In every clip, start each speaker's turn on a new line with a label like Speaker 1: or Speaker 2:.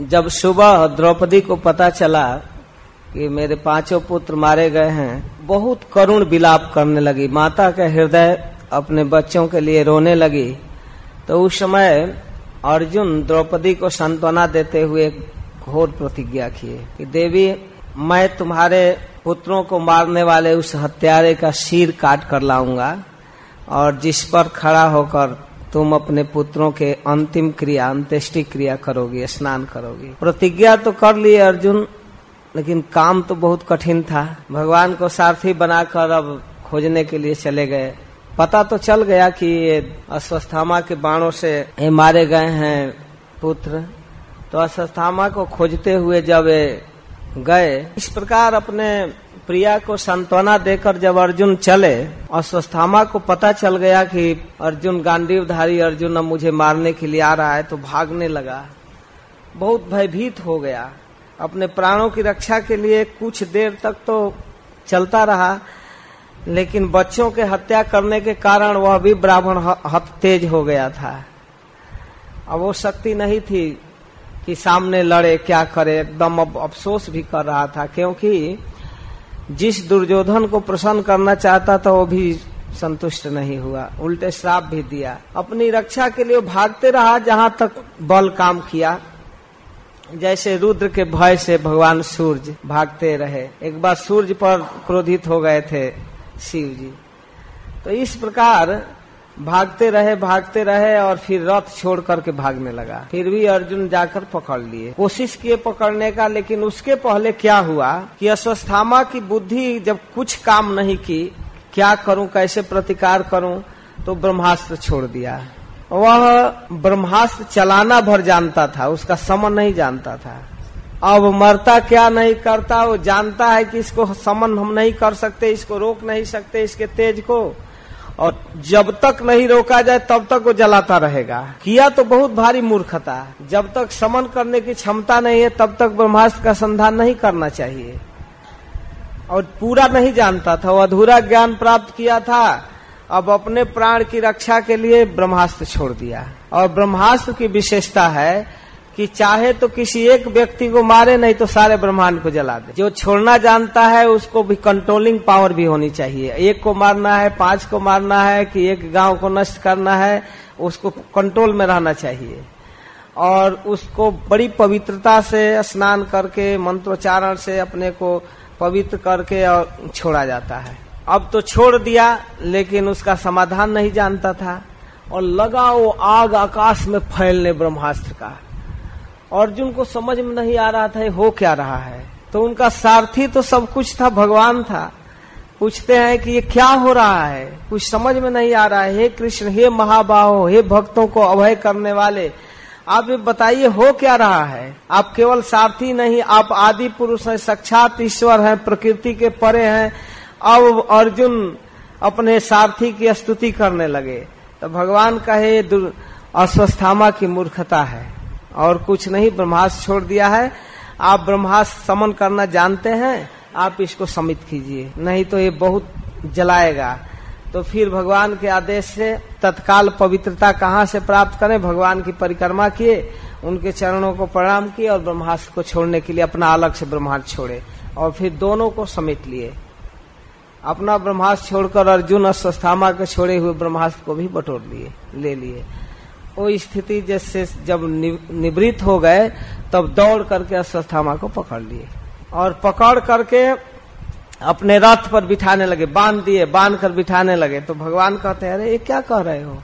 Speaker 1: जब सुबह द्रौपदी को पता चला कि मेरे पाँचों पुत्र मारे गए हैं, बहुत करुण विलाप करने लगी। माता का हृदय अपने बच्चों के लिए रोने लगी। तो उस समय अर्जुन द्रौपदी को सांत्वना देते हुए घोर प्रतिज्ञा किए कि, देवी, मैं तुम्हारे पुत्रों को मारने वाले उस हत्यारे का सिर काट कर लाऊँगा और जिस पर खड़ा होकर तुम अपने पुत्रों के अंतिम क्रिया अंत्येष्टि क्रिया करोगी, स्नान करोगी। प्रतिज्ञा तो कर लिए अर्जुन, लेकिन काम तो बहुत कठिन था। भगवान को सारथी बनाकर अब खोजने के लिए चले गए। पता तो चल गया कि ये अश्वस्थामा के बाणों से ये मारे गए हैं पुत्र। तो अश्वस्थामा को खोजते हुए जब गए, इस प्रकार अपने प्रिया को सांत्वना देकर जब अर्जुन चले, अश्वस्थामा को पता चल गया कि अर्जुन गांडीवधारी अर्जुन अब मुझे मारने के लिए आ रहा है तो भागने लगा। बहुत भयभीत हो गया। अपने प्राणों की रक्षा के लिए कुछ देर तक तो चलता रहा, लेकिन बच्चों के हत्या करने के कारण वह भी ब्राह्मण हत तेज हो गया था। अब वो शक्ति नहीं थी कि सामने लड़े, क्या करे, एकदम अब अफसोस भी कर रहा था, क्योंकि जिस दुर्योधन को प्रसन्न करना चाहता था, वो भी संतुष्ट नहीं हुआ। उल्टे श्राप भी दिया। अपनी रक्षा के लिए भागते रहा, जहाँ तक बल काम किया। जैसे रुद्र के भय से भगवान सूर्य भागते रहे। एक बार सूर्य पर क्रोधित हो गए थे शिव जी। तो इस प्रकार भागते रहे भागते रहे और फिर रथ छोड़ करके भागने लगा। फिर भी अर्जुन जाकर पकड़ लिए। कोशिश किए पकड़ने का, लेकिन उसके पहले क्या हुआ कि अस्वस्थामा की बुद्धि जब कुछ काम नहीं की, क्या करूँ, कैसे प्रतिकार करूँ तो ब्रह्मास्त्र छोड़ दिया। वह ब्रह्मास्त्र चलाना भर जानता था, उसका समन नहीं जानता था। अब मरता क्या नहीं करता, वो जानता है कि इसको समन हम नहीं कर सकते, इसको रोक नहीं सकते, इसके तेज को और जब तक नहीं रोका जाए, तब तक वो जलाता रहेगा। किया तो बहुत भारी मूर्खता। जब तक समन करने की क्षमता नहीं है, तब तक ब्रह्मास्त्र का संधान नहीं करना चाहिए। और पूरा नहीं जानता था, वो अधूरा ज्ञान प्राप्त किया था। अब अपने प्राण की रक्षा के लिए ब्रह्मास्त्र छोड़ दिया। और ब्रह्मास्त्र की विशेषता है कि चाहे तो किसी एक व्यक्ति को मारे, नहीं तो सारे ब्रह्मांड को जला दे। जो छोड़ना जानता है, उसको भी कंट्रोलिंग पावर भी होनी चाहिए। एक को मारना है, पाँच को मारना है, कि एक गाँव को नष्ट करना है, उसको कंट्रोल में रहना चाहिए। और उसको बड़ी पवित्रता से स्नान करके, मंत्रोच्चारण से अपने को पवित्र करके और छोड़ा जाता है। अब तो छोड़ दिया, लेकिन उसका समाधान नहीं जानता था। और लगा वो आग आकाश में फैलने ब्रह्मास्त्र का। अर्जुन को समझ में नहीं आ रहा था हो क्या रहा है? तो उनका सारथी तो सब कुछ था, भगवान था। पूछते हैं कि ये क्या हो रहा है? कुछ समझ में नहीं आ रहा है। हे कृष्ण, हे महाबाहो, हे भक्तों को अभय करने वाले, आप ये बताइए, हो क्या रहा है? आप केवल सारथी नहीं, आप आदि पुरुष हैं, साक्षात ईश्वर हैं, प्रकृति के परे हैं। अब अर्जुन अपने सारथी की स्तुति करने लगे। तो भगवान कहे अस्वस्थामा की मूर्खता है। और कुछ नहीं, ब्रह्मास्त्र छोड़ दिया है। आप ब्रह्मास्त्र समन करना जानते हैं, आप इसको समित कीजिए। नहीं तो ये बहुत जलाएगा। तो फिर भगवान के आदेश से तत्काल पवित्रता कहाँ से प्राप्त करें? भगवान की परिक्रमा किए, उनके चरणों को प्रणाम किए और ब्रह्मास्त्र को छोड़ने के लिए अपना अलग से ब्रह्मास्त्र छोड़े और फिर दोनों को समेट लिए। अपना ब्रह्मास्त्र छोड़कर अर्जुन अस्वस्थामा के छोड़े हुए ब्रह्मास्त्र को भी बटोर लिए, ले लिए। वो स्थिति जैसे जब निवृत्त हो गए, तब दौड़ करके अस्वस्थामा को पकड़ लिए। और पकड़ करके अपने रथ पर बिठाने लगे, बाँध दिए, बाँध कर बिठाने लगे तो भगवान कहते हैं, अरे, ये क्या कह रहे हो?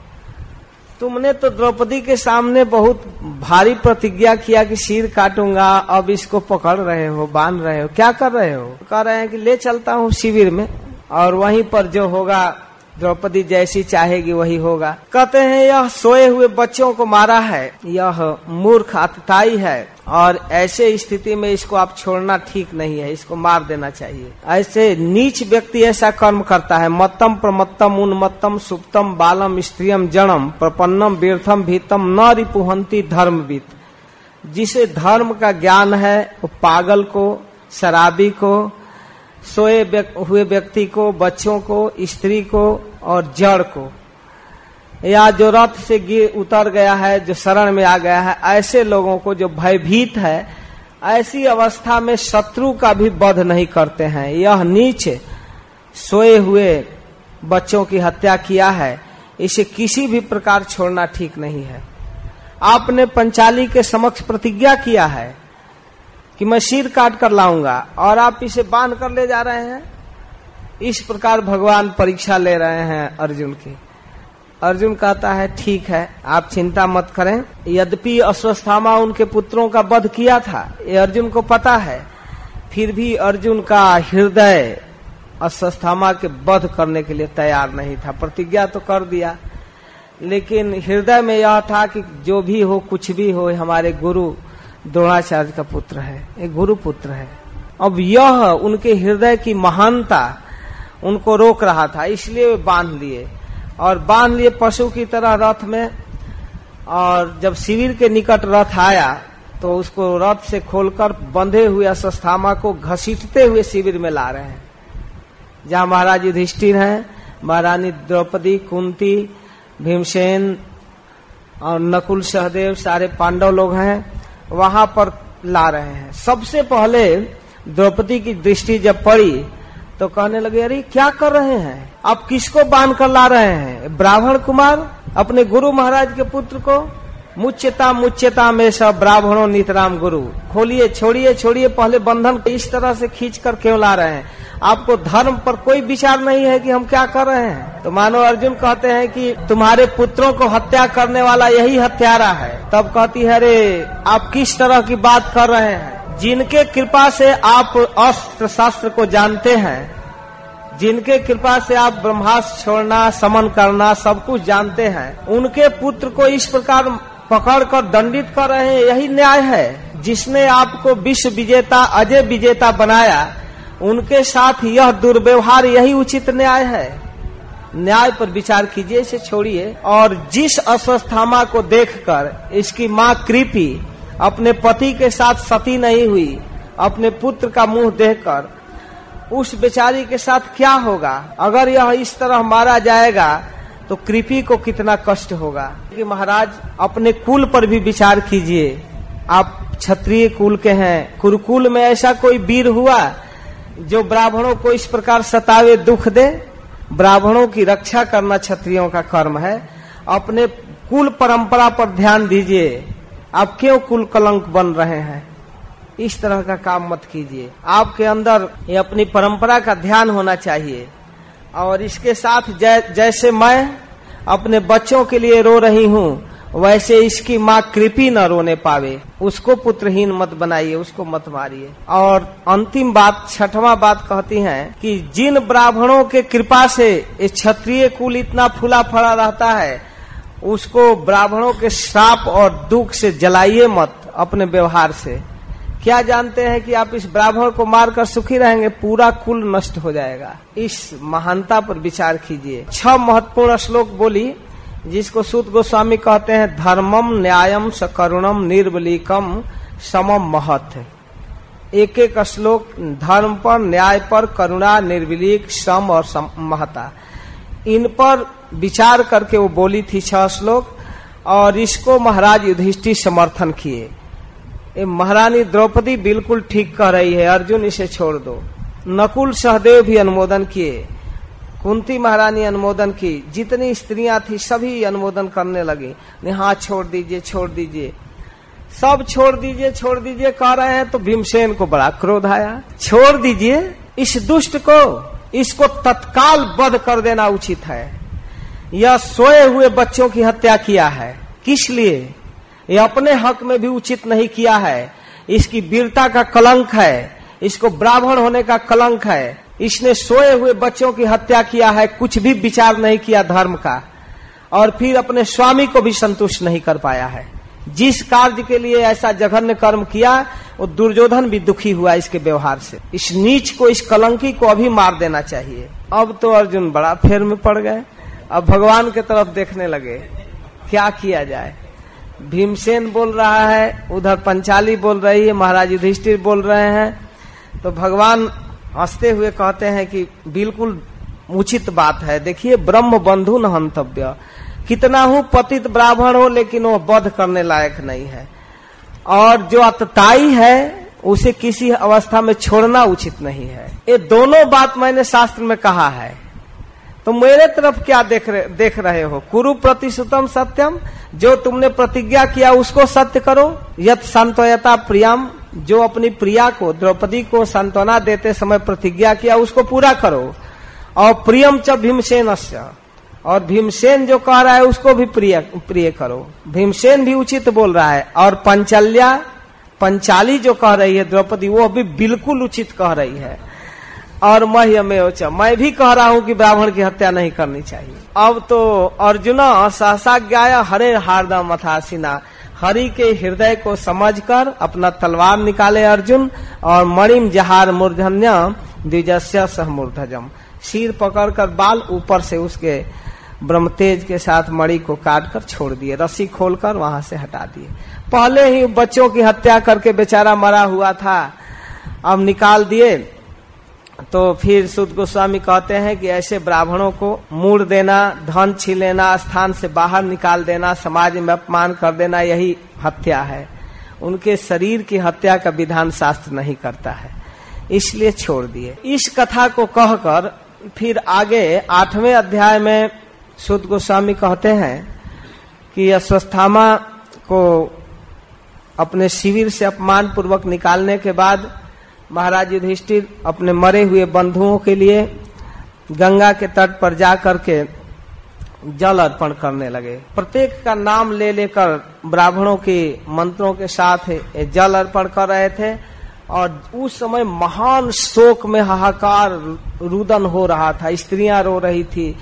Speaker 1: तुमने तो द्रौपदी के सामने बहुत भारी प्रतिज्ञा किया कि सिर काटूँगा, अब इसको पकड़ रहे हो, बाँध रहे हो। क्या कर रहे हो? कह रहे हैं कि ले चलता हूँ शिविर में, और वहीं पर जो होगा द्रौपदी जैसी चाहेगी वही होगा। कहते हैं, यह सोए हुए बच्चों को मारा है, यह मूर्ख अतताई है, और ऐसे स्थिति में इसको आप छोड़ना ठीक नहीं है, इसको मार देना चाहिए। ऐसे नीच व्यक्ति ऐसा कर्म करता है, मत्तम प्रमत्तम उन्मत्तम सुप्तम बालम स्त्रियम जड़म प्रपन्नम व्यर्थम भीतम न रिपुहंती धर्मविद जिसे धर्म का ज्ञान है, वो पागल को, शराबी को, सोए हुए व्यक्ति को, बच्चों को, स्त्री को और जड़ को। या जो रथ से गिर उतर गया है, जो शरण में आ गया है, ऐसे लोगों को जो भयभीत है, ऐसी अवस्था में शत्रु का भी वध नहीं करते हैं। यह नीच सोए हुए बच्चों की हत्या किया है। इसे किसी भी प्रकार छोड़ना ठीक नहीं है। आपने पंचाली के समक्ष प्रतिज्ञा किया है कि मैं सिर काट कर लाऊँगा और आप इसे बाँध कर ले जा रहे हैं। इस प्रकार भगवान परीक्षा ले रहे हैं अर्जुन की। अर्जुन कहता है, ठीक है, आप चिंता मत करें। यद्यपि अश्वस्थामा उनके पुत्रों का वध किया था, ये अर्जुन को पता है। फिर भी अर्जुन का हृदय अश्वस्थामा के वध करने के लिए तैयार नहीं था, प्रतिज्ञा तो कर दिया। लेकिन हृदय में यह था कि जो भी हो, कुछ भी हो हमारे गुरु द्रोणाचार्य का पुत्र है एक गुरु पुत्र है। अब यह उनके हृदय की महानता उनको रोक रहा था, इसलिए वे बाँध लिए। और बाँध लिए पशु की तरह रथ में, और जब शिविर के निकट रथ आया तो उसको रथ से खोलकर बंधे हुए अस्थामा को घसीटते हुए शिविर में ला रहे हैं। जहाँ महाराज युधिष्ठिर हैं, महारानी द्रौपदी, कुंती, भीमसेन और नकुल सहदेव, सारे पांडव लोग हैं, वहाँ पर ला रहे हैं। सबसे पहले द्रौपदी की दृष्टि जब पड़ी तो कहने लगे, अरे, क्या कर रहे हैं? आप किसको बाँध कर ला रहे हैं? ब्राह्मण कुमार, अपने गुरु महाराज के पुत्र को? मुच्यता मुच्यता में सब ब्राह्मणों नितराम गुरु। खोलिए, छोड़िए छोड़िए, पहले बंधन इस तरह से खींच कर क्यों ला रहे हैं? आपको धर्म पर कोई विचार नहीं है कि हम क्या कर रहे हैं? तो मानो अर्जुन कहते हैं कि तुम्हारे पुत्रों को हत्या करने वाला यही हत्यारा है। तब कहती है, अरे, आप किस तरह की बात कर रहे हैं? जिनके कृपा से आप अस्त्र शास्त्र को जानते हैं, जिनके कृपा से आप ब्रह्मास्त्र छोड़ना, समन करना, सब कुछ जानते हैं, उनके पुत्र को इस प्रकार पकड़ कर दंडित कर रहे हैं, यही न्याय है। जिसने आपको विश्व विजेता, अजय विजेता बनाया, उनके साथ यह दुर्व्यवहार, यही उचित न्याय है। न्याय पर विचार कीजिए, इसे छोड़िए। और जिस अस्वस्थामा को देखकर, इसकी माँ कृपी अपने पति के साथ सती नहीं हुई, अपने पुत्र का मुँह देखकर, उस बेचारी के साथ क्या होगा? अगर यह इस तरह मारा जाएगा तो कृपी को कितना कष्ट होगा? कि महाराज, अपने कुल पर भी विचार कीजिए। आप क्षत्रिय कुल के हैं। कुरुकुल में ऐसा कोई वीर हुआ, जो ब्राह्मणों को इस प्रकार सतावे दुख दे? ब्राह्मणों की रक्षा करना क्षत्रियों का कर्म है। अपने कुल परंपरा पर ध्यान दीजिए। आप क्यों कुल कलंक बन रहे हैं? इस तरह का काम मत कीजिए। आपके अंदर ये अपनी परंपरा का ध्यान होना चाहिए। और इसके साथ जै, जैसे मैं अपने बच्चों के लिए रो रही हूँ वैसे इसकी माँ कृपी न रोने पावे। उसको पुत्रहीन मत बनाइए उसको मत मारिए। और अंतिम बात छठवा बात कहती हैं कि जिन ब्राह्मणों के कृपा से ये क्षत्रिय कुल इतना फूला फड़ा रहता है उसको ब्राह्मणों के श्राप और दुख से जलाइए मत अपने व्यवहार से। क्या जानते हैं कि आप इस ब्राह्मण को मारकर सुखी रहेंगे? पूरा कुल नष्ट हो जाएगा। इस महानता पर विचार कीजिए। छह महत्वपूर्ण श्लोक बोली जिसको सूत गोस्वामी कहते हैं धर्मम न्यायम सकरुणम निर्बलीकम समम महत। एक एक श्लोक धर्म पर न्याय पर करुणा निर्विलीक सम और सम, महता। इन पर विचार करके वो बोली थी छह श्लोक, और इसको महाराज युधिष्ठिर समर्थन किए। महारानी द्रौपदी बिल्कुल ठीक कह रही है, अर्जुन इसे छोड़ दो। नकुल सहदेव भी अनुमोदन किए। कुंती महारानी अनुमोदन की। जितनी स्त्रियाँ थी, सभी अनुमोदन करने लगे। हाँ छोड़ दीजिए छोड़ दीजिए। सब छोड़ दीजिए छोड़ दीजिए, कह रहे हैं तो भीमसेन को बड़ा क्रोध आया। छोड़ दीजिए इस दुष्ट को। इसको तत्काल बध कर देना उचित है। यह सोए हुए बच्चों की हत्या किया है। किस लिए? यह अपने हक में भी उचित नहीं किया है। इसकी वीरता का कलंक है। इसको ब्राह्मण होने का कलंक है। इसने सोए हुए बच्चों की हत्या किया है। कुछ भी विचार नहीं किया धर्म का। और फिर अपने स्वामी को भी संतुष्ट नहीं कर पाया है। जिस कार्य के लिए ऐसा जघन्य कर्म किया, वो दुर्योधन भी दुखी हुआ इसके व्यवहार से। इस नीच को, इस कलंकी को अभी मार देना चाहिए। अब तो अर्जुन बड़ा फेर में पड़ गए। अब भगवान के तरफ़ देखने लगे, क्या किया जाए? भीमसेन बोल रहा है, उधर पंचाली बोल रही है, महाराज युधिष्ठिर बोल रहे हैं। तो भगवान हँसते हुए कहते हैं कि बिल्कुल उचित बात है। देखिए, ब्रह्म बंधु न हंतव्य। कितना हूँ पतित ब्राह्मण हो, लेकिन वो बध करने लायक नहीं है। और जो अतताई है, उसे किसी अवस्था में छोड़ना उचित नहीं है। ये दोनों बात मैंने शास्त्र में कहा है। तो मेरे तरफ़ क्या देख रहे देख रहे हो? कुरु प्रतिशुतम सत्यम, जो तुमने प्रतिज्ञा किया उसको सत्य करो। यथ संतोयता प्रियम, जो अपनी प्रिया को, द्रौपदी को सांत्वना देते समय प्रतिज्ञा किया उसको पूरा करो। और प्रियम च भीमसेन और भीमसेन जो कह रहा है, उसको भी प्रिय प्रिय करो। भीमसेन भी उचित बोल रहा है। और पंचल्या, पंचाली जो कह रही है द्रौपदी, वो भी बिल्कुल उचित कह रही है। और मह्यमेव मैं भी कह रहा हूँ कि ब्राह्मण की हत्या नहीं करनी चाहिए। अब तो अर्जुन सहसा ज्ञाय हरे हारदा मथासिना, हरि के हृदय को समझकर अपना तलवार निकाले अर्जुन, और मणिम जहार मूर्धन्य, द्विजस्य सह मूर्धजम। सिर पकड़कर बाल ऊपर से उसके ब्रह्मतेज के साथ मणि को काट कर छोड़ दिए, रस्सी खोलकर वहाँ से हटा दिए। पहले ही बच्चों की हत्या करके बेचारा मरा हुआ था। अब निकाल दिए तो फिर सुद गोस्वामी कहते हैं कि ऐसे ब्राह्मणों को मूड देना, धन छीन लेना, स्थान से बाहर निकाल देना, समाज में अपमान कर देना, यही हत्या है। उनके शरीर की हत्या का विधान शास्त्र नहीं करता है। इसलिए छोड़ दिए। इस कथा को कहकर फिर आगे आठवें अध्याय में सुद गोस्वामी कहते हैं कि अस्वस्थामा को अपने शिविर से अपमान पूर्वक निकालने के बाद महाराज युधिष्ठिर अपने मरे हुए बंधुओं के लिए गंगा के तट पर जा करके जल अर्पण करने लगे। प्रत्येक का नाम ले लेकर ब्राह्मणों के मंत्रों के साथ जल अर्पण कर रहे थे और उस समय महान शोक में हाहाकार रुदन हो रहा था, स्त्रियाँ रो रही थी।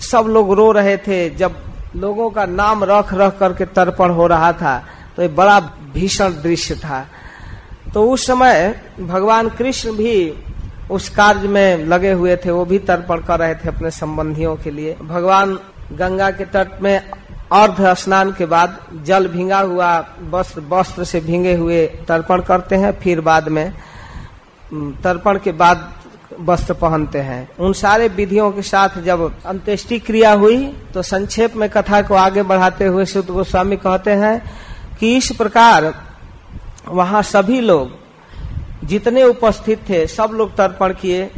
Speaker 1: सब लोग रो रहे थे, जब लोगों का नाम रख रख करके तर्पण हो रहा था तो एक बड़ा भीषण दृश्य था। तो उस समय भगवान कृष्ण भी उस कार्य में लगे हुए थे, वो भी तर्पण कर रहे थे अपने संबंधियों के लिए। भगवान गंगा के तट में अर्ध स्नान के बाद जल भींगा हुआ वस्त्र वस्त्र से भींगे हुए तर्पण करते हैं, फिर बाद में तर्पण के बाद वस्त्र पहनते हैं। उन सारे विधियों के साथ जब अंत्येष्टि क्रिया हुई तो संक्षेप में कथा को आगे बढ़ाते हुए सुत गोस्वामी कहते हैं कि इस प्रकार वहाँ सभी लोग जितने उपस्थित थे, सब लोग तर्पण किए,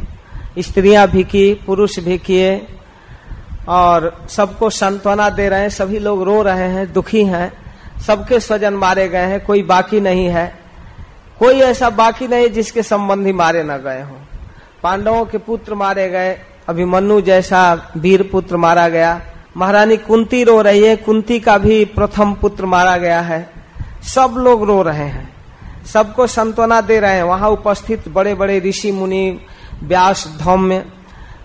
Speaker 1: स्त्रियाँ भी की, पुरुष भी किए, और सबको सांत्वना दे रहे हैं, सभी लोग रो रहे हैं, दुखी हैं, सबके स्वजन मारे गए हैं, कोई बाकी नहीं है। कोई ऐसा बाकी नहीं जिसके संबंधी मारे न गए हों। पांडवों के पुत्र मारे गए। अभिमन्यु जैसा वीर पुत्र मारा गया। महारानी कुंती रो रही है। कुंती का भी प्रथम पुत्र मारा गया है। सब लोग रो रहे हैं। सबको संत्वना दे रहे हैं। वहाँ उपस्थित बड़े बड़े ऋषि मुनि, व्यास, धौम्य,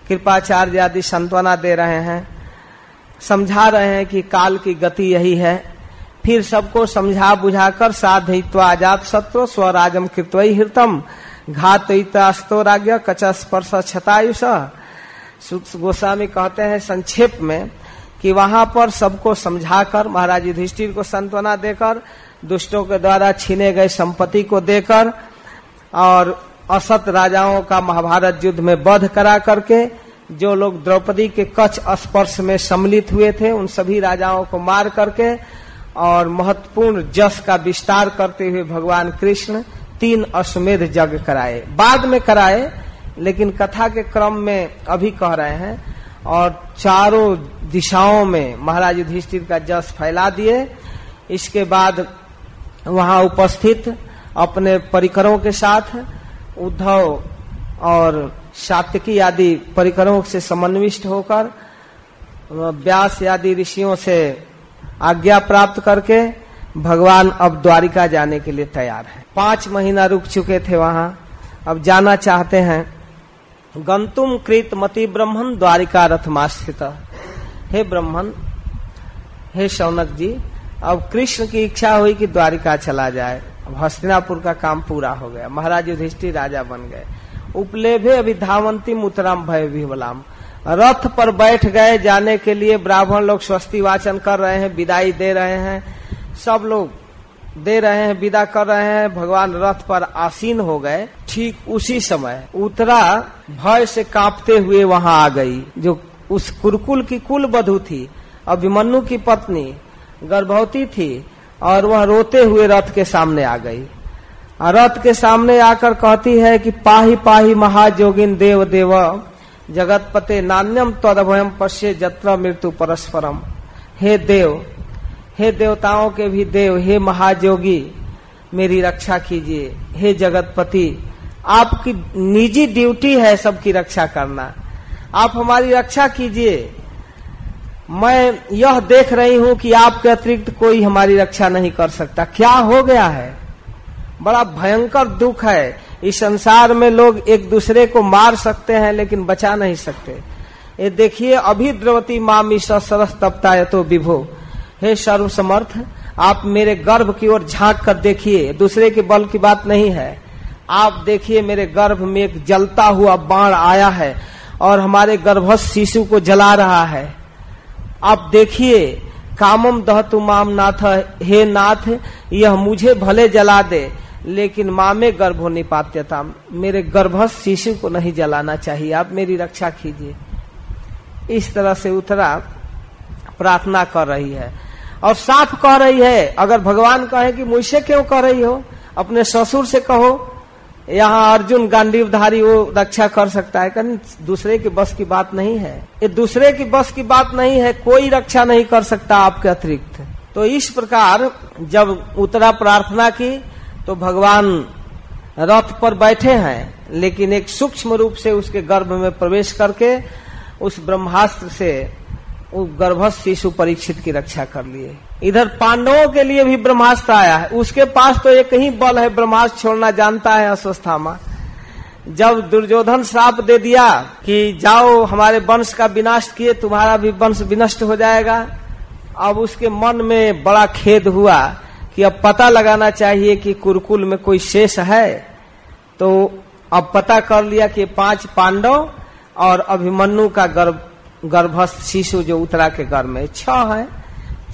Speaker 1: कृपाचार्य आदि संत्वना दे रहे हैं। समझा रहे हैं कि काल की गति यही है। फिर सबको समझा बुझाकर साधित्व आज़ाद सत्व स्वराजम कृत्व हृतम। घात राज्य कचा स्पर्श छतायुष। गोस्वामी कहते हैं, संक्षेप में कि वहाँ पर सबको समझाकर, महाराज युधिष्ठिर को संत्वना देकर, दुष्टों के द्वारा छीने गए संपत्ति को देकर, और असत राजाओं का महाभारत युद्ध में वध करा करके, जो लोग द्रौपदी के कच्छ स्पर्श में सम्मिलित हुए थे, उन सभी राजाओं को मार करके, और महत्वपूर्ण जस का विस्तार करते हुए भगवान कृष्ण तीन अश्वमेध यज्ञ कराए। बाद में कराए, लेकिन कथा के क्रम में अभी कह रहे हैं, और चारों दिशाओं में महाराज युधिष्ठिर का जस फैला दिए। इसके बाद वहाँ उपस्थित अपने परिकरों के साथ, उद्धव और सात्विकी आदि परिकरों से समन्विष्ट होकर, व्यास आदि ऋषियों से आज्ञा प्राप्त करके भगवान अब द्वारिका जाने के लिए तैयार है। पाँच महीना रुक चुके थे वहाँ। अब जाना चाहते हैं। गंतुम कृत मति ब्रह्मन द्वारिका रथमास्थित हे ब्रह्मन, हे शौनक जी, अब कृष्ण की इच्छा हुई कि द्वारिका चला जाए। अब हस्तिनापुर का काम पूरा हो गया। महाराज युधिष्ठिर राजा बन गए। उपलेभे अभी धावंती मुतराम भय विवलाम रथ पर बैठ गए। जाने के लिए ब्राह्मण लोग स्वस्ति वाचन कर रहे हैं, विदाई दे रहे हैं। सब लोग दे रहे हैं, विदा कर रहे हैं, भगवान रथ पर आसीन हो गए। ठीक उसी समय उतरा, भय से कांपते हुए वहाँ आ गई, जो उस कुरकुल की कुल बधु थी। अभिमन्यु की पत्नी गर्भवती थी और वह रोते हुए रथ के सामने आ गई। रथ के सामने आकर कहती है कि पाही पाही महाजोगिन देव देव जगत पते नान्यम तदभयम पश्य जत्र मृत्यु परस्परम। हे देव हे देवताओं के भी देव, हे महाजोगी, मेरी रक्षा कीजिए। हे जगतपति, आपकी निजी ड्यूटी है सबकी रक्षा करना। आप हमारी रक्षा कीजिए। मैं यह देख रही हूँ कि आपके अतिरिक्त कोई हमारी रक्षा नहीं कर सकता। क्या हो गया है? बड़ा भयंकर दुख है। इस संसार में लोग एक दूसरे को मार सकते हैं, लेकिन बचा नहीं सकते। ये देखिए, अभी द्रवती मामी सरस तपता है तो विभो। हे सर्व समर्थ, आप मेरे गर्भ की ओर झाँक कर देखिए, दूसरे के बल की बात नहीं है। आप देखिए मेरे गर्भ में एक जलता हुआ बाण आया है और हमारे गर्भस्थ शिशु को जला रहा है। आप देखिए, कामम दहतु माम नाथ, हे नाथ, यह मुझे भले जला दे, लेकिन मामे गर्भो निपात्यता मेरे गर्भस्थ शिशु को नहीं जलाना चाहिए, आप मेरी रक्षा कीजिए। इस तरह से उतरा, प्रार्थना कर रही है। और साफ़ कह रही है, अगर भगवान कहे कि मुझसे क्यों कह रही हो, अपने ससुर से कहो, यहाँ अर्जुन गांडीवधारी वो रक्षा कर सकता है कहीं दूसरे की बस की बात नहीं है। ये दूसरे की बस की बात नहीं है, कोई रक्षा नहीं कर सकता आपके अतिरिक्त। तो इस प्रकार जब उतरा प्रार्थना की तो भगवान रथ पर बैठे हैं, लेकिन एक सूक्ष्म रूप से उसके गर्भ में प्रवेश करके उस ब्रह्मास्त्र से वो गर्भस्थ शिशु परीक्षित की रक्षा कर लिए। इधर पांडवों के लिए भी ब्रह्मास्त्र आया है। उसके पास तो एक ही बल है, ब्रह्मास्त्र छोड़ना जानता है अस्वस्थामा जब दुर्योधन श्राप दे दिया कि जाओ, हमारे वंश का विनाश किए, तुम्हारा भी वंश विनष्ट हो जाएगा। अब उसके मन में बड़ा खेद हुआ कि अब पता लगाना चाहिए कि कुरुकुल में कोई शेष है। तो अब पता कर लिया कि पाँच पांडव और अभिमन्यु का गर्भ गर्भस्थ शिशु जो उतरा के गर्भ में छ है।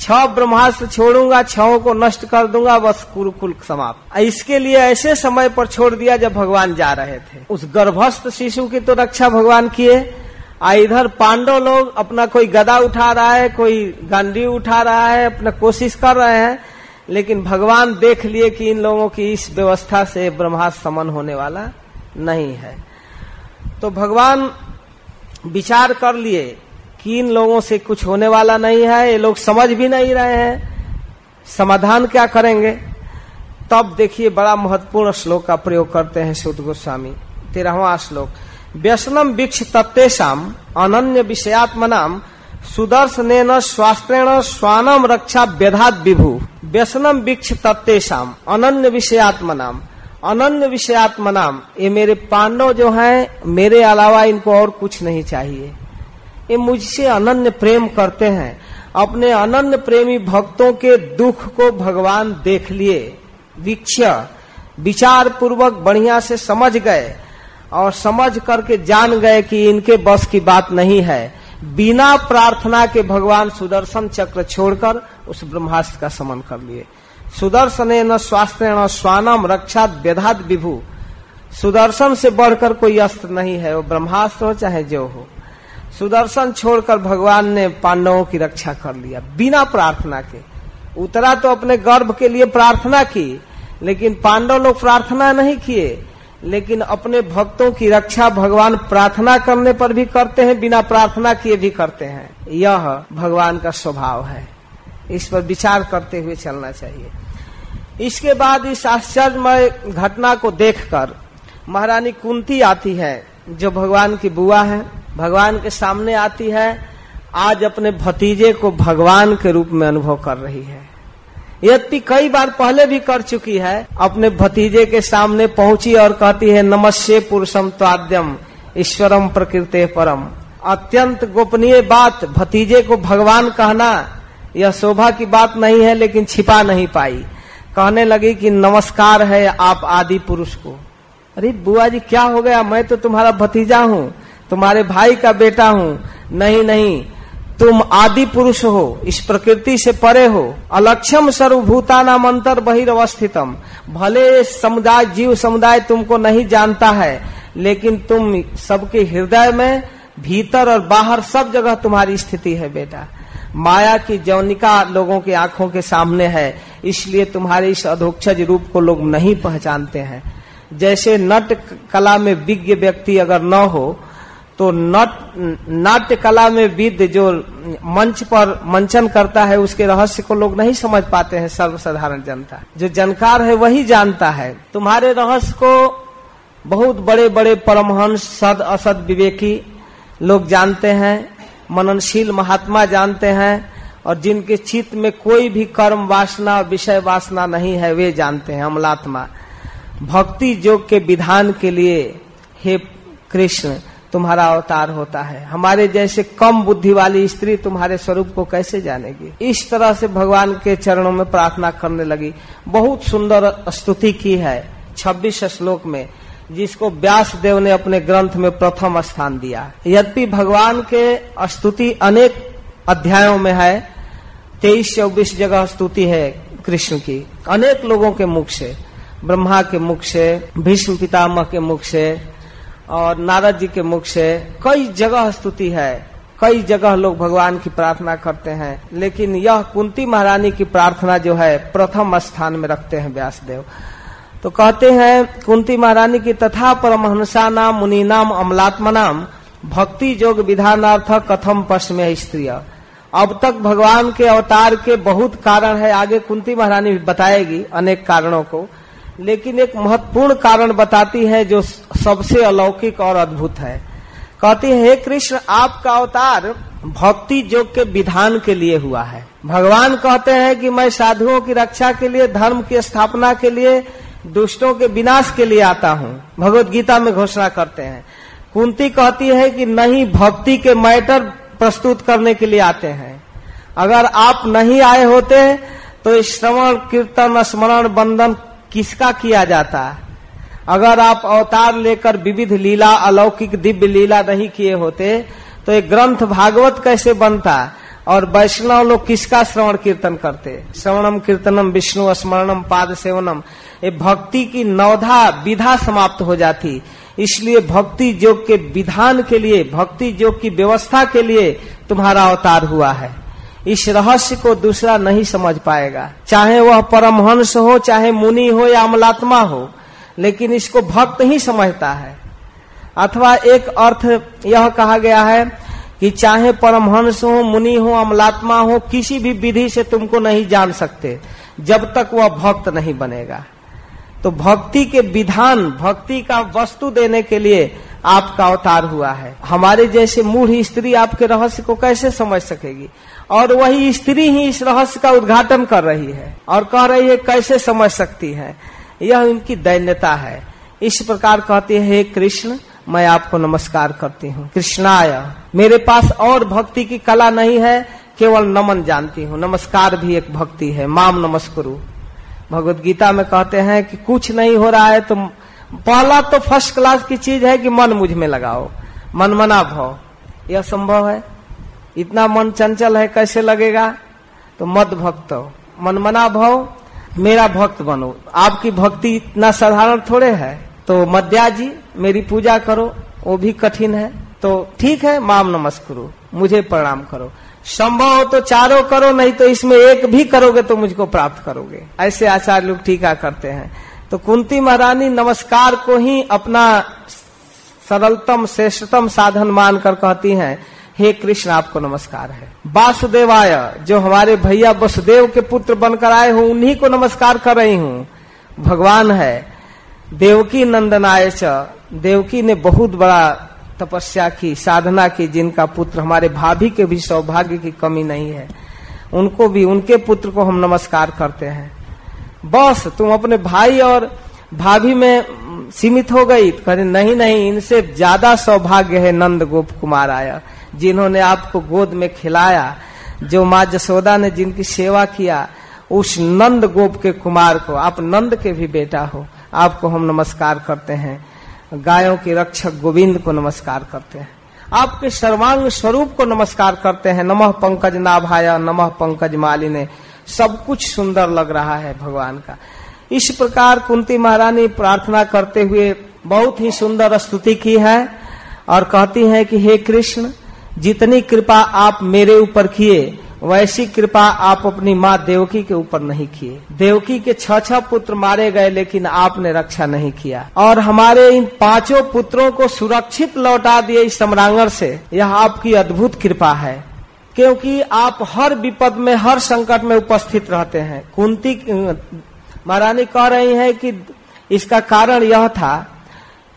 Speaker 1: छ ब्रह्मास्त्र छोड़ूँगा छो को नष्ट कर दूँगा, बस कुरुकुल समाप्त। इसके लिए ऐसे समय पर छोड़ दिया जब भगवान जा रहे थे। उस गर्भस्थ शिशु की तो रक्षा भगवान किए। आ, इधर पांडव लोग अपना कोई गदा उठा रहा है, कोई गांडी उठा रहा है, अपना कोशिश कर रहे हैं। लेकिन भगवान देख लिए कि इन लोगों की इस व्यवस्था से ब्रह्मास्त्र समन होने वाला नहीं है। तो भगवान विचार कर लिए कि इन लोगों से कुछ होने वाला नहीं है, ये लोग समझ भी नहीं रहे हैं, समाधान क्या करेंगे? तब देखिए बड़ा महत्वपूर्ण श्लोक का प्रयोग करते हैं शुद्ध गोस्वामी, तेरहवा श्लोक। व्यसनम वीक्ष तत्तेषाम अनन्य विषयात्मनाम सुदर्शन स्वास्थ्यण स्वानम रक्षा व्यधात विभु। व्यसनम वीक्ष तत्तेषाम अनन्य विषयात्मनाम। अनन्य विषयात्मनाम। ये मेरे पांडव जो हैं, मेरे अलावा इनको और कुछ नहीं चाहिए। ये मुझसे अनन्य प्रेम करते हैं। अपने अनन्य प्रेमी भक्तों के दुख को भगवान देख लिए। वीक्ष विचार पूर्वक बढ़िया से समझ गए और समझ करके जान गए कि इनके बस की बात नहीं है। बिना प्रार्थना के भगवान सुदर्शन चक्र छोड़कर उस ब्रह्मास्त्र का समन कर लिए। सुदर्शन न स्वास्थ्य न स्वानम रक्षा व्यधात विभु। सुदर्शन से बढ़कर कोई अस्त्र नहीं है, वो ब्रह्मास्त्र हो चाहे जो हो। सुदर्शन छोड़कर भगवान ने पांडवों की रक्षा कर लिया, बिना प्रार्थना के। उतरा तो अपने गर्भ के लिए प्रार्थना की, लेकिन पांडव लोग प्रार्थना नहीं किए। लेकिन अपने भक्तों की रक्षा भगवान प्रार्थना करने पर भी करते हैं, बिना प्रार्थना किए भी करते हैं। यह भगवान का स्वभाव है। इस पर विचार करते हुए चलना चाहिए। इसके बाद इस आश्चर्यमय घटना को देखकर महारानी कुंती आती है, जो भगवान की बुआ है। भगवान के सामने आती है, आज अपने भतीजे को भगवान के रूप में अनुभव कर रही है। यद्यपि कई बार पहले भी कर चुकी है, अपने भतीजे के सामने पहुँची और कहती है नमस्ते पुरुषम त्वाद्यम ईश्वरम प्रकृति परम अत्यंत गोपनीय बात, भतीजे को भगवान कहना यह शोभा की बात नहीं है, लेकिन छिपा नहीं पाई। कहने लगी कि नमस्कार है आप आदि पुरुष को। अरे, बुआ जी, क्या हो गया? मैं तो तुम्हारा भतीजा हूँ, तुम्हारे भाई का बेटा हूँ। नहीं नहीं, तुम आदि पुरुष हो, इस प्रकृति से परे हो। अलक्षम सर्वभूता नाम अंतर बहिर्वस्थितम भले समुदाय, जीव समुदाय तुमको नहीं जानता है, लेकिन तुम सबके हृदय में, भीतर और बाहर सब जगह तुम्हारी स्थिति है, बेटा। माया की जौनिका लोगों की आँखों के सामने है, इसलिए तुम्हारे इस अधोक्षज रूप को लोग नहीं पहचानते हैं। जैसे नट कला में विज्ञ व्यक्ति अगर न हो तो नट, नाट्य कला में विद जो मंच पर मंचन करता है, उसके रहस्य को लोग नहीं समझ पाते हैं, सर्वसाधारण जनता। जो जानकार है, वही जानता है। तुम्हारे रहस्य को बहुत बड़े बड़े परमहंस सद असद विवेकी लोग जानते हैं। मननशील महात्मा जानते हैं और जिनके चित्त में कोई भी कर्म वासना, विषय वासना नहीं है, वे जानते हैं अमलात्मा। भक्ति योग के विधान के लिए, हे कृष्ण, तुम्हारा अवतार होता है। हमारे जैसे कम बुद्धि वाली स्त्री तुम्हारे स्वरूप को कैसे जानेगी? इस तरह से भगवान के चरणों में प्रार्थना करने लगी। बहुत सुंदर स्तुति की है, छब्बीस श्लोक में। जिसको व्यास देव ने अपने ग्रंथ में प्रथम स्थान दिया। यद्यपि भगवान के स्तुति अनेक अध्यायों में है, तेईस चौबीस जगह स्तुति है कृष्ण की। अनेक लोगों के मुख से, ब्रह्मा के मुख से, भीष्म पितामह के मुख से और नारद जी के मुख से कई जगह स्तुति है। कई जगह लोग भगवान की प्रार्थना करते हैं, लेकिन यह कुंती महारानी की प्रार्थना जो है, प्रथम स्थान में रखते हैं व्यासदेव। तो कहते हैं, कुंती महारानी की तथा परमहंसा नाम, मुनि नाम, अमलात्मा नाम, भक्ति योग विधानार्थ कथम पश्चिम स्त्रिय। अब तक भगवान के अवतार के बहुत कारण है, आगे कुंती महारानी बताएगी अनेक कारणों को। लेकिन एक महत्वपूर्ण कारण बताती है, जो सबसे अलौकिक और अद्भुत है। कहती है, हे कृष्ण, आपका अवतार भक्ति योग के विधान के लिए हुआ है। भगवान कहते हैं कि मैं साधुओं की रक्षा के लिए, धर्म की स्थापना के लिए दुष्टों के विनाश के लिए आता हूँ। भगवत गीता में घोषणा करते हैं। कुंती कहती है कि नहीं, भक्ति के मैटर प्रस्तुत करने के लिए आते हैं। अगर आप नहीं आए होते तो श्रवण, कीर्तन, स्मरण, बंधन किसका किया जाता? अगर आप अवतार लेकर विविध लीला, अलौकिक दिव्य लीला नहीं किए होते तो एक ग्रंथ भागवत कैसे बनता? और वैष्णव लोग किसका श्रवण, कीर्तन करते? श्रवणम, कीर्तनम, विष्णु, स्मरणम, पाद सेवनम। ये भक्ति की नवधा विधा समाप्त हो जाती। इसलिए भक्ति योग के विधान के लिए, भक्ति योग की व्यवस्था के लिए तुम्हारा अवतार हुआ है। इस रहस्य को दूसरा नहीं समझ पाएगा। चाहे वह परमहंस हो, चाहे मुनि हो या अमलात्मा हो, लेकिन इसको भक्त ही समझता है। अथवा एक अर्थ यह कहा गया है कि चाहे परमहंस हो, मुनि हो, अमलात्मा हो, किसी भी विधि से तुमको नहीं जान सकते, जब तक वह भक्त नहीं बनेगा। तो भक्ति के विधान, भक्ति का वस्तु देने के लिए आपका अवतार हुआ है। हमारे जैसे मूढ़ स्त्री आपके रहस्य को कैसे समझ सकेगी? और वही स्त्री ही इस रहस्य का उद्घाटन कर रही है और कह रही है, कैसे समझ सकती है? यह इनकी दैन्यता है। इस प्रकार कहती है कृष्ण, मैं आपको नमस्कार करती हूँ। कृष्णाय, मेरे पास और भक्ति की कला नहीं है, केवल नमन जानती हूँ। नमस्कार भी एक भक्ति है। माम नमस्कुरु। भगवत गीता में कहते हैं कि कुछ नहीं हो रहा है तो पहला तो फ़र्स्ट क्लास की चीज़ है कि मन मुझमें लगाओ। मन मना भाव। यह संभव है? इतना मन चंचल है, कैसे लगेगा? तो मद भक्त मनमना भाव, मेरा भक्त बनो। आपकी भक्ति इतना साधारण थोड़े है? तो मध्या जी, मेरी पूजा करो। वो भी कठिन है। तो ठीक है, माम नमस्कुरु। मुझे प्रणाम करो। संभव हो तो चारों करो, नहीं तो इसमें एक भी करोगे तो मुझको प्राप्त करोगे। ऐसे आचार्य लोग टीका करते हैं। तो कुंती महारानी नमस्कार को ही अपना सरलतम, श्रेष्ठतम साधन मानकर कहती हैं, हे कृष्ण, आपको नमस्कार है। वासुदेवाय, जो हमारे भैया वसुदेव के पुत्र बनकर आए हूँ, उन्हीं को नमस्कार कर रही हूँ। भगवान है। देवकी नंदनाय देवकी ने बहुत बड़ा तपस्या की, साधना की, जिनका पुत्र हमारे भाभी के भी सौभाग्य की कमी नहीं है। उनको भी, उनके पुत्र को हम नमस्कार करते हैं। बस, तुम अपने भाई और भाभी में सीमित हो गई। तो नहीं नहीं, इनसे ज़्यादा सौभाग्य है नंद गोप कुमार आया, जिन्होंने आपको गोद में खिलाया, जो माँ जसोदा ने जिनकी सेवा किया, उस नंद गोप के कुमार को। आप नंद के भी बेटा हो। आपको हम नमस्कार करते हैं। गायों के रक्षक गोविंद को नमस्कार करते हैं। आपके सर्वांग स्वरूप को नमस्कार करते हैं। नमः पंकज नाभाया, नमः पंकज मालिने। सब कुछ सुंदर लग रहा है भगवान का। इस प्रकार कुंती महारानी प्रार्थना करते हुए बहुत ही सुंदर स्तुति की है और कहती है कि, हे कृष्ण, जितनी कृपा आप मेरे ऊपर किए वैसी कृपा आप अपनी माँ देवकी के ऊपर नहीं किए। देवकी के छह छह पुत्र मारे गए, लेकिन आपने रक्षा नहीं किया। और हमारे इन पाँचों पुत्रों को सुरक्षित लौटा दिए इस सम्रांगण से। यह आपकी अद्भुत कृपा है, क्योंकि आप हर विपद में, हर संकट में उपस्थित रहते हैं। कुंती महारानी कह रही है कि इसका कारण यह था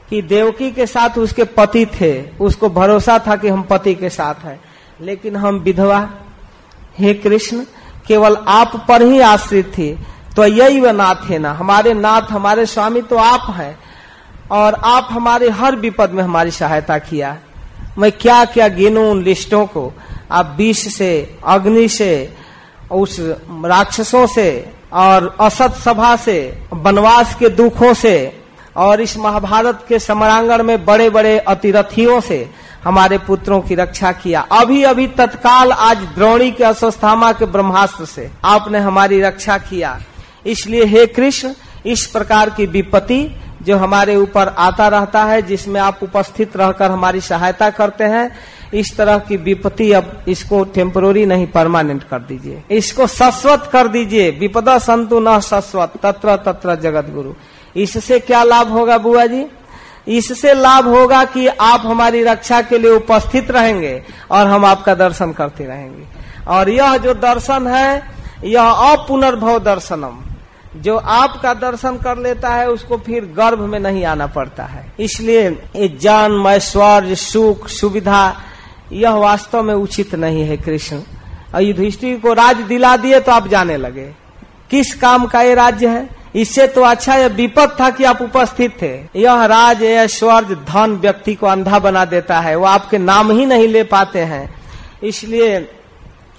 Speaker 1: कि देवकी के साथ उसके पति थे। उसको भरोसा था कि हम पति के साथ हैं। लेकिन हम विधवा हे कृष्ण, केवल आप पर ही आश्रित थे तो यही वह नाथ है ना। हमारे नाथ, हमारे स्वामी तो आप हैं, और आप हमारे हर विपद में हमारी सहायता किया। मैं क्या क्या गिनू उन लिस्टों को? आप विष से, अग्नि से, उस राक्षसों से, और असत सभा से, वनवास के दुखों से, और इस महाभारत के समरांगण में बड़े बड़े अतिरथियों से हमारे पुत्रों की रक्षा किया। अभी अभी तत्काल आज द्रोणी के अस्वस्थामा के ब्रह्मास्त्र से आपने हमारी रक्षा किया। इसलिए हे कृष्ण, इस प्रकार की विपत्ति जो हमारे ऊपर आता रहता है, जिसमें आप उपस्थित रहकर हमारी सहायता करते हैं, इस तरह की विपत्ति अब इसको टेम्पोरी नहीं परमानेंट कर दीजिए। इसको शाश्वत कर दीजिए। विपदा संतु न शाश्वत। तत्र तत्र जगत गुरु इससे क्या लाभ होगा बुआ जी? इससे लाभ होगा कि आप हमारी रक्षा के लिए उपस्थित रहेंगे और हम आपका दर्शन करते रहेंगे। और यह जो दर्शन है, यह अपुनर्भव दर्शनम। जो आपका दर्शन कर लेता है, उसको फिर गर्भ में नहीं आना पड़ता है। इसलिए ये जन्म ऐश्वर्य, सुख, सुविधा, यह वास्तव में उचित नहीं है कृष्ण। और युधिष्ठिर को राज दिला दिए तो आप जाने लगे। किस काम का ये राज्य है? इससे तो अच्छा यह विपद था कि आप उपस्थित थे। यह राज ऐश्वर्य धन व्यक्ति को अंधा बना देता है। वो आपके नाम ही नहीं ले पाते हैं। इसलिए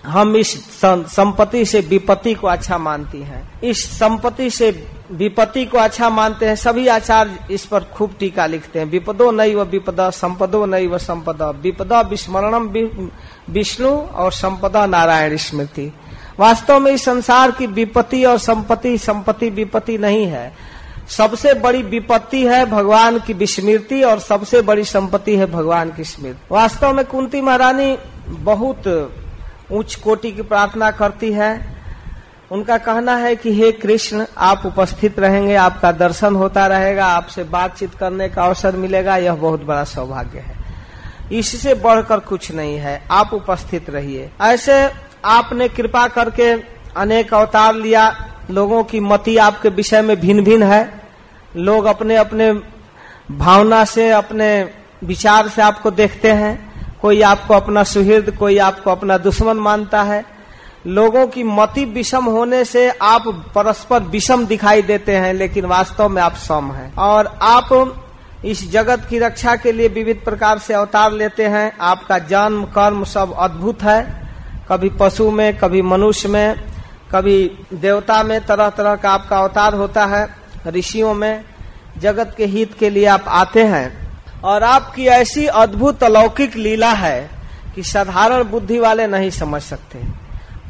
Speaker 1: हम इस संपत्ति से विपत्ति को अच्छा मानती हैं। इस संपत्ति से विपत्ति को अच्छा मानते हैं। सभी आचार्य इस पर खूब टीका लिखते हैं। विपदो नहीं व विपदा, संपदो नहीं व संपदा। विपदा विस्मरणम विष्णु और संपदा नारायण स्मृति। वास्तव में इस संसार की विपत्ति और संपत्ति संपत्ति विपत्ति नहीं है। सबसे बड़ी विपत्ति है भगवान की विस्मृति और सबसे बड़ी संपत्ति है भगवान की स्मृति। वास्तव में कुंती महारानी बहुत उच्च कोटि की प्रार्थना करती है। उनका कहना है कि, हे कृष्ण, आप उपस्थित रहेंगे, आपका दर्शन होता रहेगा, आपसे बातचीत करने का अवसर मिलेगा, यह बहुत बड़ा सौभाग्य है। इससे बढ़कर कुछ नहीं है, आप उपस्थित रहिए। ऐसे आपने कृपा करके अनेक अवतार लिया। लोगों की मति आपके विषय में भिन्न भिन्न है। लोग अपने अपने भावना से, अपने विचार से आपको देखते हैं। कोई आपको अपना सुहृद, कोई आपको अपना दुश्मन मानता है। लोगों की मति विषम होने से आप परस्पर विषम दिखाई देते हैं, लेकिन वास्तव में आप सम हैं। और आप इस जगत की रक्षा के लिए विविध प्रकार से अवतार लेते हैं। आपका जन्म, कर्म सब अद्भुत है। कभी पशु में, कभी मनुष्य में, कभी देवता में तरह तरह का आपका अवतार होता है, ऋषियों में, जगत के हित के लिए आप आते हैं, और आपकी ऐसी अद्भुत अलौकिक लीला है कि साधारण बुद्धि वाले नहीं समझ सकते।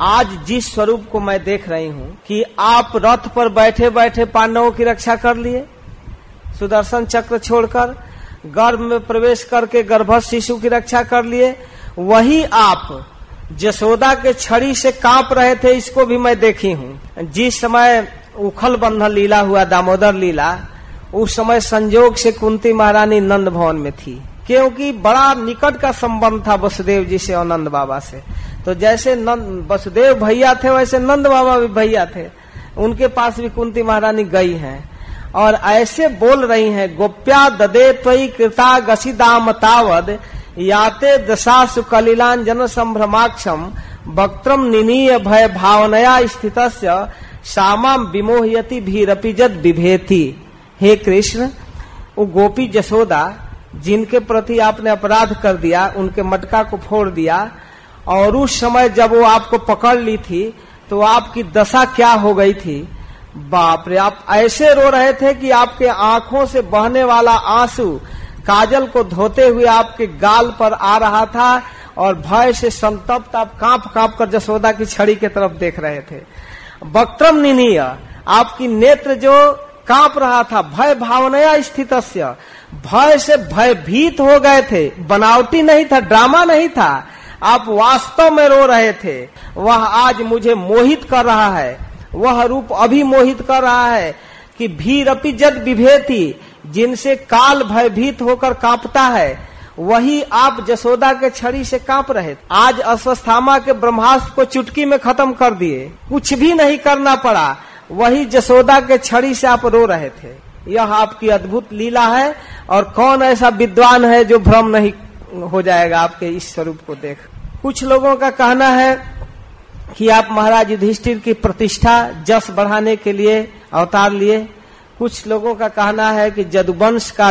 Speaker 1: आज जिस स्वरूप को मैं देख रही हूँ कि आप रथ पर बैठे बैठे पांडवों की रक्षा कर लिए, सुदर्शन चक्र छोड़कर, गर्भ में प्रवेश करके गर्भस्थ शिशु की रक्षा कर लिए, वही आप जसोदा के छड़ी से काँप रहे थे, इसको भी मैं देखी हूँ। जिस समय उखल बंधन लीला हुआ, दामोदर लीला, उस समय संजोग से कुंती महारानी नंद भवन में थी। क्योंकि बड़ा निकट का संबंध था वसुदेव जी से और नंद बाबा से। तो जैसे नंद, वसुदेव भैया थे, वैसे नंद बाबा भी भैया थे। उनके पास भी कुंती महारानी गई हैं। और ऐसे बोल रही हैं, गोप्या ददे त्वी कृता गसिदाम तावद याते दशा दशासु कलिलांजन संभ्रमाक्षम वक्त्रम निनीय भय भावनया स्थित श्यामा विमोहयति भीरपि जद विभेति हे कृष्ण, वो गोपी जसोदा, जिनके प्रति आपने अपराध कर दिया, उनके मटका को फोड़ दिया, और उस समय जब वो आपको पकड़ ली थी तो आपकी दशा क्या हो गई थी? बाप रे, आप ऐसे रो रहे थे कि आपके आँखों से बहने वाला आँसू काजल को धोते हुए आपके गाल पर आ रहा था और भय से संतप्त आप काँप काँप कर जसोदा की छड़ी की तरफ़ देख रहे थे। वक्त्रम निनीय, आपकी नेत्र जो काँप रहा था, भय भावनया स्थित भय से भयभीत हो गए थे, बनावटी नहीं था, ड्रामा नहीं था, आप वास्तव में रो रहे थे। वह आज मुझे मोहित कर रहा है, वह रूप अभी मोहित कर रहा है कि भीरपि जद विभेती जिनसे काल भयभीत होकर कांपता है, वही आप जसोदा के छड़ी से काँप रहे आज अस्वस्थामा के ब्रह्मास्त्र को चुटकी में खत्म कर दिए। कुछ भी नहीं करना पड़ा, वही जसोदा के छड़ी से आप रो रहे थे। यह आपकी अद्भुत लीला है, और कौन ऐसा विद्वान है जो भ्रम नहीं हो जाएगा आपके इस स्वरूप को देख। कुछ लोगों का कहना है कि आप महाराज युधिष्ठिर की प्रतिष्ठा, जस बढ़ाने के लिए अवतार लिए। कुछ लोगों का कहना है कि जदुवंश का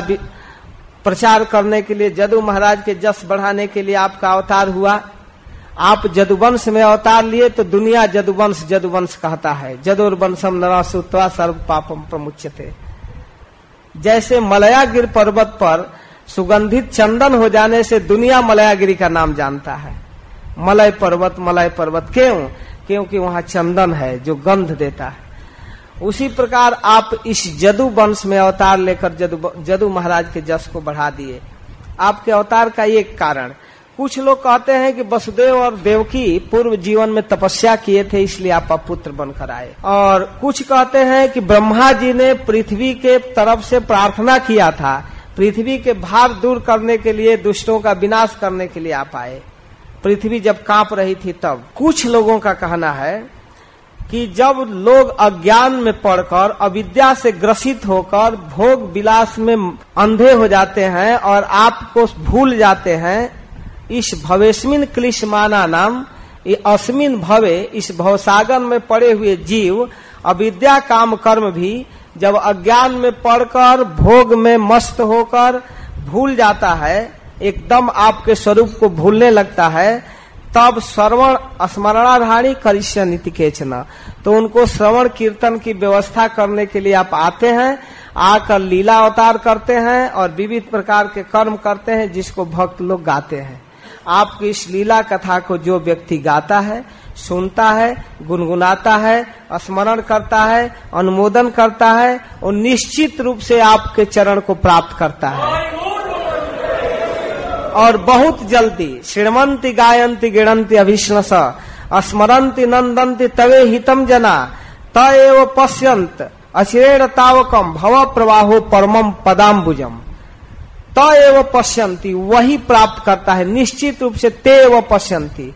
Speaker 1: प्रचार करने के लिए, जदु महाराज के जस बढ़ाने के लिए आपका अवतार हुआ। आप जदुवंश में अवतार लिए तो दुनिया जदुवंश जदुवंश कहता है। जदुर्वंशम नरासुत्वा सर्व पापम प्रमुचते जैसे मलयागिर पर्वत पर सुगंधित चंदन हो जाने से दुनिया मलयागिरी का नाम जानता है। मलय पर्वत मलय पर्वत क्यों? क्योंकि वहाँ चंदन है जो गंध देता है। उसी प्रकार आप इस जदु वंश में अवतार लेकर जदु जदु महाराज के जस को बढ़ा दिए। आपके अवतार का एक कारण। कुछ लोग कहते हैं कि वसुदेव और देवकी पूर्व जीवन में तपस्या किए थे, इसलिए आप पुत्र बनकर आए। और कुछ कहते हैं कि ब्रह्मा जी ने पृथ्वी के तरफ़ से प्रार्थना किया था। पृथ्वी के भार दूर करने के लिए, दुष्टों का विनाश करने के लिए आप आए। पृथ्वी जब काँप रही थी तब। कुछ लोगों का कहना है कि जब लोग अज्ञान में पढ़कर अविद्या से ग्रसित होकर भोग विलास में अंधे हो जाते हैं और आपको भूल जाते हैं, इस भवेस्मिन क्लिशमाना नाम अस्मिन भवे, इस भवसागर में पड़े हुए जीव, अविद्या काम कर्म भी, जब अज्ञान में पढ़कर भोग में मस्त होकर, भूल जाता है, एकदम आपके स्वरूप को भूलने लगता है तब श्रवण स्मरणाधारी करिष्य नीति केचना तो उनको श्रवण कीर्तन की व्यवस्था करने के लिए आप आते हैं, आकर लीला अवतार करते हैं और विविध प्रकार के कर्म करते हैं जिसको भक्त लोग गाते हैं। आपकी इस लीला कथा को जो व्यक्ति गाता है, सुनता है, गुनगुनाता है, स्मरण करता है, अनुमोदन करता है और निश्चित रूप से आपके चरण को प्राप्त करता है। और बहुत जल्दी श्रीमंती गायंती गिणंती अभिष्णस स्मरंती नंदंती तवे हितम जना तव पश्यंत अचिरेण तावकम भव प्रवाहो परमम पदाम्बुजम तव पश्यंती वही प्राप्त करता है, निश्चित रूप से ते तेव पश्यंती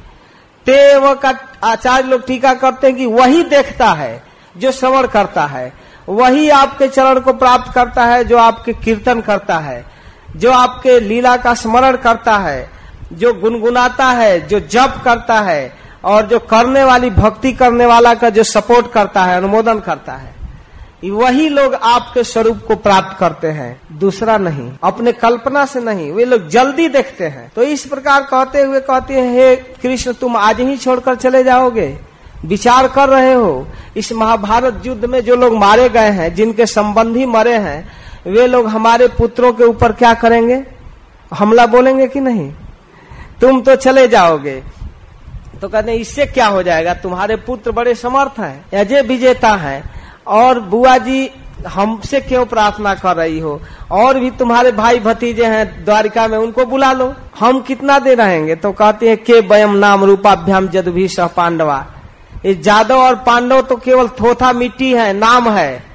Speaker 1: तेव का आचार्य लोग टीका करते हैं कि वही देखता है, जो श्रवण करता है। वही आपके चरण को प्राप्त करता है, जो आपके कीर्तन करता है। जो आपके लीला का स्मरण करता है, जो गुनगुनाता है, जो जप करता है, और जो करने वाली भक्ति करने वाला का जो सपोर्ट करता है, अनुमोदन करता है, वही लोग आपके स्वरूप को प्राप्त करते हैं, दूसरा नहीं। अपने कल्पना से नहीं, वे लोग जल्दी देखते हैं। तो इस प्रकार कहते हुए कहते हैं, हे कृष्ण, तुम आज ही छोड़कर चले जाओगे। विचार कर रहे हो, इस महाभारत युद्ध में जो लोग मारे गए हैं, जिनके संबंधी मरे हैं वे लोग हमारे पुत्रों के ऊपर क्या करेंगे? हमला बोलेंगे कि नहीं? तुम तो चले जाओगे। तो कहते इससे क्या हो जाएगा? तुम्हारे पुत्र बड़े समर्थ हैं, अजय विजेता हैं, और बुआ जी हमसे क्यों प्रार्थना कर रही हो? और भी तुम्हारे भाई भतीजे हैं द्वारिका में, उनको बुला लो। हम कितना दे रहेंगे? तो कहते हैं, के बयम नाम रूपाभ्याम जद भी सह पांडवा। ये जादव और पांडव तो केवल थोथा मिट्टी है, नाम है।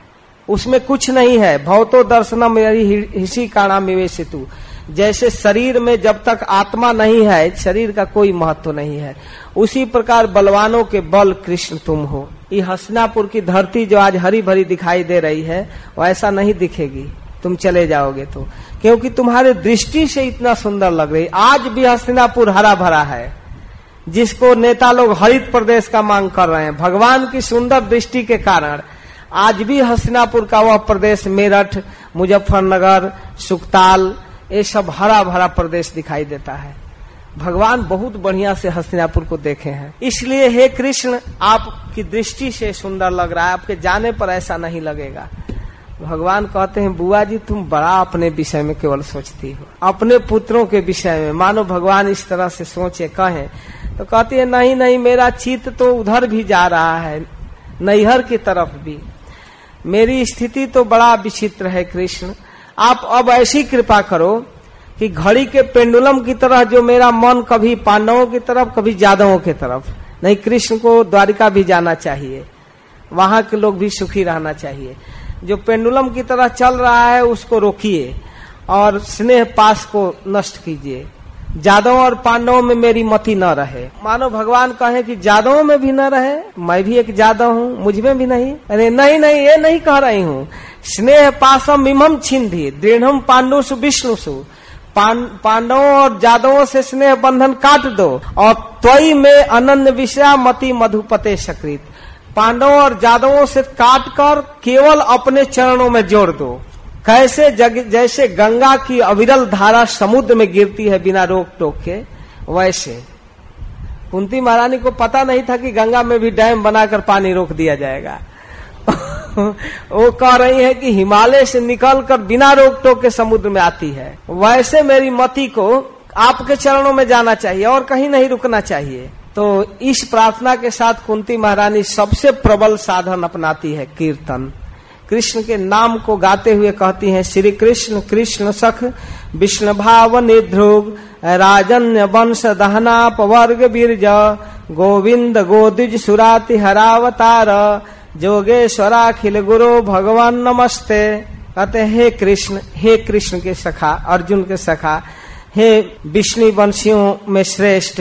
Speaker 1: उसमें कुछ नहीं है। भौतो दर्शनम हिसी का नाम सेतु जैसे शरीर में जब तक आत्मा नहीं है, शरीर का कोई महत्व नहीं है। उसी प्रकार बलवानों के बल कृष्ण तुम हो। ये हसनापुर की धरती जो आज हरी भरी दिखाई दे रही है, वो ऐसा नहीं दिखेगी। तुम चले जाओगे तो। क्योंकि तुम्हारे दृष्टि से इतना सुंदर लग रही। आज भी हस्तिनापुर हरा भरा है। जिसको नेता लोग हरित प्रदेश का मांग कर रहे हैं। भगवान की सुंदर दृष्टि के कारण। आज भी हस्तिनापुर का वह प्रदेश मेरठ, मुजफ्फरनगर, सुखताल, ये सब हरा भरा प्रदेश दिखाई देता है। भगवान बहुत बढ़िया से हस्तिनापुर को देखे हैं। इसलिए हे कृष्ण, आपकी दृष्टि से सुंदर लग रहा है, आपके जाने पर ऐसा नहीं लगेगा। भगवान कहते हैं, बुआ जी, तुम बड़ा अपने विषय में केवल सोचती हो। अपने पुत्रों के विषय में, मानो भगवान इस तरह से सोचे, कहे तो कहती है, नहीं नहीं, मेरा चित्त तो उधर भी जा रहा है, नैहर की तरफ़ भी। मेरी स्थिति तो बड़ा विचित्र है, कृष्ण। आप अब ऐसी कृपा करो कि घड़ी के पेंडुलम की तरह जो मेरा मन कभी पांडवों की तरफ़, कभी जादवों की तरफ़, नहीं, कृष्ण को द्वारिका भी जाना चाहिए। वहाँ के लोग भी सुखी रहना चाहिए। जो पेंडुलम की तरह चल रहा है, उसको रोकिए और स्नेह पास को नष्ट कीजिए। जादव और पांडवों में मेरी मति न रहे। मानो भगवान कहे कि जादवों में भी न रहे, मैं भी एक जादव हूँ, मुझमें भी नहीं। अरे नहीं नहीं, ये नहीं कह रही हूँ। स्नेह पासम इमम छिंदी दृढ़ पांडुसु विष्णुसु। पांडवों और जादवों से स्नेह बंधन काट दो, और त्वई में अनन्य विषया मति मधुपते सकृत। पांडवों और जादवों से काट कर केवल अपने चरणों में जोड़ दो। कैसे जग, जैसे गंगा की अविरल धारा समुद्र में गिरती है बिना रोक टोक के वैसे। कुंती महारानी को पता नहीं था कि गंगा में भी डैम बनाकर पानी रोक दिया जाएगा। वो कह रही है कि हिमालय से निकलकर बिना रोक टोक के समुद्र में आती है। वैसे मेरी मति को आपके चरणों में जाना चाहिए और कहीं नहीं रुकना चाहिए। तो इस प्रार्थना के साथ कुंती महारानी सबसे प्रबल साधन अपनाती है कीर्तन। कृष्ण के नाम को गाते हुए कहती हैं, श्री कृष्ण कृष्ण सख, विष्णु भाव निध्रुग राजन्य वंश दहना वर्ग बीरज, गोविंद गोदिज सुराति हरावतार जोगेश्वराखिल गुरु भगवान नमस्ते। कहते हे कृष्ण हे कृष्ण के सखा, अर्जुन के सखा, हे विष्णु वंशियों में श्रेष्ठ,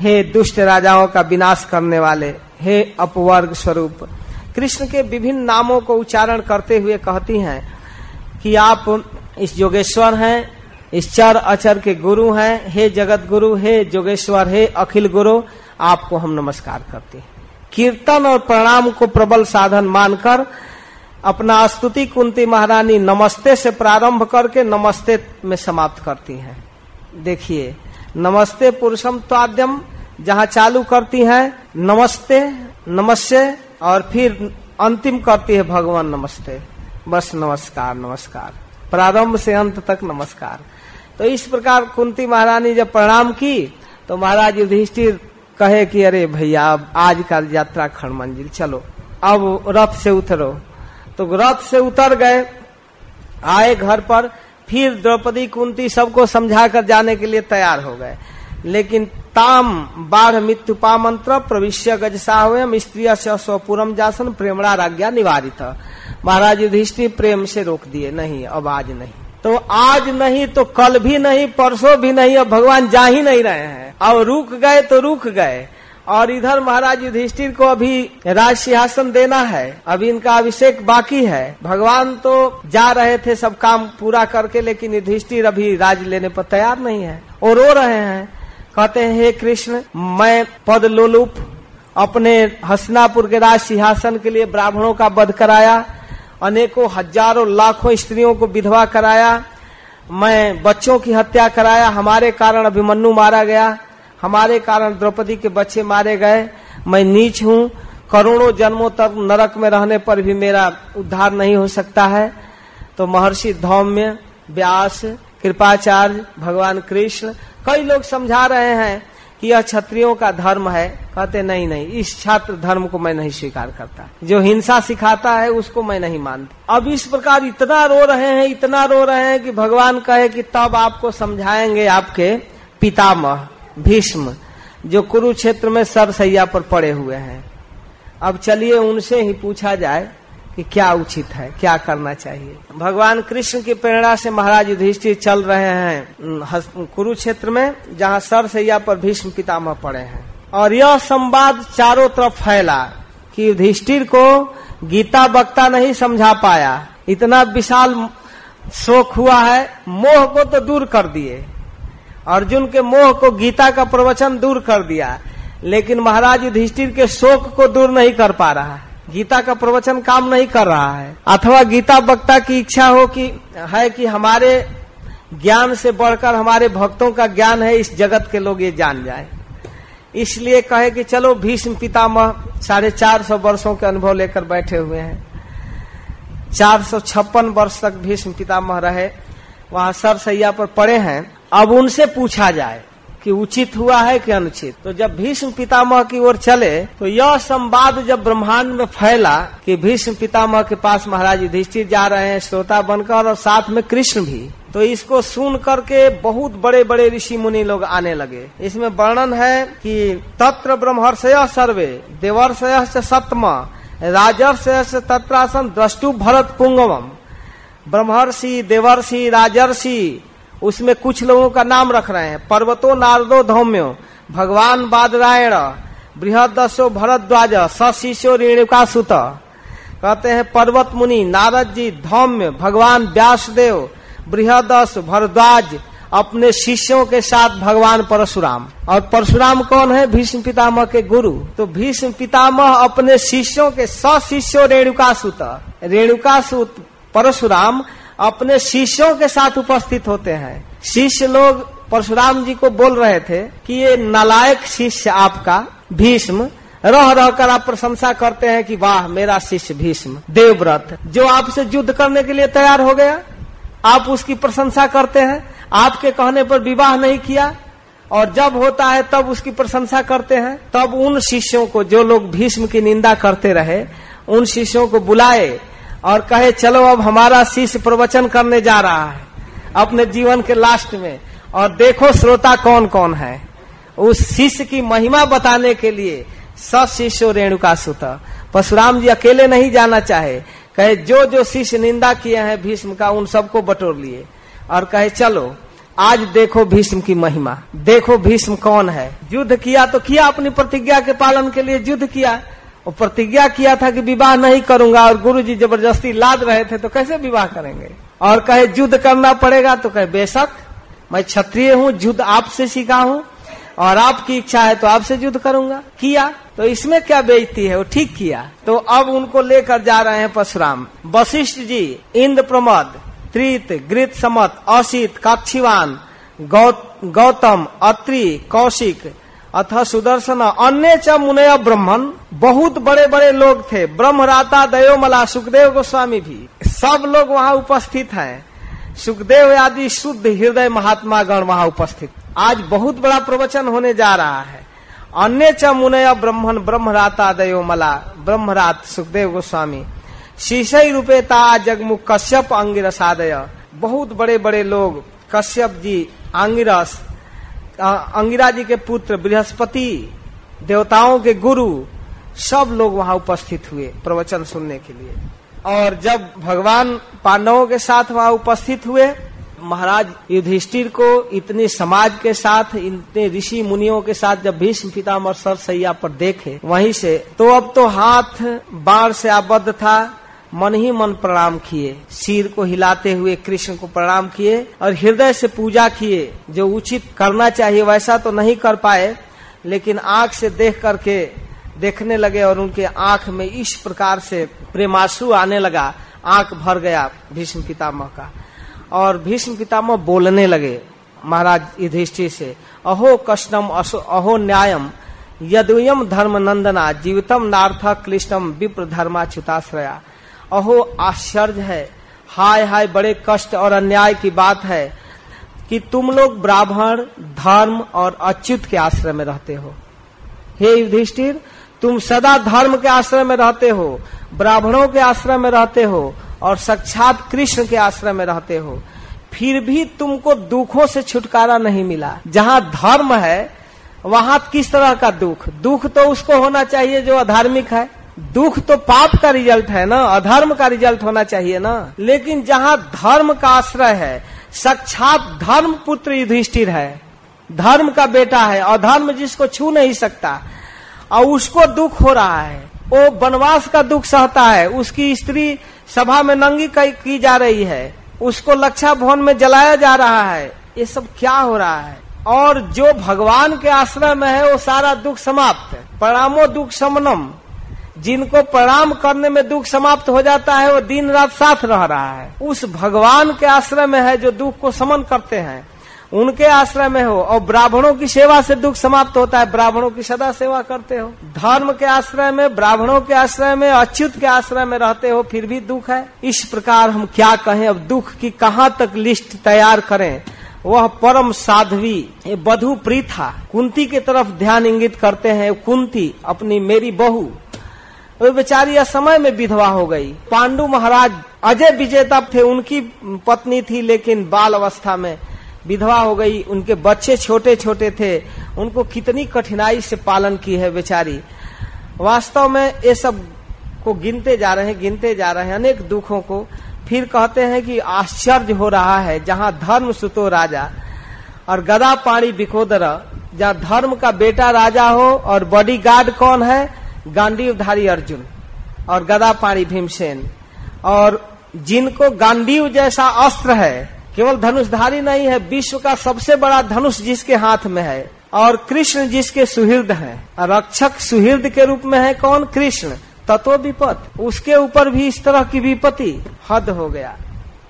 Speaker 1: हे दुष्ट राजाओं का विनाश करने वाले, हे अपवर्ग स्वरूप कृष्ण के विभिन्न नामों को उच्चारण करते हुए कहती हैं कि आप इस योगेश्वर हैं, इस चर अचर के गुरु हैं। हे जगत गुरु हे जोगेश्वर, हे अखिल गुरु, आपको हम नमस्कार करते हैं। कीर्तन और प्रणाम को प्रबल साधन मानकर अपना स्तुति कुंती महारानी नमस्ते से प्रारंभ करके नमस्ते में समाप्त करती हैं। देखिए, नमस्ते पुरुषम त्वाद्यम, जहाँ चालू करती है, नमस्ते नमस्ते और फिर अंतिम करती है भगवान नमस्ते। बस नमस्कार नमस्कार। प्रारंभ से अंत तक नमस्कार। तो इस प्रकार कुंती महारानी जब प्रणाम की तो महाराज युधिष्ठिर कहे कि, अरे भैया आज का यात्रा खड़ मंजिल, चलो। अब रथ से उतरो। तो रथ से उतर गए, आए घर पर। फिर द्रौपदी कुंती सबको समझा कर जाने के लिए तैयार हो गए। लेकिन ताम, बाढ़, मृत्यु मंत्र, प्रविश्य, गज गजसावयम स्त्रिय स्वपुरम जासन, प्रेमणा, राज्ञा, निवारित। महाराज युधिष्ठिर प्रेम से रोक दिए, नहीं, अब आज नहीं। तो आज नहीं तो कल भी नहीं, परसों भी नहीं, अब भगवान जा ही नहीं रहे हैं। अब रुक गए तो रुक गए। और इधर महाराज युधिष्ठिर को अभी राज सिंहासन देना है, अभी इनका अभिषेक बाकी है। भगवान तो जा रहे थे, सब काम पूरा करके, लेकिन युधिष्ठिर अभी राज लेने पर तैयार नहीं है। और रो रहे हैं। कहते हैं, हे कृष्ण, मैं पद लोलुप अपने हसनापुर के राज सिंहासन के लिए ब्राह्मणों का वध कराया, अनेकों हज़ारों लाखों स्त्रियों को विधवा कराया, मैं बच्चों की हत्या कराया, हमारे कारण अभिमन्यु मारा गया, हमारे कारण द्रौपदी के बच्चे मारे गए, मैं नीच हूँ, करोड़ों जन्मों तक नरक में रहने पर भी मेरा उद्धार नहीं हो सकता है। तो महर्षि धौम्य, व्यास कृपाचार्य भगवान कृष्ण। कई लोग समझा रहे हैं कि यह क्षत्रियों का धर्म है। कहते, नहीं नहीं, इस छात्र धर्म को मैं नहीं स्वीकार करता। जो हिंसा सिखाता है, उसको मैं नहीं मानता। अब इस प्रकार इतना रो रहे हैं, इतना रो रहे हैं कि भगवान कहे कि तब आपको समझाएँगे आपके पितामह, भीष्म, जो कुरुक्षेत्र में सरसैया पर पड़े हुए हैं। अब चलिए उनसे ही पूछा जाए कि क्या उचित है, क्या करना चाहिए। भगवान कृष्ण की प्रेरणा से महाराज युधिष्ठिर चल रहे हैं कुरुक्षेत्र में, जहाँ सरसैया पर भीष्म पितामह पड़े हैं। और यह संवाद चारों तरफ़ फैला कि युधिष्ठिर को गीता वक्ता नहीं समझा पाया। इतना विशाल शोक हुआ है, मोह को तो दूर कर दिए। अर्जुन के मोह को गीता का प्रवचन दूर कर दिया। लेकिन महाराज युधिष्ठिर के शोक को दूर नहीं कर पा रहा। गीता का प्रवचन काम नहीं कर रहा है। अथवा गीता वक्ता की इच्छा हो कि, है कि हमारे ज्ञान से बढ़कर हमारे भक्तों का ज्ञान है, इस जगत के लोग ये जान जाए। इसलिए कहे कि चलो भीष्म पितामह साढ़े चार सौ वर्षो के अनुभव लेकर बैठे हुए हैं। चार सौ छप्पन वर्ष तक भीष्म पितामह रहे, वहाँ सरसैया पर पड़े हैं। अब उनसे पूछा जाए कि उचित हुआ है कि अनुचित? तो जब भीष्म पितामह की ओर चले तो यह संवाद जब ब्रह्मांड में फैला कि भीष्म पितामह के पास महाराज युधिष्ठिर जा रहे हैं, श्रोता बनकर, और साथ में कृष्ण भी तो इसको सुन करके बहुत बड़े बड़े ऋषि मुनि लोग आने लगे। इसमें वर्णन है कि तत्र ब्रह्मर्षय सर्वे देवर्षय सत्मा राजर्षय तत्रासन द्रष्टु भरत पुंगवम। ब्रह्मर्षि, देवर्षि, राजर्षि उसमें कुछ लोगों का नाम रख रहे हैं। पर्वतो नारदो धौम्यो। भगवान बादरायण बृहदसो भरद्वाज सशिष्यो रेणुका सुत कहते हैं, पर्वत मुनि, नारद जी, धौम्य, भगवान व्यासदेव बृहदस भरद्वाज, अपने शिष्यों के साथ भगवान परशुराम। और परशुराम कौन है? भीष्म पितामह के गुरु। तो भीष्म पितामह अपने शिष्यों के सशिष्यो रेणुका सुत रेणुका सुत परशुराम अपने शिष्यों के साथ उपस्थित होते हैं। शिष्य लोग परशुराम जी को बोल रहे थे कि ये नालायक शिष्य आपका, भीष्म, रह रह कर आप प्रशंसा करते हैं कि वाह, मेरा शिष्य भीष्म, देवव्रत, जो आपसे युद्ध करने के लिए तैयार हो गया। आप उसकी प्रशंसा करते हैं। आपके कहने पर विवाह नहीं किया। और जब होता है तब उसकी प्रशंसा करते हैं। तब उन शिष्यों को, जो लोग भीष्म की निंदा करते रहे, उन शिष्यों को बुलाए। और कहे, चलो, अब हमारा शिष्य प्रवचन करने जा रहा है, अपने जीवन के लास्ट में। और देखो, श्रोता कौन कौन है। उस शिष्य की महिमा बताने के लिए सब शिष्य रेणुका सुत। परशुराम जी अकेले नहीं जाना चाहे। कहे, जो जो शिष्य निंदा किए हैं भीष्म का, उन सबको बटोर लिए। और कहे, चलो, आज देखो भीष्म की महिमा। देखो भीष्म कौन है। युद्ध किया तो किया अपनी प्रतिज्ञा के पालन के लिए, युद्ध किया। और प्रतिज्ञा किया था कि विवाह नहीं करूँगा और गुरु जी ज़बरदस्ती लाद रहे थे तो कैसे विवाह करेंगे? और कहे, युद्ध करना पड़ेगा तो कहे, बेशक, मैं क्षत्रिय हूँ, युद्ध आपसे सीखा हूँ, और आपकी इच्छा है तो आपसे युद्ध करूँगा। किया तो इसमें क्या बेचती है? वो ठीक किया। तो अब उनको लेकर जा रहे हैं परशुराम। वशिष्ठ जी इंद्र प्रमोद त्रित, गृत समत, असित, काक्षीवान गौतम, अत्रि, कौशिक अथ सुदर्शन। अन्य च मुनय ब्रह्मन। बहुत बड़े बड़े लोग थे। ब्रह्मराता दयोमला सुखदेव गोस्वामी भी। सब लोग वहाँ उपस्थित हैं। सुखदेव आदि शुद्ध हृदय महात्मा गण वहाँ उपस्थित। आज बहुत बड़ा प्रवचन होने जा रहा है। अन्य च मुनय ब्रह्मन, ब्रह्मराता दयोमला, ब्रह्मरात सुखदेव गोस्वामी। शीशई रूपेता जगमुख कश्यप अंगिरसादय। बहुत बड़े बड़े लोग। कश्यप जी आंगिरस अंगिरा जी के पुत्र, बृहस्पति, देवताओं के गुरु, सब लोग वहाँ उपस्थित हुए प्रवचन सुनने के लिए। और जब भगवान पांडवों के साथ वहाँ उपस्थित हुए, महाराज युधिष्ठिर को इतने समाज के साथ, इतने ऋषि मुनियों के साथ जब भीष्म पितामह सर सैया पर देखे, वहीं से तो अब तो हाथ बाढ़ से आबद्ध था मन ही मन प्रणाम किए। सिर को हिलाते हुए कृष्ण को प्रणाम किए और हृदय से पूजा किए। जो उचित करना चाहिए वैसा तो नहीं कर पाए, लेकिन आँख से देख करके देखने लगे और उनके आँख में इस प्रकार से प्रेमाशु आने लगा। आँख भर गया भीष्म पितामह का। और भीष्म पितामह बोलने लगे महाराज युधिष्ठिर से, अहो कष्टम अहो न्यायम, यदुयम धर्म नंदना जीवितम नार्थ क्लिष्टम विप्र धर्माच्युताश्रया अहो, आश्चर्य है। हाय हाय, बड़े कष्ट और अन्याय की बात है कि तुम लोग ब्राह्मण, धर्म और अच्युत के आश्रय में रहते हो। हे युधिष्ठिर, तुम सदा धर्म के आश्रय में रहते हो, ब्राह्मणों के आश्रय में रहते हो और साक्षात कृष्ण के आश्रय में रहते हो। फिर भी तुमको दुखों से छुटकारा नहीं मिला। जहाँ धर्म है, वहाँ किस तरह का दुख? दुख तो उसको होना चाहिए जो अधार्मिक है। दुख तो पाप का रिज़ल्ट है ना, अधर्म का रिज़ल्ट होना चाहिए ना। लेकिन जहाँ धर्म का आश्रय है, साक्षात धर्म पुत्र युधिष्ठिर है। धर्म का बेटा है अधर्म जिसको छू नहीं सकता, और उसको दुख हो रहा है। वो वनवास का दुख सहता है, उसकी स्त्री सभा में नंगी की जा रही है, उसको लक्षा भवन में जलाया जा रहा है। ये सब क्या हो रहा है? और जो भगवान के आश्रय में है, वो सारा दुख समाप्त प्रणामो दुख समनम। जिनको प्रणाम करने में दुख समाप्त हो जाता है, वो दिन रात साथ रह रहा है। उस भगवान के आश्रय में है जो दुख को समन करते हैं। उनके आश्रय में हो और ब्राह्मणों की सेवा से दुख समाप्त होता है। ब्राह्मणों की सदा सेवा करते हो। धर्म के आश्रय में, ब्राह्मणों के आश्रय में, अच्युत के आश्रय में रहते हो, फिर भी दुख है। इस प्रकार हम क्या कहें, अब दुख की कहाँ तक लिस्ट तैयार करें? वह परम साध्वी बधु प्रीथा, कुंती की तरफ़ ध्यान इंगित करते हैं। कुंती, अपनी मेरी बहू वो बेचारी असमय में विधवा हो गई। पांडु महाराज अजय विजेता थे, उनकी पत्नी थी, लेकिन बाल अवस्था में विधवा हो गई। उनके बच्चे छोटे छोटे थे। उनको कितनी कठिनाई से पालन की है बेचारी वास्तव में ये सबको गिनते जा रहे हैं, गिनते जा रहे हैं अनेक दुखों को। फिर कहते हैं कि आश्चर्य हो रहा है, जहाँ धर्म सुतो राजा और गदा पाणी बिकोदर जहाँ धर्म का बेटा राजा हो और बॉडी गार्ड कौन है? गांडीवधारी अर्जुन और गदा पाणी भीमसेन। और जिनको गांडीव जैसा अस्त्र है, केवल धनुषधारी नहीं है, विश्व का सबसे बड़ा धनुष जिसके हाथ में है और कृष्ण जिसके सुहृद है। रक्षक सुहृद के रूप में है कौन? कृष्ण। तत्व विपत। उसके ऊपर भी इस तरह की विपत्ति हद हो गया।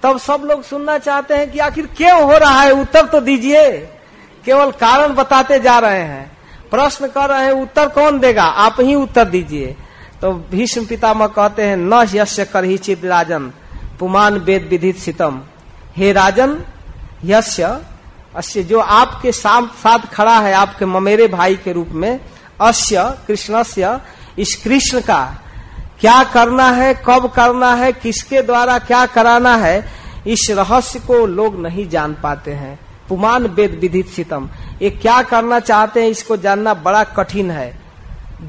Speaker 1: तब सब लोग सुनना चाहते हैं कि आखिर क्यों हो रहा है? उत्तर तो दीजिए। केवल कारण बताते जा रहे हैं। प्रश्न कर रहे हैं, उत्तर कौन देगा? आप ही उत्तर दीजिए। तो भीष्म पितामह कहते हैं, न यश कर ही चित राजन, पुमान वेद विधित सितम। हे राजन यश्य अश्य जो आपके साथ साथ खड़ा है, आपके ममेरे भाई के रूप में अश्य कृष्णस्य, इस कृष्ण का क्या करना है, कब करना है, किसके द्वारा क्या कराना है, इस रहस्य को लोग नहीं जान पाते हैं। पुमान वेद विधित सितम ये क्या करना चाहते हैं इसको जानना बड़ा कठिन है।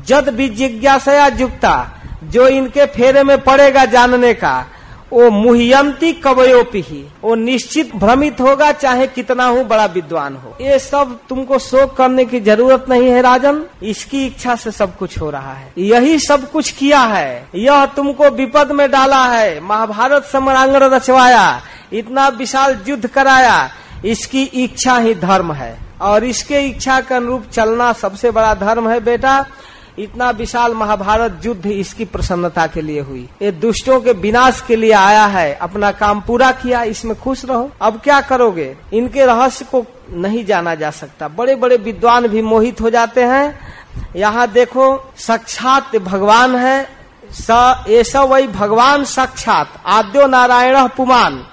Speaker 1: जद भी जिज्ञासा युक्ता जो इनके फेरे में पड़ेगा जानने का, वो मुहयंती कवयोपी ही। वो निश्चित भ्रमित होगा चाहे कितना हो बड़ा विद्वान हो। ये सब तुमको शोक करने की ज़रूरत नहीं है राजन। इसकी इच्छा से सब कुछ हो रहा है। यही सब कुछ किया है। यह तुमको विपद में डाला है। महाभारत समरांगण रचवाया। इतना विशाल युद्ध कराया। इसकी इच्छा ही धर्म है। और इसके इच्छा के अनुरूप चलना सबसे बड़ा धर्म है बेटा। इतना विशाल महाभारत युद्ध इसकी प्रसन्नता के लिए हुई। ये दुष्टों के विनाश के लिए आया है। अपना काम पूरा किया, इसमें खुश रहो। अब क्या करोगे? इनके रहस्य को नहीं जाना जा सकता। बड़े बड़े विद्वान भी मोहित हो जाते हैं। यहाँ देखो, साक्षात भगवान है। स सब वही भगवान साक्षात। आद्यो नारायण पुमान।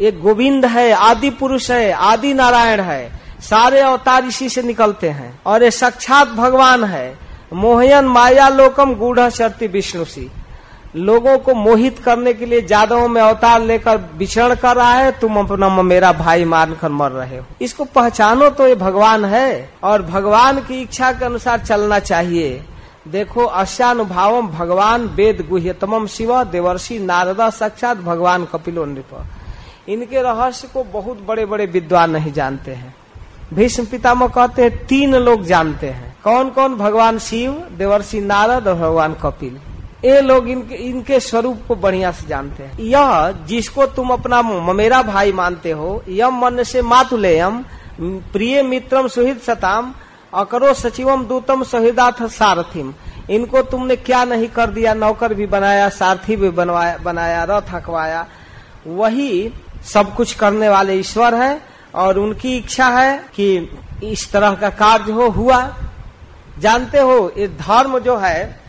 Speaker 1: ये गोविंद है, आदि पुरुष है, आदि नारायण है, सारे अवतार इसी से निकलते हैं। और ये साक्षात भगवान है। मोहयन माया लोकम गूढ़ शक्ति विष्णु सी। लोगों को मोहित करने के लिए जादवों में अवतार लेकर विचरण कर रहा है, तुम अपना मेरा भाई मानकर मर रहे हो। इसको पहचानो तो ये भगवान है, और भगवान की इच्छा के अनुसार चलना चाहिए। देखो अश्यानुभाव भगवान वेद गुह्यतम शिव देवर्षि नारदा साक्षात भगवान कपिलो नृप इनके रहस्य को बहुत बड़े बड़े विद्वान नहीं जानते हैं। भीष्म पितामह कहते हैं, तीन लोग जानते हैं। कौन कौन भगवान शिव, देवर्षि नारद और भगवान कपिल। ये लोग इनके इनके स्वरूप को बढ़िया से जानते हैं। यह जिसको तुम अपना ममेरा भाई मानते हो, यम मन से मातुलेयम, प्रिय मित्रम सुहित सताम, अकरो सचिवम दूतम सहिदाथ सारथिम। इनको तुमने क्या नहीं कर दिया? नौकर भी बनाया, सारथी भी बनवाया, बनाया, रथ हकवाया। वही सब कुछ करने वाले ईश्वर है और उनकी इच्छा है कि इस तरह का कार्य हो, हुआ। जानते हो, ये धर्म जो है,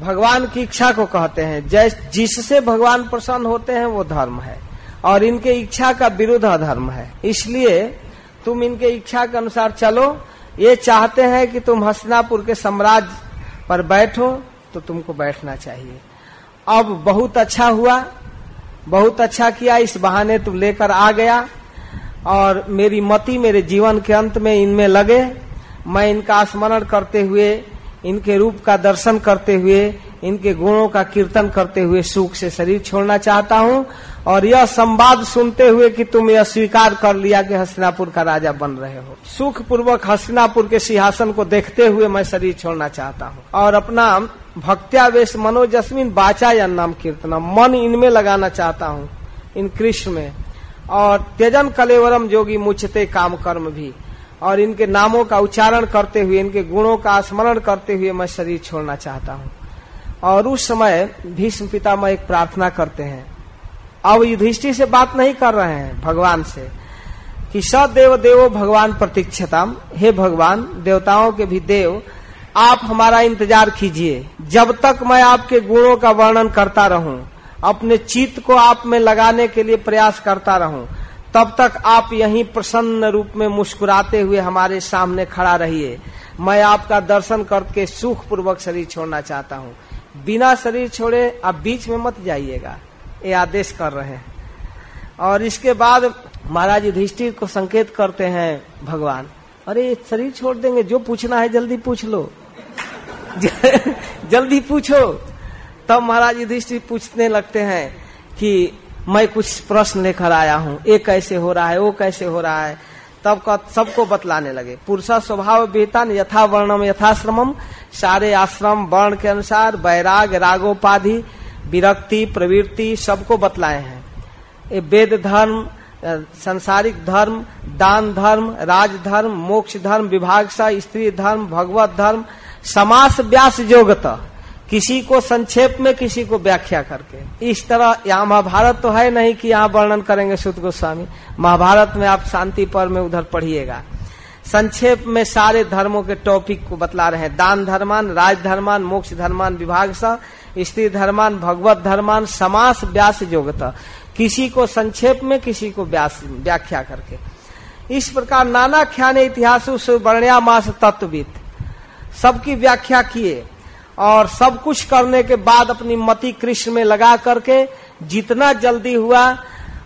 Speaker 1: भगवान की इच्छा को कहते हैं। जैस, जिससे भगवान प्रसन्न होते हैं, वो धर्म है। और इनके इच्छा का विरुद्ध धर्म है। इसलिए तुम इनके इच्छा के अनुसार चलो। ये चाहते हैं कि तुम हसनापुर के साम्राज्य पर बैठो तो तुमको बैठना चाहिए। अब बहुत अच्छा हुआ। बहुत अच्छा किया, इस बहाने तुम लेकर आ गया और मेरी मति मेरे जीवन के अंत में इनमें लगे। मैं इनका स्मरण करते हुए, इनके रूप का दर्शन करते हुए, इनके गुणों का कीर्तन करते हुए सुख से शरीर छोड़ना चाहता हूँ। और यह संवाद सुनते हुए कि तुम यह स्वीकार कर लिया कि हस्तिनापुर का राजा बन रहे हो। सुख पूर्वक हस्तिनापुर के सिंहासन को देखते हुए मैं शरीर छोड़ना चाहता हूँ। और अपना भक्त्यावेश मनोजस्मिन बाचा या नाम कीर्तन, मन इनमें लगाना चाहता हूँ, इन कृष्ण में। और त्यजन कलेवरम जोगी मुचते काम कर्म भी। और इनके नामों का उच्चारण करते हुए, इनके गुणों का स्मरण करते हुए मैं शरीर छोड़ना चाहता हूँ। और उस समय भीष्म पितामह एक प्रार्थना करते हैं। अब युधिष्ठिर से बात नहीं कर रहे हैं भगवान से, कि सदेव देवो भगवान प्रतीक्षताम। हे भगवान, देवताओं के भी देव, आप हमारा इंतज़ार कीजिए। जब तक मैं आपके गुणों का वर्णन करता रहूँ, अपने चित्त को आप में लगाने के लिए प्रयास करता रहूँ, तब तक आप यहीं प्रसन्न रूप में मुस्कुराते हुए हमारे सामने खड़ा रहिए। मैं आपका दर्शन करके सुख पूर्वक शरीर छोड़ना चाहता हूँ। बिना शरीर छोड़े आप बीच में मत जाइएगा। ये आदेश कर रहे हैं। और इसके बाद महाराज युधिष्ठिर को संकेत करते हैं भगवान, अरे, शरीर छोड़ देंगे, जो पूछना है जल्दी पूछ लो। जल्दी पूछो। तब महाराज युधिष्ठिर पूछने लगते हैं कि मैं कुछ प्रश्न लेकर आया हूँ, ये कैसे हो रहा है, वो कैसे हो रहा है? तब का सबको बतलाने लगे, पुरुषा स्वभाव वेतन यथा वर्णम यथाश्रमम, सारे आश्रम वर्ण के अनुसार, वैराग, रागोपाधि विरक्ति, प्रवृत्ति सबको बतलाए हैं। ये वेद धर्म संसारिक धर्म, दान धर्म, राज धर्म, मोक्ष धर्म विभाग सा स्त्री धर्म, भगवत धर्म, समास व्यास योगता। किसी को संक्षेप में, किसी को व्याख्या करके। इस तरह यहाँ महाभारत तो है नहीं कि यहाँ वर्णन करेंगे सुध गोस्वामी। महाभारत में आप शांति पर में उधर पढ़िएगा। संक्षेप में सारे धर्मों के टॉपिक को बतला रहे हैं। दान धर्मान, राज धर्मान, मोक्ष धर्मान विभाग सा, स्त्री धर्मान, भगवत धर्मान, समास, व्यास योगता किसी को संक्षेप में, किसी को व्यास, व्याख्या करके। इस प्रकार नाना ख्यान इतिहास वर्णया मास तत्वित सबकी व्याख्या किए और सब कुछ करने के बाद अपनी मति कृष्ण में लगा करके जितना जल्दी हुआ,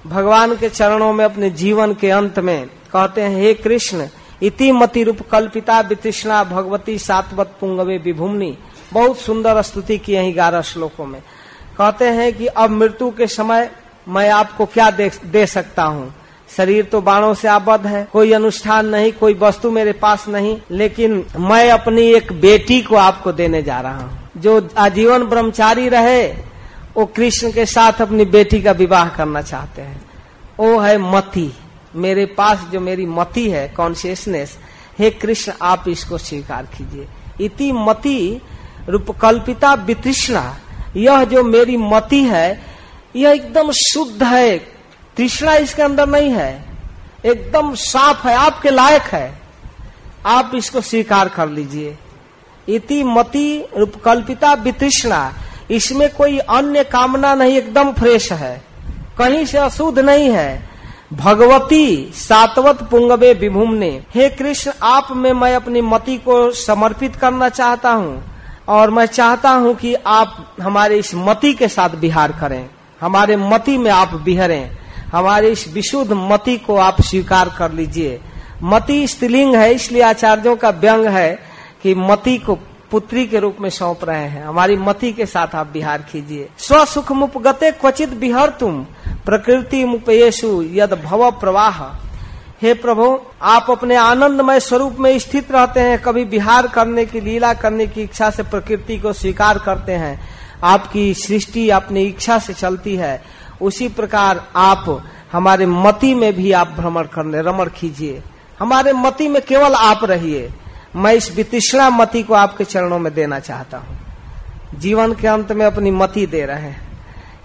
Speaker 1: भगवान के चरणों में, अपने जीवन के अंत में कहते हैं, हे कृष्ण इति मति रूप कल्पिता वितृष्णा भगवती सातवत पुंगवे विभुमनी। बहुत सुंदर स्तुति की यही ग्यारह श्लोकों में। कहते हैं कि अब मृत्यु के समय मैं आपको क्या दे, दे सकता हूँ? शरीर तो बाणों से आबद्ध है। कोई अनुष्ठान नहीं कोई वस्तु मेरे पास नहीं लेकिन मैं अपनी एक बेटी को आपको देने जा रहा हूँ। जो आजीवन ब्रह्मचारी रहे वो कृष्ण के साथ अपनी बेटी का विवाह करना चाहते हैं। वो है मति। मेरे पास जो मेरी मति है कॉन्शियसनेस हे कृष्ण, आप इसको स्वीकार कीजिए। इति मति रूपकल्पिता वितृष्णा। यह जो मेरी मति है, यह एकदम शुद्ध है। तृष्णा इसके अंदर नहीं है। एकदम साफ़ है, आपके लायक है। आप इसको स्वीकार कर लीजिए। इति मति रूपकल्पिता वितृष्णा। इसमें कोई अन्य कामना नहीं, एकदम फ्रेश है। कहीं से अशुद्ध नहीं है। भगवती सातवत पुंगवे विभुमने हे कृष्ण, आप में मैं अपनी मति को समर्पित करना चाहता हूँ और मैं चाहता हूँ कि आप हमारे इस मति के साथ बिहार करें। हमारे मति में आप बिहरें। हमारे इस विशुद्ध मति को आप स्वीकार कर लीजिए। मति स्त्रीलिंग है, इसलिए आचार्यों का व्यंग है कि मति को पुत्री के रूप में सौंप रहे हैं। हमारी मति के साथ आप बिहार कीजिए। स्व सुख मुपगते क्वचित बिहार तुम प्रकृति मुपेशु यद भव प्रवाह। हे प्रभु, आप अपने आनंदमय स्वरूप में स्थित रहते हैं, कभी बिहार करने की लीला करने की इच्छा से प्रकृति को स्वीकार करते हैं। आपकी सृष्टि अपनी इच्छा से चलती है। उसी प्रकार आप हमारे मति में भी आप भ्रमण करने, रमण कीजिए। हमारे मति में केवल आप रहिए। मैं इस वितृष्णा मति को आपके चरणों में देना चाहता हूँ। जीवन के अंत में अपनी मति दे रहे हैं।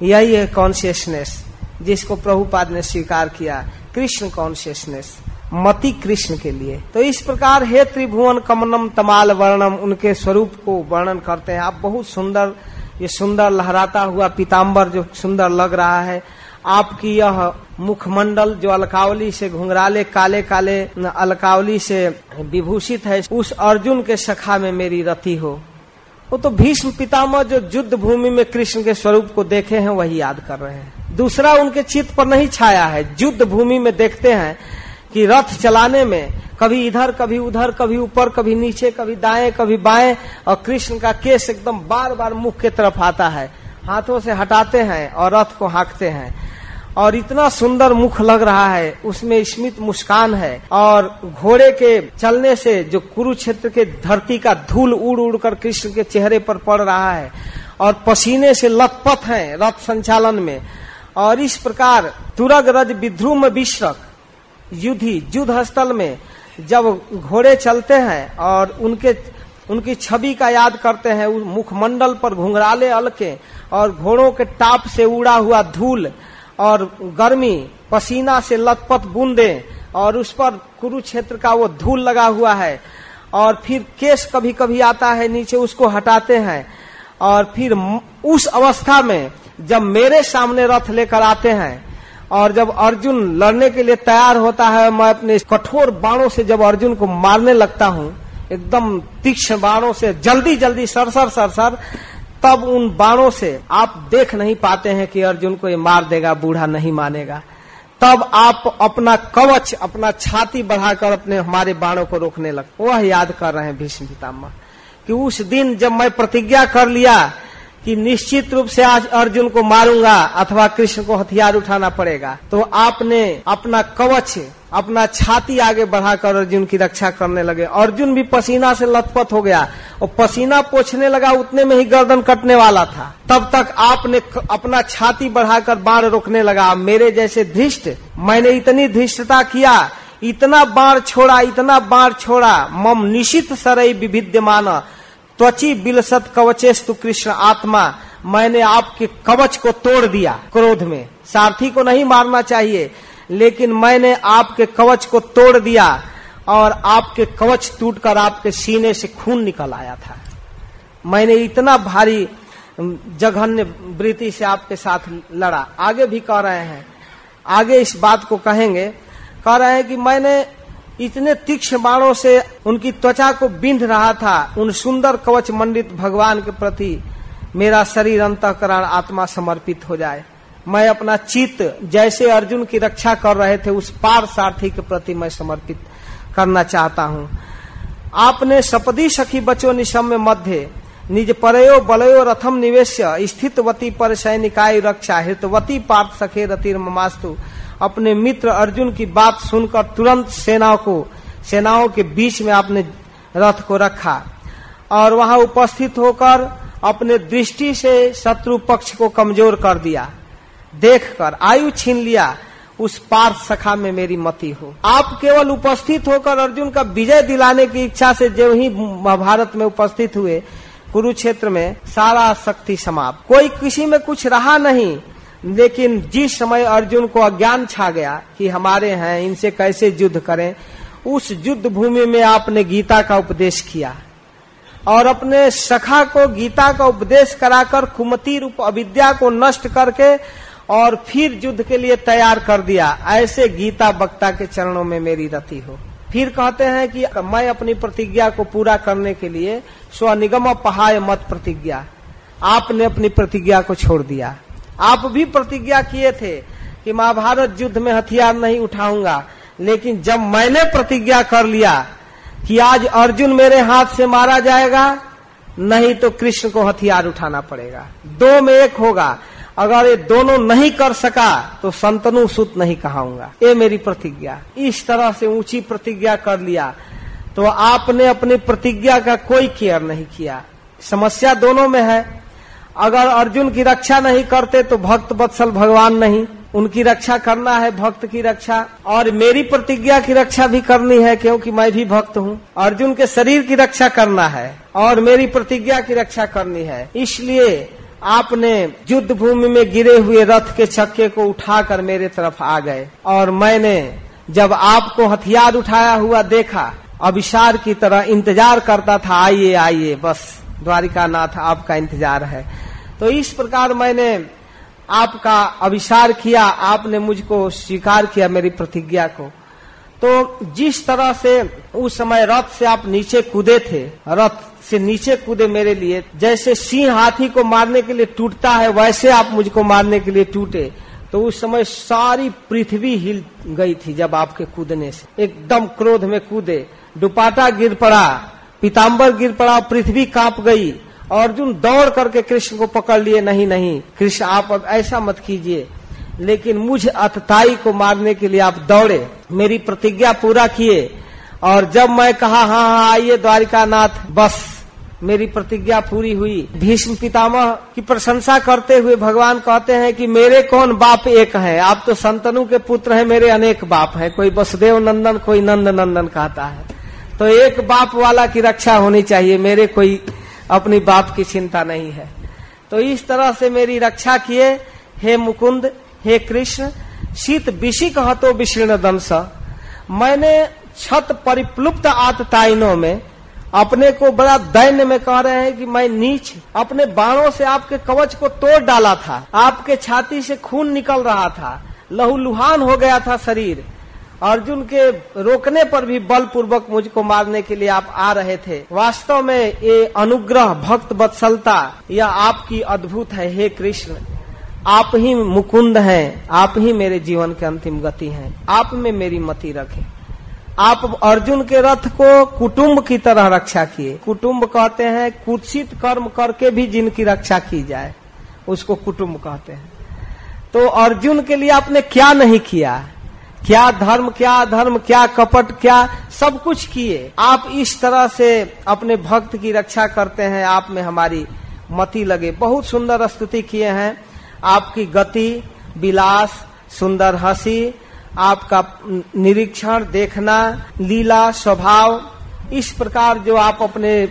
Speaker 1: यही है कॉन्शियसनेस जिसको प्रभुपाद ने स्वीकार किया। कृष्ण कॉन्शियसनेस मति कृष्ण के लिए। तो इस प्रकार हे त्रिभुवन कमनम तमाल वर्णम, उनके स्वरूप को वर्णन करते हैं। आप बहुत सुंदर, ये सुंदर लहराता हुआ पीताम्बर जो सुंदर लग रहा है। आपकी यह मुखमंडल जो अलकावली से घुंघराले, काले काले अलकावली से विभूषित है, उस अर्जुन के सखा में मेरी रति हो। वो तो भीष्म पितामह जो युद्ध भूमि में कृष्ण के स्वरूप को देखे हैं, वही याद कर रहे हैं। दूसरा उनके चित्त पर नहीं छाया है। युद्ध भूमि में देखते हैं कि रथ चलाने में कभी इधर, कभी उधर, कभी ऊपर, कभी नीचे, कभी दाएँ, कभी बाएँ, और कृष्ण का केस एकदम बार बार मुख के तरफ़ आता है। हाथों से हटाते हैं और रथ को हाँकते हैं। और इतना सुंदर मुख लग रहा है, उसमें स्मित मुस्कान है। और घोड़े के चलने से जो कुरुक्षेत्र के धरती का धूल उड़ उड़ कर कृष्ण के चेहरे पर पड़ रहा है, और पसीने से लथपथ है रथ संचालन में। और इस प्रकार तुरग रज विध्रुम विश्रक युद्धि युद्ध स्थल में जब घोड़े चलते हैं और उनके, उनकी छवि का याद करते हैं मुखमंडल पर घुंघराले अलके और घोड़ों के टाप से उड़ा हुआ धूल और गर्मी, पसीना से लथपथ बूंदे, और उस पर कुरुक्षेत्र का वो धूल लगा हुआ है। और फिर केस कभी कभी आता है, नीचे उसको हटाते हैं। और फिर उस अवस्था में जब मेरे सामने रथ लेकर आते हैं, और जब अर्जुन लड़ने के लिए तैयार होता है, मैं अपने कठोर बाणों से जब अर्जुन को मारने लगता हूँ, एकदम तीक्ष्ण बाणों से जल्दी जल्दी सरसर सरसर तब उन बाणों से आप देख नहीं पाते हैं कि अर्जुन को ये मार देगा, बूढ़ा नहीं मानेगा। तब आप अपना कवच, अपना छाती बढ़ाकर अपने हमारे बाणों को रोकने लग, वह याद कर रहे हैं भीष्म पितामह, कि उस दिन जब मैं प्रतिज्ञा कर लिया कि निश्चित रूप से आज अर्जुन को मारूँगा अथवा कृष्ण को हथियार उठाना पड़ेगा तो आपने अपना कवच अपना छाती आगे बढ़ाकर अर्जुन की रक्षा करने लगे। अर्जुन भी पसीना से लथपथ हो गया और पसीना पोछने लगा, उतने में ही गर्दन कटने वाला था। तब तक आपने अपना छाती बढ़ाकर बाढ़ रोकने लगा। मेरे जैसे धृष्ट, मैंने इतनी धृष्टता किया, इतना बाढ़ छोड़ा, इतना बाढ़ छोड़ा, मम निशित सरई विभिद्यमान त्वची बिलसत कवचेस्तु कृष्ण आत्मा, मैंने आपके कवच को तोड़ दिया क्रोध में। सारथी को नहीं मारना चाहिए। लेकिन मैंने आपके कवच को तोड़ दिया और आपके कवच टूटकर आपके सीने से खून निकल आया था। मैंने इतना भारी जघन्य वृत्ति से आपके साथ लड़ा। आगे भी कह रहे हैं। आगे इस बात को कहेंगे। कह रहे हैं कि मैंने इतने तीक्ष्ण बाणों से उनकी त्वचा को बिंध रहा था। उन सुंदर कवच मंडित भगवान के प्रति मेरा शरीर अंतकरण आत्मा समर्पित हो जाए। मैं अपना चित्त जैसे अर्जुन की रक्षा कर रहे थे, उस पार सारथी के प्रति मैं समर्पित करना चाहता हूँ। आपने सपदी सखी बचो निशम्य मध्य, निज परयो बलयो रथम निवेश स्थितवती पर सैनिकाय रक्षा, हितवती पार्थ सखे रतिर ममास्तु। अपने मित्र अर्जुन की बात सुनकर तुरंत सेनाओं को, सेनाओं के बीच में आपने रथ को रखा और वहाँ उपस्थित होकर अपने दृष्टि से शत्रु पक्ष को कमज़ोर कर दिया। देखकर आयु छीन लिया, उस पार्थ सखा में मेरी मति हो। आप केवल उपस्थित होकर अर्जुन का विजय दिलाने की इच्छा से जो ही महाभारत में उपस्थित हुए, कुरुक्षेत्र में सारा शक्ति समाप्त। कोई किसी में कुछ रहा नहीं, लेकिन जिस समय अर्जुन को अज्ञान छा गया कि हमारे हैं, इनसे कैसे युद्ध करें, उस युद्ध भूमि में आपने गीता का उपदेश किया। और अपने सखा को गीता का उपदेश कराकर कुमती रूप अविद्या को नष्ट करके और फिर युद्ध के लिए तैयार कर दिया। ऐसे गीता वक्ता के चरणों में मेरी रति हो। फिर कहते हैं कि मैं अपनी प्रतिज्ञा को पूरा करने के लिए स्वनिगम पहाय मत प्रतिज्ञा। आपने अपनी प्रतिज्ञा को छोड़ दिया। आप भी प्रतिज्ञा किए थे कि महाभारत युद्ध में हथियार नहीं उठाऊँगा, लेकिन जब मैंने प्रतिज्ञा कर लिया कि आज अर्जुन मेरे हाथ से मारा जाएगा, नहीं तो कृष्ण को हथियार उठाना पड़ेगा। दो में एक होगा। अगर ये दोनों नहीं कर सका तो संतनु सुत नहीं कहाऊँगा। ये मेरी प्रतिज्ञा। इस तरह से ऊँची प्रतिज्ञा कर लिया तो आपने अपनी प्रतिज्ञा का कोई केयर नहीं किया। समस्या दोनों में है। अगर अर्जुन की रक्षा नहीं करते तो भक्त बत्सल भगवान नहीं। उनकी रक्षा करना है, भक्त की रक्षा। और मेरी प्रतिज्ञा की रक्षा भी करनी है, क्योंकि मैं भी भक्त हूँ। अर्जुन के शरीर की रक्षा करना है, और मेरी प्रतिज्ञा की रक्षा करनी है। इसलिए आपने युद्ध भूमि में गिरे हुए रथ के छक्के को उठाकर मेरे तरफ़ आ गए। और मैंने जब आपको हथियार उठाया हुआ देखा, अभिशार की तरह इंतज़ार करता था, आइए आइए, बस द्वारिका नाथ आपका इंतज़ार है। तो इस प्रकार मैंने आपका अभिसार किया, आपने मुझको स्वीकार किया मेरी प्रतिज्ञा को। तो जिस तरह से उस समय रथ से आप नीचे कूदे थे, रथ से नीचे कूदे मेरे लिए, जैसे सिंह हाथी को मारने के लिए टूटता है, वैसे आप मुझको मारने के लिए टूटे। तो उस समय सारी पृथ्वी हिल गई थी जब आपके कूदने से। एकदम क्रोध में कूदे, दुपाटा गिर पड़ा पीताम्बर गिर पड़ा, पृथ्वी काँप गई। अर्जुन दौड़ करके कृष्ण को पकड़ लिए, नहीं नहीं, कृष्ण, आप अब ऐसा मत कीजिए। लेकिन मुझ अतताई को मारने के लिए आप दौड़े, मेरी प्रतिज्ञा पूरा किए। और जब मैं कहा हाँ हाँ आइए द्वारिका नाथ बस। मेरी प्रतिज्ञा पूरी हुई। भीष्म पितामह की प्रशंसा करते हुए भगवान कहते हैं कि मेरे कौन बाप एक है? आप तो संतनु के पुत्र हैं, मेरे अनेक बाप हैं। कोई वसुदेव नंदन, कोई नंद नंदन कहता है। तो एक बाप वाला की रक्षा होनी चाहिए, मेरे कोई अपनी बाप की चिंता नहीं है। तो इस तरह से मेरी रक्षा किए। हे मुकुंद, हे कृष्ण, शीत विषिक हतो विशीर्ण दंश। मैंने छत परिप्लुप्त आतताइनों में अपने को बड़ा दैन्य में कह रहे हैं कि मैं नीच, अपने बाणों से आपके कवच को तोड़ डाला था, आपके छाती से खून निकल रहा था, लहूलुहान हो गया था शरीर। अर्जुन के रोकने पर भी बलपूर्वक मुझको मारने के लिए आप आ रहे थे। वास्तव में ये अनुग्रह, भक्त बत्सलता, यह आपकी अद्भुत है। हे कृष्ण, आप ही मुकुंद हैं, आप ही मेरे जीवन के अंतिम गति हैं। आप में मेरी मति रखे। आप अर्जुन के रथ को कुटुंब की तरह रक्षा किए। कुटुंब कहते हैं कुत्सित कर्म करके भी जिनकी रक्षा की जाए, उसको कुटुंब कहते हैं। तो अर्जुन के लिए आपने क्या नहीं किया? क्या धर्म क्या धर्म क्या कपट, क्या सब कुछ किए? आप इस तरह से अपने भक्त की रक्षा करते हैं, आप में हमारी मति लगे। बहुत सुंदर स्तुति किए हैं। आपकी गति, विलास, सुंदर हँसी आपका निरीक्षण, देखना, लीला, स्वभाव, इस प्रकार जो आप अपने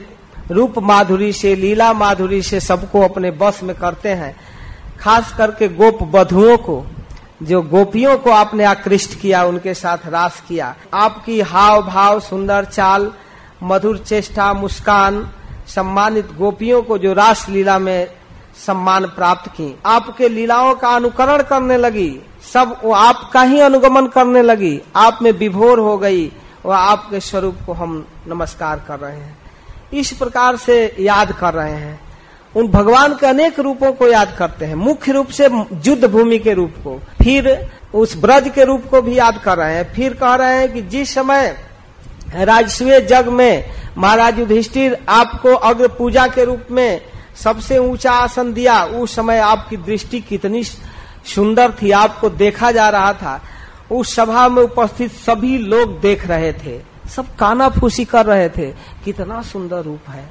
Speaker 1: रूप माधुरी से, लीला माधुरी से सबको अपने बस में करते हैं, खास करके गोप बधुओं को, जो गोपियों को आपने आकृष्ट किया, उनके साथ रास किया। आपकी हाव भाव सुंदर चाल, मधुर चेष्टा, मुस्कान, सम्मानित गोपियों को जो रास लीला में सम्मान प्राप्त की। आपके लीलाओं का अनुकरण करने लगी। सब वो आपका ही अनुगमन करने लगी। आप में विभोर हो गई। वह आपके स्वरूप को हम नमस्कार कर रहे हैं। इस प्रकार से याद कर रहे हैं। उन भगवान के अनेक रूपों को याद करते हैं। मुख्य रूप से युद्ध भूमि के रूप को। फिर उस ब्रज के रूप को भी याद कर रहे हैं। फिर कह रहे हैं कि जिस समय राजस्वीय जग में महाराज युधिष्ठिर आपको अग्र पूजा के रूप में सबसे ऊँचा आसन दिया, उस समय आपकी दृष्टि कितनी सुंदर थी, आपको देखा जा रहा था। उस सभा में उपस्थित सभी लोग देख रहे थे। सब काना फूसी कर रहे थे। कितना सुंदर रूप है।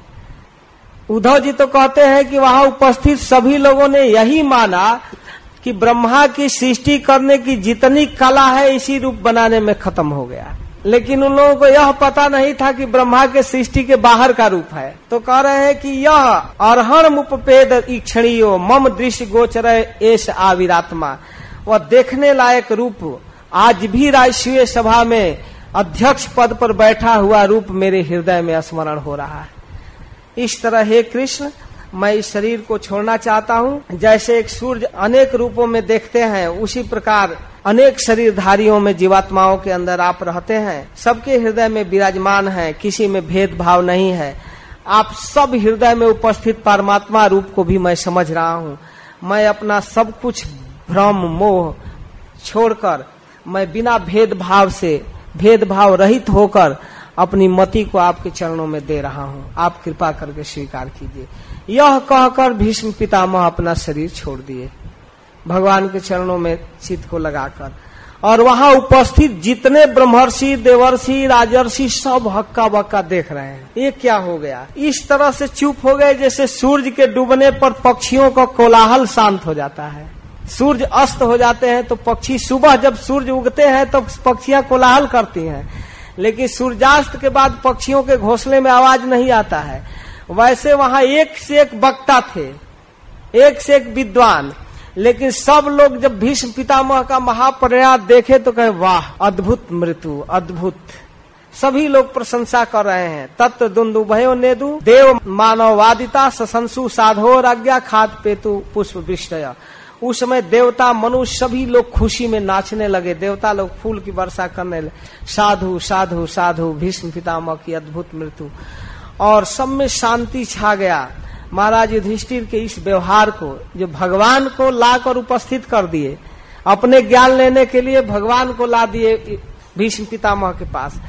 Speaker 1: उद्धव जी तो कहते हैं कि वहाँ उपस्थित सभी लोगों ने यही माना कि ब्रह्मा की सृष्टि करने की जितनी कला है, इसी रूप बनाने में खत्म हो गया। लेकिन उन लोगों को यह पता नहीं था कि ब्रह्मा के सृष्टि के बाहर का रूप है। तो कह रहे हैं कि यह अरहण मुपेद इक्षणियो मम दृश्य गोचर एस आविरात्मा। वह देखने लायक रूप आज भी राष्ट्रीय सभा में अध्यक्ष पद पर बैठा हुआ रूप मेरे हृदय में स्मरण हो रहा है। इस तरह हे कृष्ण, मैं इस शरीर को छोड़ना चाहता हूँ। जैसे एक सूर्य अनेक रूपों में देखते हैं, उसी प्रकार अनेक शरीरधारियों में जीवात्माओं के अंदर आप रहते हैं। सबके हृदय में विराजमान है, किसी में भेदभाव नहीं है। आप सब हृदय में उपस्थित परमात्मा रूप को भी मैं समझ रहा हूँ। मैं अपना सब कुछ भ्रम, मोह छोड़कर, मैं बिना भेदभाव से, भेदभाव रहित होकर अपनी मति को आपके चरणों में दे रहा हूँ। आप कृपा करके स्वीकार कीजिए। यह कहकर भीष्म पितामह अपना शरीर छोड़ दिए। भगवान के चरणों में चित्त को लगाकर। और वहाँ उपस्थित जितने ब्रह्मर्षि, देवर्षि, राजर्षि, सब हक्का बक्का देख रहे हैं। ये क्या हो गया? इस तरह से चुप हो गए जैसे सूर्य के डूबने पर पक्षियों का कोलाहल शांत हो जाता है। सूर्य अस्त हो जाते हैं तो पक्षी सुबह जब सूर्य उगते हैं तो पक्षियाँ कोलाहल करती हैं। लेकिन सूर्यास्त के बाद पक्षियों के घोंसले में आवाज़ नहीं आता है। वैसे वहाँ एक से एक वक्ता थे। एक से एक विद्वान। लेकिन सब लोग जब भीष्म पितामह का महाप्रयास देखे तो कहे, वाह, अद्भुत मृत्यु, अद्भुत। सभी लोग प्रशंसा कर रहे हैं। तत्व दुंदु भयो नेदु, देव मानववादिता सशंसु साधो राज्ञा खाद पेतु पुष्प विष्टय। उस समय देवता मनुष्य सभी लोग खुशी में नाचने लगे। देवता लोग फूल की वर्षा करने लगे। साधु साधु साधु, भीष्म पितामह की अद्भुत मृत्यु। और सब में शांति छा गया। महाराज युधिष्ठिर के इस व्यवहार को, जो भगवान को लाकर उपस्थित कर दिए, अपने ज्ञान लेने के लिए भगवान को ला दिए भीष्म पितामह के पास।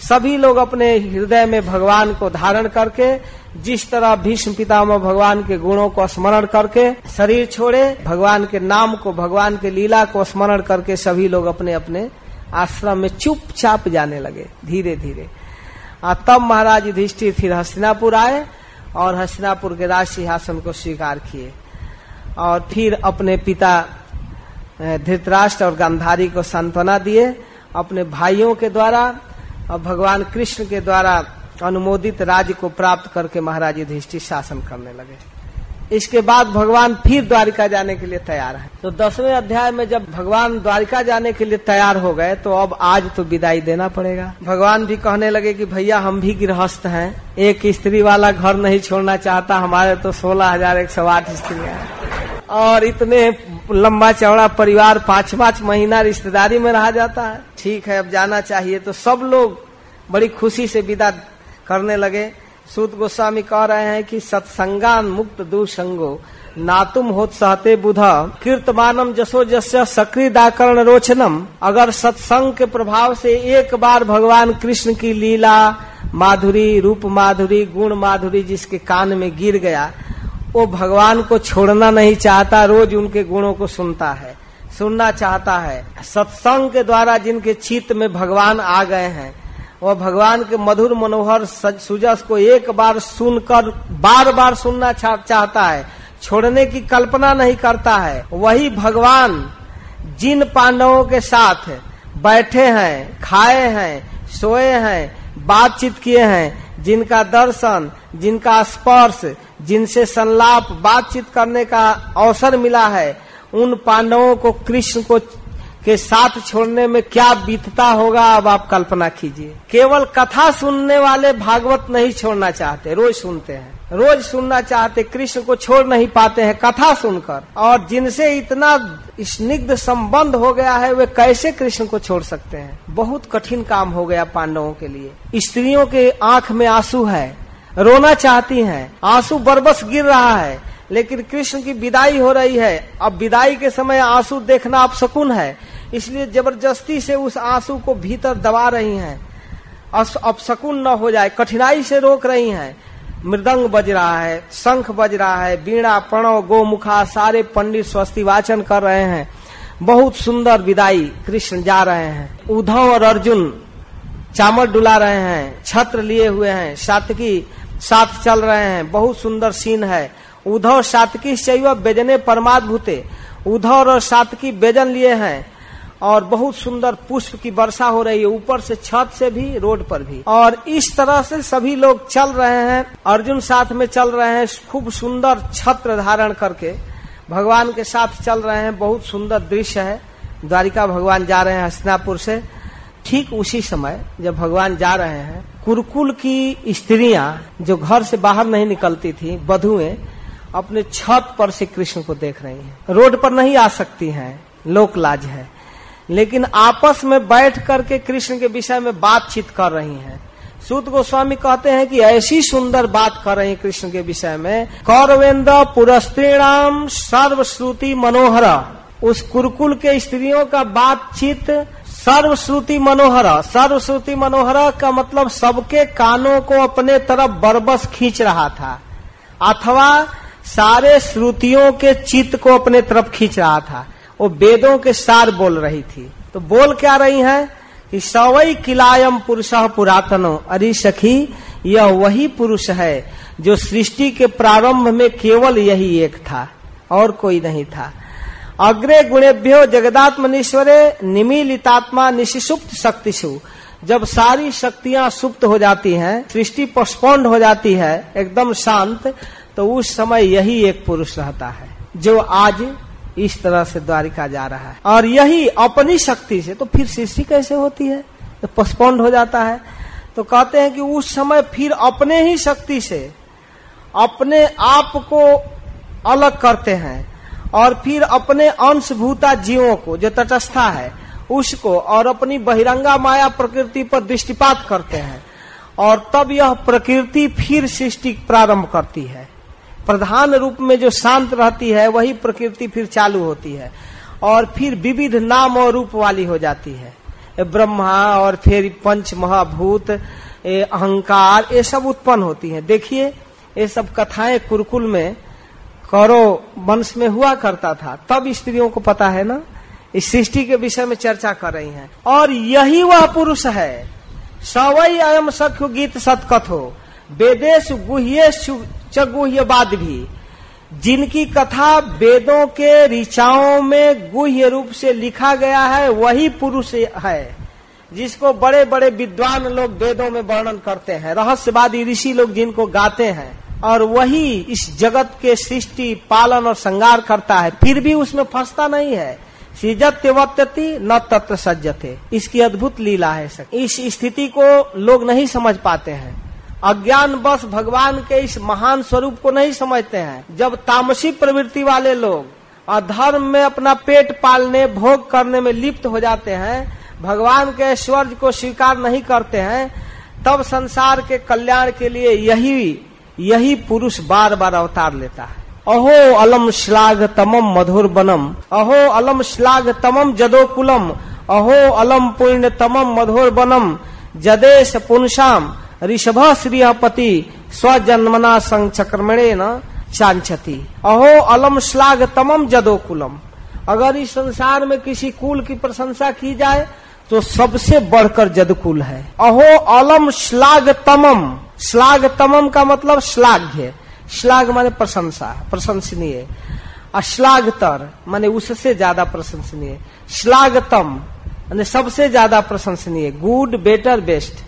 Speaker 1: सभी लोग अपने हृदय में भगवान को धारण करके, जिस तरह भीष्म पितामह भगवान के गुणों को स्मरण करके, शरीर छोड़े, भगवान के नाम को, भगवान के लीला को स्मरण करके सभी लोग अपने अपने आश्रम में चुपचाप जाने लगे धीरे धीरे तब महाराज युधिष्ठिर फिर हस्तिनापुर आए। और हसनापुर के राज सिंहासन को स्वीकार किए। और फिर अपने पिता धृतराष्ट्र और गांधारी को सांत्वना दिए। अपने भाइयों के द्वारा और भगवान कृष्ण के द्वारा अनुमोदित राज्य को प्राप्त करके महाराज युधिष्ठिर शासन करने लगे। इसके बाद भगवान फिर द्वारिका जाने के लिए तैयार है। तो दसवें अध्याय में जब भगवान द्वारिका जाने के लिए तैयार हो गए तो अब आज तो विदाई देना पड़ेगा। भगवान भी कहने लगे कि भैया, हम भी गृहस्थ हैं। एक स्त्री वाला घर नहीं छोड़ना चाहता, हमारे तो सोलह हज़ार एक सौ आठ स्त्रियाँ और इतने लंबा चौड़ा परिवार पाँच पाँच महीना रिश्तेदारी में रहा जाता है। ठीक है, अब जाना चाहिए। तो सब लोग बड़ी खुशी से विदा करने लगे। सूत गोस्वामी कह रहे हैं कि सत्संगान मुक्त दुसंगो नातुम होत सहते बुध, कीर्तमानम जसो जस्य सक्रिय दाकरण रोचनम। अगर सत्संग के प्रभाव से एक बार भगवान कृष्ण की लीला, माधुरी, रूप माधुरी, गुण माधुरी जिसके कान में गिर गया, वो भगवान को छोड़ना नहीं चाहता, रोज उनके गुणों को सुनता है, सुनना चाहता है। सत्संग के द्वारा जिनके चित्त में भगवान आ गए हैं वह भगवान के मधुर मनोहर सुजस को एक बार सुनकर बार बार सुनना चाहता है। छोड़ने की कल्पना नहीं करता है। वही भगवान जिन पांडवों के साथ बैठे हैं, खाए हैं, सोए हैं, बातचीत किए हैं, जिनका दर्शन, जिनका स्पर्श, जिनसे संलाप, बातचीत करने का अवसर मिला है, उन पांडवों को कृष्ण को के साथ छोड़ने में क्या बीतता होगा, अब आप कल्पना कीजिए। केवल कथा सुनने वाले भागवत नहीं छोड़ना चाहते, रोज सुनते हैं। रोज सुनना चाहते, कृष्ण को छोड़ नहीं पाते हैं कथा सुनकर। और जिनसे इतना स्निग्ध संबंध हो गया है, वे कैसे कृष्ण को छोड़ सकते हैं? बहुत कठिन काम हो गया पांडवों के लिए। स्त्रियों के आँख में आँसू है, रोना चाहती हैं, आँसू बरबस गिर रहा है, लेकिन कृष्ण की विदाई हो रही है। अब विदाई के समय आँसू देखना अब सुकून है। इसलिए ज़बरदस्ती से उस आँसू को भीतर दबा रही हैं। अब शकुन न हो जाए, कठिनाई से रोक रही हैं। मृदंग बज रहा है, शंख बज रहा है बीणा प्रणव, गोमुखा, सारे पंडित स्वस्ति वाचन कर रहे हैं। बहुत सुंदर विदाई कृष्ण जा रहे हैं। उद्धव और अर्जुन चामल डुला रहे हैं, छत्र लिए हुए हैं सातकी साथ चल रहे हैं। बहुत सुंदर सीन है। उद्धव सातकी शैव बेजने परमाद्भुते। उद्धव और सातकी बेजन लिए हैं। और बहुत सुंदर पुष्प की वर्षा हो रही है, ऊपर से छत से भी, रोड पर भी। और इस तरह से सभी लोग चल रहे हैं, अर्जुन साथ में चल रहे हैं, खूब सुंदर छत्र धारण करके। भगवान के साथ चल रहे हैं, बहुत सुंदर दृश्य है। द्वारिका भगवान जा रहे हैं हसनापुर से। ठीक उसी समय जब भगवान जा रहे हैं, कुरकुल की स्त्रियाँ जो घर से बाहर नहीं निकलती थी, बधुए, अपने छत पर से कृष्ण को देख रही हैं। रोड पर नहीं आ सकती हैं, लोक लाज है। लेकिन आपस में बैठ करके कृष्ण के विषय में बातचीत कर रही हैं। सूत गोस्वामी कहते हैं कि ऐसी सुंदर बात कर रही कृष्ण के विषय में। कौरवेन्द्र पुरस्त्रीणाम सर्वश्रुति मनोहर। उस कुरकुल के स्त्रियों का बातचीत सर्वश्रुति मनोहर। सर्वश्रुति मनोहर का मतलब सबके कानों को अपने तरफ़ बरबस खींच रहा था। अथवा सारे श्रुतियों के चित्त को अपने तरफ़ खींच रहा था। वो वेदों के सार बोल रही थी। तो बोल क्या रही है? कि सवई किलायम पुरुष पुरातनो, अरे सखी, यह वही पुरुष है जो सृष्टि के प्रारंभ में केवल यही एक था, और कोई नहीं था। अग्रे गुणेभ्यो जगदात्मनीश्वरे, निमिलितात्मा निशिसुप्त शक्तिशु जब सारी शक्तियाँ सुप्त हो जाती हैं, सृष्टि पोस्पोन्ड हो जाती है, एकदम शांत तो उस समय यही एक पुरुष रहता है, जो आज इस तरह से द्वारिका जा रहा है। और यही अपनी शक्ति से तो फिर सृष्टि कैसे होती है? तो पोस्पोन्ड हो जाता है। तो कहते हैं कि उस समय फिर अपने ही शक्ति से, अपने आप को अलग करते हैं और फिर अपने अंशभूता जीवों को, जो तटस्था है, उसको और अपनी बहिरंगा माया प्रकृति पर दृष्टिपात करते हैं। और तब यह प्रकृति फिर सृष्टि प्रारंभ करती है। प्रधान रूप में जो शांत रहती है, वही प्रकृति फिर चालू होती है और फिर विविध नाम और रूप वाली हो जाती है। ब्रह्मा और फिर पंच महाभूत अहंकार, ये सब उत्पन्न होती है। देखिए, ये सब कथाएँ कुरकुल में, करो वंश में हुआ करता था। तब स्त्रियों को पता है ना, इस सृष्टि के विषय में चर्चा कर रही हैं। और यही वह पुरुष है। सवई अयम सख्य गीत सतकथो वेदेश गुह्येश चगुह्यवाद भी। जिनकी कथा वेदों के ऋचाओं में गुह्य रूप से लिखा गया है, वही पुरुष है, जिसको बड़े बड़े विद्वान लोग वेदों में वर्णन करते हैं। रहस्यवादी ऋषि लोग जिनको गाते हैं, और वही इस जगत के सृष्टि, पालन और संगार करता है। फिर भी उसमें फंसता नहीं है। सीजत्यवत्यति न तत्व सज्जते इसकी अद्भुत लीला है। इस स्थिति को लोग नहीं समझ पाते हैं। अज्ञान बस भगवान के इस महान स्वरूप को नहीं समझते हैं। जब तामसी प्रवृत्ति वाले लोग अधर्म में अपना पेट पालने, भोग करने में लिप्त हो जाते हैं, भगवान के ऐश्वर्य को स्वीकार नहीं करते हैं, तब संसार के कल्याण के लिए यही यही पुरुष बार बार अवतार लेता है। अहो अलम श्लाघ तमम मधुर बनम, अहो अलम श्लाघ तमम जदोकुलम, अहो अलम पुण्य तमम मधुर बनम, जदेश पुनशाम ऋषभ श्रीपति स्वजन्मना संचक्रमणे न चांचती अहो, अलम श्लाघ तमम जदो कुलम अगर इस संसार में किसी कुल की प्रशंसा की जाए तो सबसे बढ़कर जदकुल है। अहो, अलम श्लाघ तमम श्लाघ तमम का मतलब श्लाघ्य। श्लाघ माने प्रशंसा, प्रशंसनीय। अश्लाघतर माने उससे ज़्यादा प्रशंसनीय। श्लाघतम माने सबसे ज़्यादा प्रशंसनीय। Good, better, best.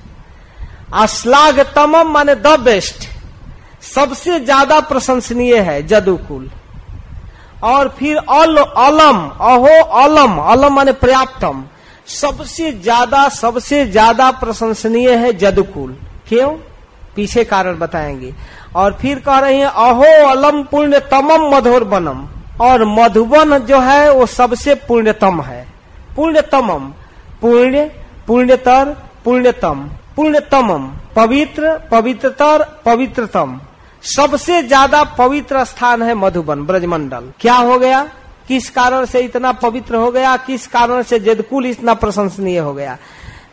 Speaker 1: अश्लाघतम माने द बेस्ट सबसे ज़्यादा प्रशंसनीय है जदुकुल। और फिर अल अलम, अहो अलम अलम माने पर्याप्तम। सबसे ज़्यादा सबसे ज़्यादा प्रशंसनीय है जदुकुल। क्यों? पीछे कारण बताएँगे। और फिर कह रहे हैं, अहो अलम पुण्य तमम मधुर बनम। और मधुबन जो है, वो सबसे पुण्यतम है। पुण्यतमम। पुण्य, पुण्यतर, पुण्यतम। पुण्यतमम पवित्र, पवित्रतर, पवित्रतम। सबसे ज़्यादा पवित्र स्थान है मधुबन, ब्रजमंडल। क्या हो गया? किस कारण से इतना पवित्र हो गया? किस कारण से जदकुल इतना प्रशंसनीय हो गया?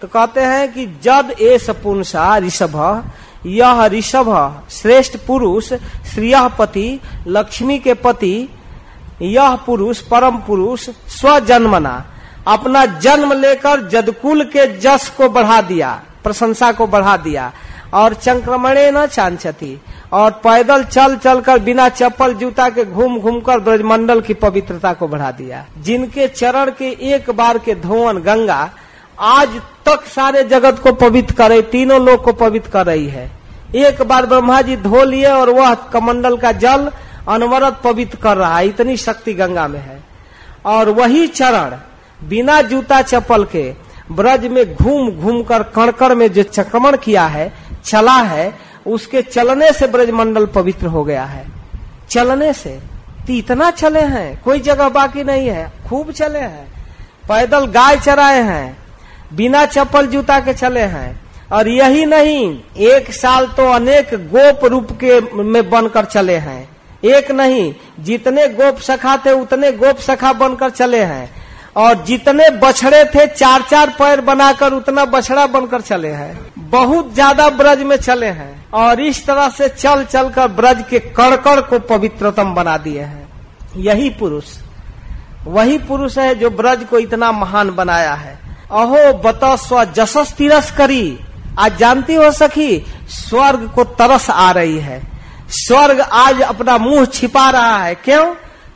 Speaker 1: तो कहते हैं कि जद ए सपुंसा ऋषभ, यह ऋषभ श्रेष्ठ पुरुष श्रियपति लक्ष्मी के पति, यह पुरुष परम पुरुष, स्वजन्मना। अपना जन्म लेकर जदकुल के जस को बढ़ा दिया। प्रशंसा को बढ़ा दिया और चंक्रमणे न चांचती और पैदल चल चल कर बिना चप्पल जूता के घूम घूम कर ब्रजमंडल की पवित्रता को बढ़ा दिया। जिनके चरण के एक बार के धोवन गंगा आज तक सारे जगत को पवित्र करे तीनों लोग को पवित्र कर रही है। एक बार ब्रह्मा जी धो लिए और वह कमंडल का जल अनवरत पवित्र कर रहा है, इतनी शक्ति गंगा में है। और वही चरण बिना जूता चप्पल के ब्रज में घूम घूम कर कणकड़ में जो चक्रमण किया है, चला है, उसके चलने से ब्रजमंडल पवित्र हो गया है। चलने से? तो इतना चले हैं, कोई जगह बाकी नहीं है, खूब चले हैं। पैदल गाय चराए हैं, बिना चप्पल जूता के चले हैं। और यही नहीं, एक साल तो अनेक गोप रूप के में बनकर चले हैं। एक नहीं, जितने गोप सखा थे, उतने गोप सखा बनकर चले हैं। और जितने बछड़े थे चार चार पैर बनाकर उतना बछड़ा बनकर चले हैं। बहुत ज़्यादा ब्रज में चले हैं। और इस तरह से चल चल कर ब्रज के कड़कड़ को पवित्रतम बना दिए हैं। यही पुरुष। वही पुरुष है जो ब्रज को इतना महान बनाया है। अहो बत स्व जसस तिरस करी। आज जानती हो सखी, स्वर्ग को तरस आ रही है। स्वर्ग आज अपना मुँह छिपा रहा है। क्यों?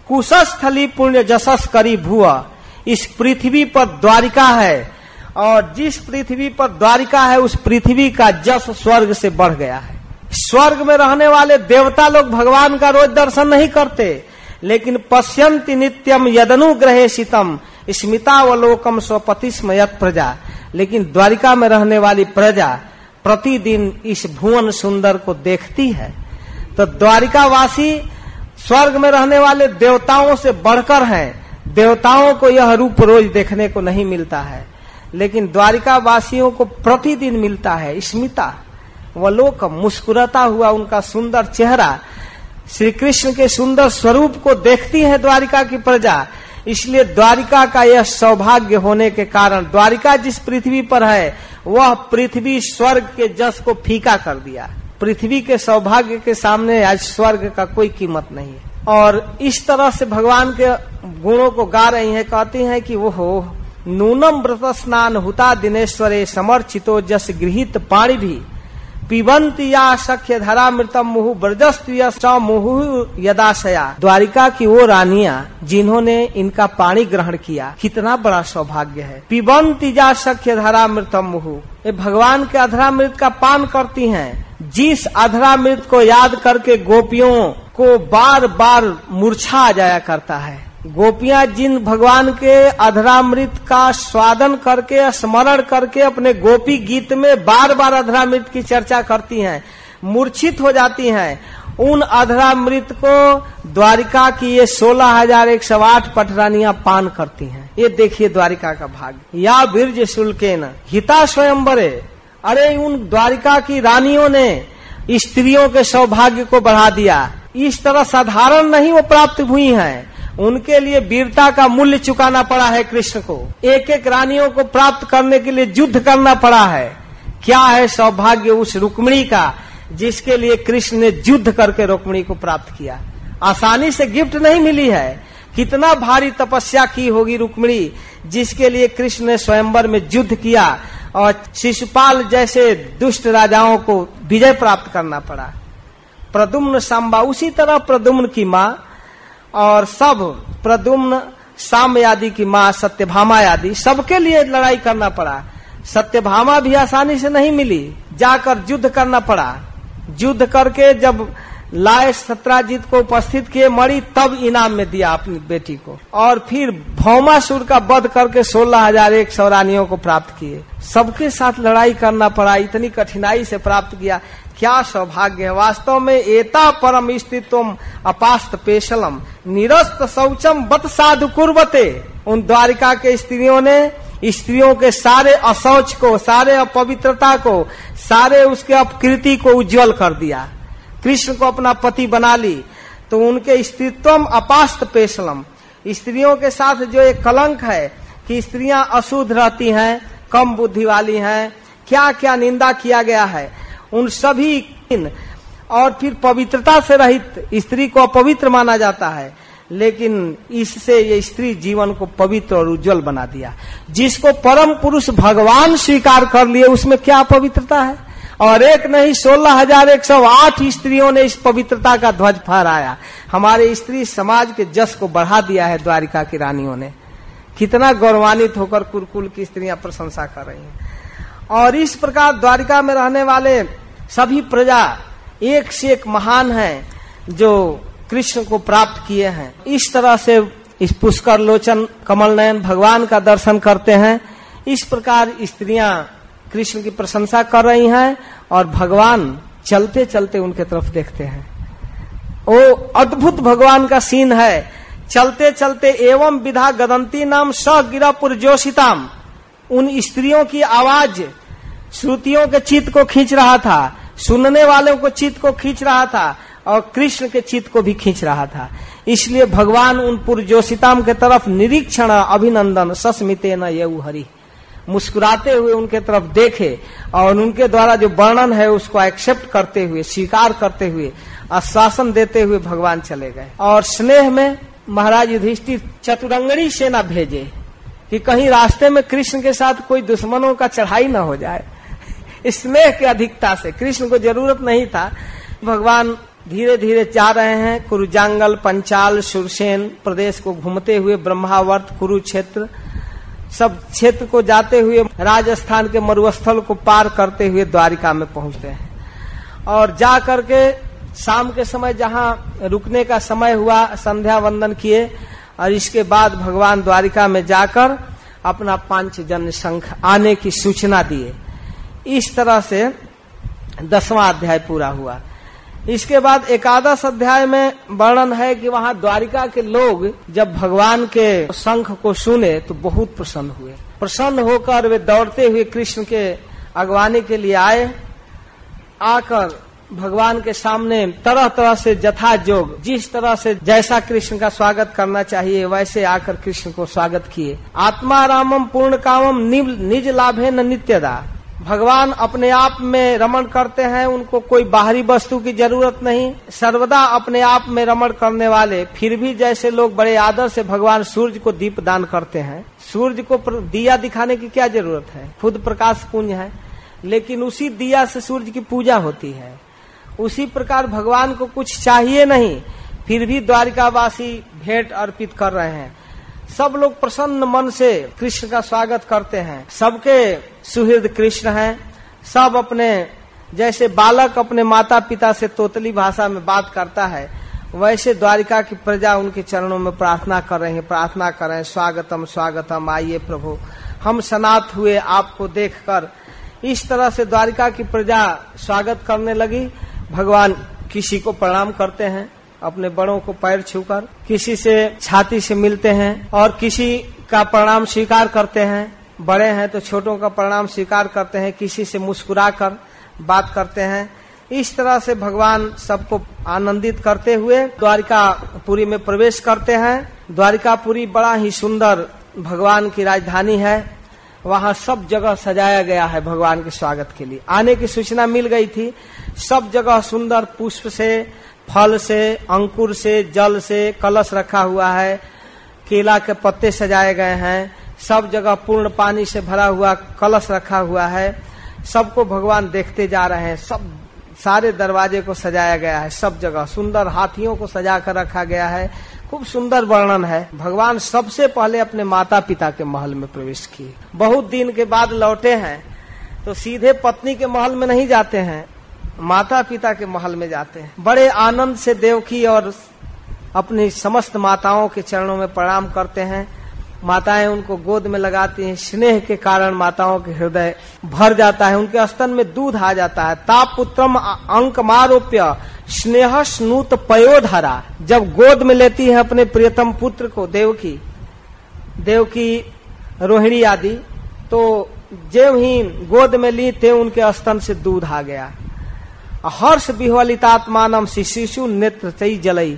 Speaker 1: कुशस्थली पुण्य जसस करी भुआ। इस पृथ्वी पर द्वारिका है। और जिस पृथ्वी पर द्वारिका है, उस पृथ्वी का जस स्वर्ग से बढ़ गया है। स्वर्ग में रहने वाले देवता लोग भगवान का रोज दर्शन नहीं करते, लेकिन पश्यंति नित्यम यदनुग्रहे शीतम स्मितावलोकम स्वपतिस्मयत प्रजा। लेकिन द्वारिका में रहने वाली प्रजा प्रतिदिन इस भुवन सुंदर को देखती है। तो द्वारिका वासी स्वर्ग में रहने वाले देवताओं से बढ़कर हैं। देवताओं को यह रूप रोज देखने को नहीं मिलता है, लेकिन द्वारिका वासियों को प्रतिदिन मिलता है, स्मिता। वह लोक मुस्कुराता हुआ उनका सुंदर चेहरा श्री कृष्ण के सुंदर स्वरूप को देखती है द्वारिका की प्रजा। इसलिए द्वारिका का यह सौभाग्य होने के कारण द्वारिका जिस पृथ्वी पर है, वह पृथ्वी स्वर्ग के जस को फीका कर दिया। पृथ्वी के सौभाग्य के सामने आज स्वर्ग का कोई कीमत नहीं है। और इस तरह से भगवान के गुणों को गा रही हैं, कहती हैं कि वो हो, नूनम व्रत स्नान हुता दिनेश्वरे समर्चितो जस गृहित पाणी भी पिबंत या सख्य धरा मृतम मुहु ब्रजस्त्रिय मुहु यदाशया। द्वारिका की वो रानिया, जिन्होंने इनका पानी ग्रहण किया, कितना बड़ा सौभाग्य है। पिबंत या सख्य धरा मृतम मुहु। ये भगवान के अधरामृत का पान करती हैं। जिस अधरामृत को याद करके गोपियों को बार बार मूर्छा आ जाया करता है। गोपियाँ जिन भगवान के अधरामृत का स्वादन करके, स्मरण करके अपने गोपी गीत में बार बार अधरामृत की चर्चा करती हैं, मूर्छित हो जाती हैं, उन अधरा मृत को द्वारिका की ये सोलह हज़ार एक सौ आठ पटरानियाँ पान करती हैं। ये देखिए द्वारिका का भाग। या बीर्ज शुल्के न हिता स्वयंवरे। अरे, उन द्वारिका की रानियों ने स्त्रियों के सौभाग्य को बढ़ा दिया। इस तरह साधारण नहीं वो प्राप्त हुई हैं। उनके लिए वीरता का मूल्य चुकाना पड़ा है कृष्ण को। एक एक रानियों को प्राप्त करने के लिए युद्ध करना पड़ा है। क्या है सौभाग्य उस रुक्मणी का, जिसके लिए कृष्ण ने युद्ध करके रुक्मणी को प्राप्त किया? आसानी से गिफ्ट नहीं मिली है। कितना भारी तपस्या की होगी रुक्मणी, जिसके लिए कृष्ण ने स्वयंवर में युद्ध किया और शिशुपाल जैसे दुष्ट राजाओं को विजय प्राप्त करना पड़ा। प्रदुम्न सांबा, उसी तरह प्रदुम्न की माँ और सब प्रदुम्न साम आदि की माँ, सत्यभामा आदि, सबके लिए लड़ाई करना पड़ा। सत्यभामा भी आसानी से नहीं मिली, जाकर युद्ध करना पड़ा। युद्ध करके जब लाए सत्राजीत को उपस्थित किए, मरी तब इनाम में दिया अपनी बेटी को। और फिर भौमासुर का वध करके सोलह हज़ार एक सौ रानियों को प्राप्त किए। सबके साथ लड़ाई करना पड़ा, इतनी कठिनाई से प्राप्त किया। क्या सौभाग्य है? वास्तव में एता परम स्थित्व अपास्त पेशलम, निरस्त शौचम बत साधु कुर्बते उन द्वारिका के स्त्रियों ने, स्त्रियों के सारे असौच को, सारे अपवित्रता को, सारे उसके अपकृति को उज्जवल कर दिया। कृष्ण को अपना पति बना ली। तो उनके स्त्रीत्व अपास्त पेशलम। स्त्रियों के साथ जो एक कलंक है कि स्त्रियाँ अशुद्ध रहती हैं, कम बुद्धि वाली हैं क्या क्या निंदा किया गया है। उन सभी और फिर पवित्रता से रहित स्त्री को अपवित्र माना जाता है। लेकिन इससे ये स्त्री जीवन को पवित्र और उज्जवल बना दिया। जिसको परम पुरुष भगवान स्वीकार कर लिए, उसमें क्या पवित्रता है? और एक नहीं, सोलह हज़ार एक सौ आठ स्त्रियों ने इस पवित्रता का ध्वज फहराया। हमारे स्त्री समाज के जस को बढ़ा दिया है द्वारिका की रानियों ने। कितना गौरवान्वित होकर कुरकुल की स्त्रियाँ प्रशंसा कर रही हैं। और इस प्रकार द्वारिका में रहने वाले सभी प्रजा एक से एक महान हैं जो कृष्ण को प्राप्त किए हैं। इस तरह से इस पुष्कर लोचन, कमल नयन भगवान का दर्शन करते हैं। इस प्रकार स्त्रियाँ कृष्ण की प्रशंसा कर रही हैं और भगवान चलते चलते उनके तरफ़ देखते हैं। वो अद्भुत भगवान का सीन है। चलते चलते एवं विधा गदंती नाम स गिरापुर जोशिताम। उन स्त्रियों की आवाज़ श्रुतियों के चित्त को खींच रहा था, सुनने वालों को चित्त को खींच रहा था, और कृष्ण के चित्त को भी खींच रहा था। इसलिए भगवान उन पुरजोशिताम के तरफ़ निरीक्षण, अभिनंदन, सस्मिते न ये हरि। मुस्कुराते हुए उनके तरफ़ देखे, और उनके द्वारा जो वर्णन है उसको एक्सेप्ट करते हुए, स्वीकार करते हुए, आश्वासन देते हुए भगवान चले गए। और स्नेह में महाराज युधिष्ठिर चतुरंगणी सेना भेजे, कि कहीं रास्ते में कृष्ण के साथ कोई दुश्मनों का चढ़ाई न हो जाए। स्नेह की अधिकता से। कृष्ण को ज़रूरत नहीं था। भगवान धीरे धीरे जा रहे हैं। कुरुजांगल, पंचाल, सुरसेन प्रदेश को घूमते हुए ब्रह्मावर्त, कुरुक्षेत्र, सब क्षेत्र को जाते हुए राजस्थान के मरुस्थल को पार करते हुए द्वारिका में पहुँचते हैं। और जा करके शाम के समय जहाँ रुकने का समय हुआ, संध्या वंदन किए और इसके बाद भगवान द्वारिका में जाकर अपना पाँच जन संख आने की सूचना दिए। इस तरह से दसवां अध्याय पूरा हुआ। इसके बाद एकादश अध्याय में वर्णन है कि वहाँ द्वारिका के लोग जब भगवान के शंख को सुने तो बहुत प्रसन्न हुए। प्रसन्न होकर वे दौड़ते हुए कृष्ण के अगवानी के लिए आए। आकर भगवान के सामने तरह तरह से जथा जोग जिस तरह से जैसा कृष्ण का स्वागत करना चाहिए, वैसे आकर कृष्ण को स्वागत किए। आत्मा रामम पूर्ण कामम निज लाभे न नित्यदा। भगवान अपने आप में रमण करते हैं, उनको कोई बाहरी वस्तु की ज़रूरत नहीं। सर्वदा अपने आप में रमण करने वाले, फिर भी जैसे लोग बड़े आदर से भगवान सूर्य को दीप दान करते हैं, सूर्य को दिया दिखाने की क्या ज़रूरत है? खुद प्रकाश पुंज है, लेकिन उसी दिया से सूर्य की पूजा होती है। उसी प्रकार भगवान को कुछ चाहिए नहीं, फिर भी द्वारिकावासी भेंट अर्पित कर रहे हैं। सब लोग प्रसन्न मन से कृष्ण का स्वागत करते हैं। सबके सुहृद कृष्ण हैं। सब अपने, जैसे बालक अपने माता पिता से तोतली भाषा में बात करता है, वैसे द्वारिका की प्रजा उनके चरणों में प्रार्थना कर रहे हैं, प्रार्थना कर रहे हैं, स्वागतम स्वागतम, आइए प्रभु। हम सनात हुए आपको देखकर इस तरह से द्वारिका की प्रजा स्वागत करने लगी। भगवान किसी को प्रणाम करते हैं, अपने बड़ों को पैर छूकर, किसी से छाती से मिलते हैं और किसी का प्रणाम स्वीकार करते हैं। बड़े हैं तो छोटों का प्रणाम स्वीकार करते हैं, किसी से मुस्कुरा कर बात करते हैं। इस तरह से भगवान सबको आनंदित करते हुए द्वारिकापुरी में प्रवेश करते हैं। द्वारिकापुरी बड़ा ही सुंदर भगवान की राजधानी है। वहाँ सब जगह सजाया गया है भगवान के स्वागत के लिए। आने की सूचना मिल गई थी, सब जगह सुंदर पुष्प से, फल से, अंकुर से, जल से कलश रखा हुआ है। केला के पत्ते सजाए गए हैं। सब जगह पूर्ण पानी से भरा हुआ कलश रखा हुआ है। सबको भगवान देखते जा रहे हैं। सब, सारे दरवाजे को सजाया गया है, सब जगह। सुंदर हाथियों को सजा कर रखा गया है। खूब सुंदर वर्णन है। भगवान सबसे पहले अपने माता पिता के महल में प्रवेश किए। बहुत दिन के बाद लौटे हैं तो सीधे पत्नी के महल में नहीं जाते हैं। माता पिता के महल में जाते हैं। बड़े आनंद से देवकी और अपनी समस्त माताओं के चरणों में प्रणाम करते हैं। माताएँ उनको गोद में लगाती हैं, स्नेह के कारण माताओं के हृदय भर जाता है, उनके स्तन में दूध आ जाता है। ताप अंक मारोप्य स्नेह स्नूत पयोधरा। जब गोद में लेती है अपने प्रियतम पुत्र को, देवकी देवकी रोहिणी आदि तो जेव ही गोद में ली थे, उनके स्तन से दूध आ गया। हर्ष विह्वलितात्मानम शिशु नेत्र जलई।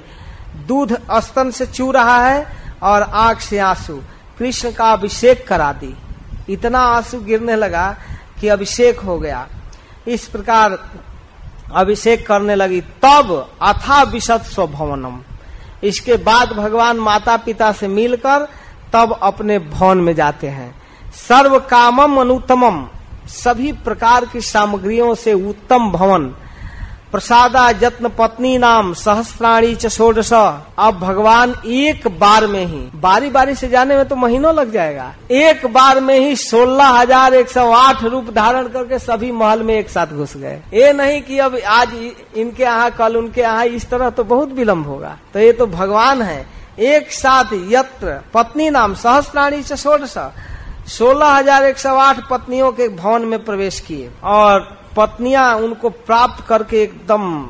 Speaker 1: दूध स्तन से चू रहा है और आँख से आँसू। कृष्ण का अभिषेक करा दी। इतना आँसू गिरने लगा कि अभिषेक हो गया। इस प्रकार अभिषेक करने लगी। तब अथा विशद स्वभवनम। इसके बाद भगवान माता पिता से मिलकर तब अपने भवन में जाते हैं। सर्व कामम अनुत्तमम। सभी प्रकार की सामग्रियों से उत्तम भवन। प्रसादा जत्न पत्नी नाम सहस्त्राणी चोडस अब भगवान एक बार में ही बारी बारी से जाने में तो महीनों लग जाएगा। एक बार में ही सोलह हज़ार एक सौ आठ रूप धारण करके सभी महल में एक साथ घुस गए। ये नहीं कि अब आज इनके यहाँ, कल उनके यहाँ, इस तरह तो बहुत विलम्ब होगा। तो ये तो भगवान है। एक साथ यत्र, पत्नी नाम सहस्त्राणी चोडस सोलह हज़ार एक सौ आठ पत्नियों के भवन में प्रवेश किए। और पत्नियाँ उनको प्राप्त करके एकदम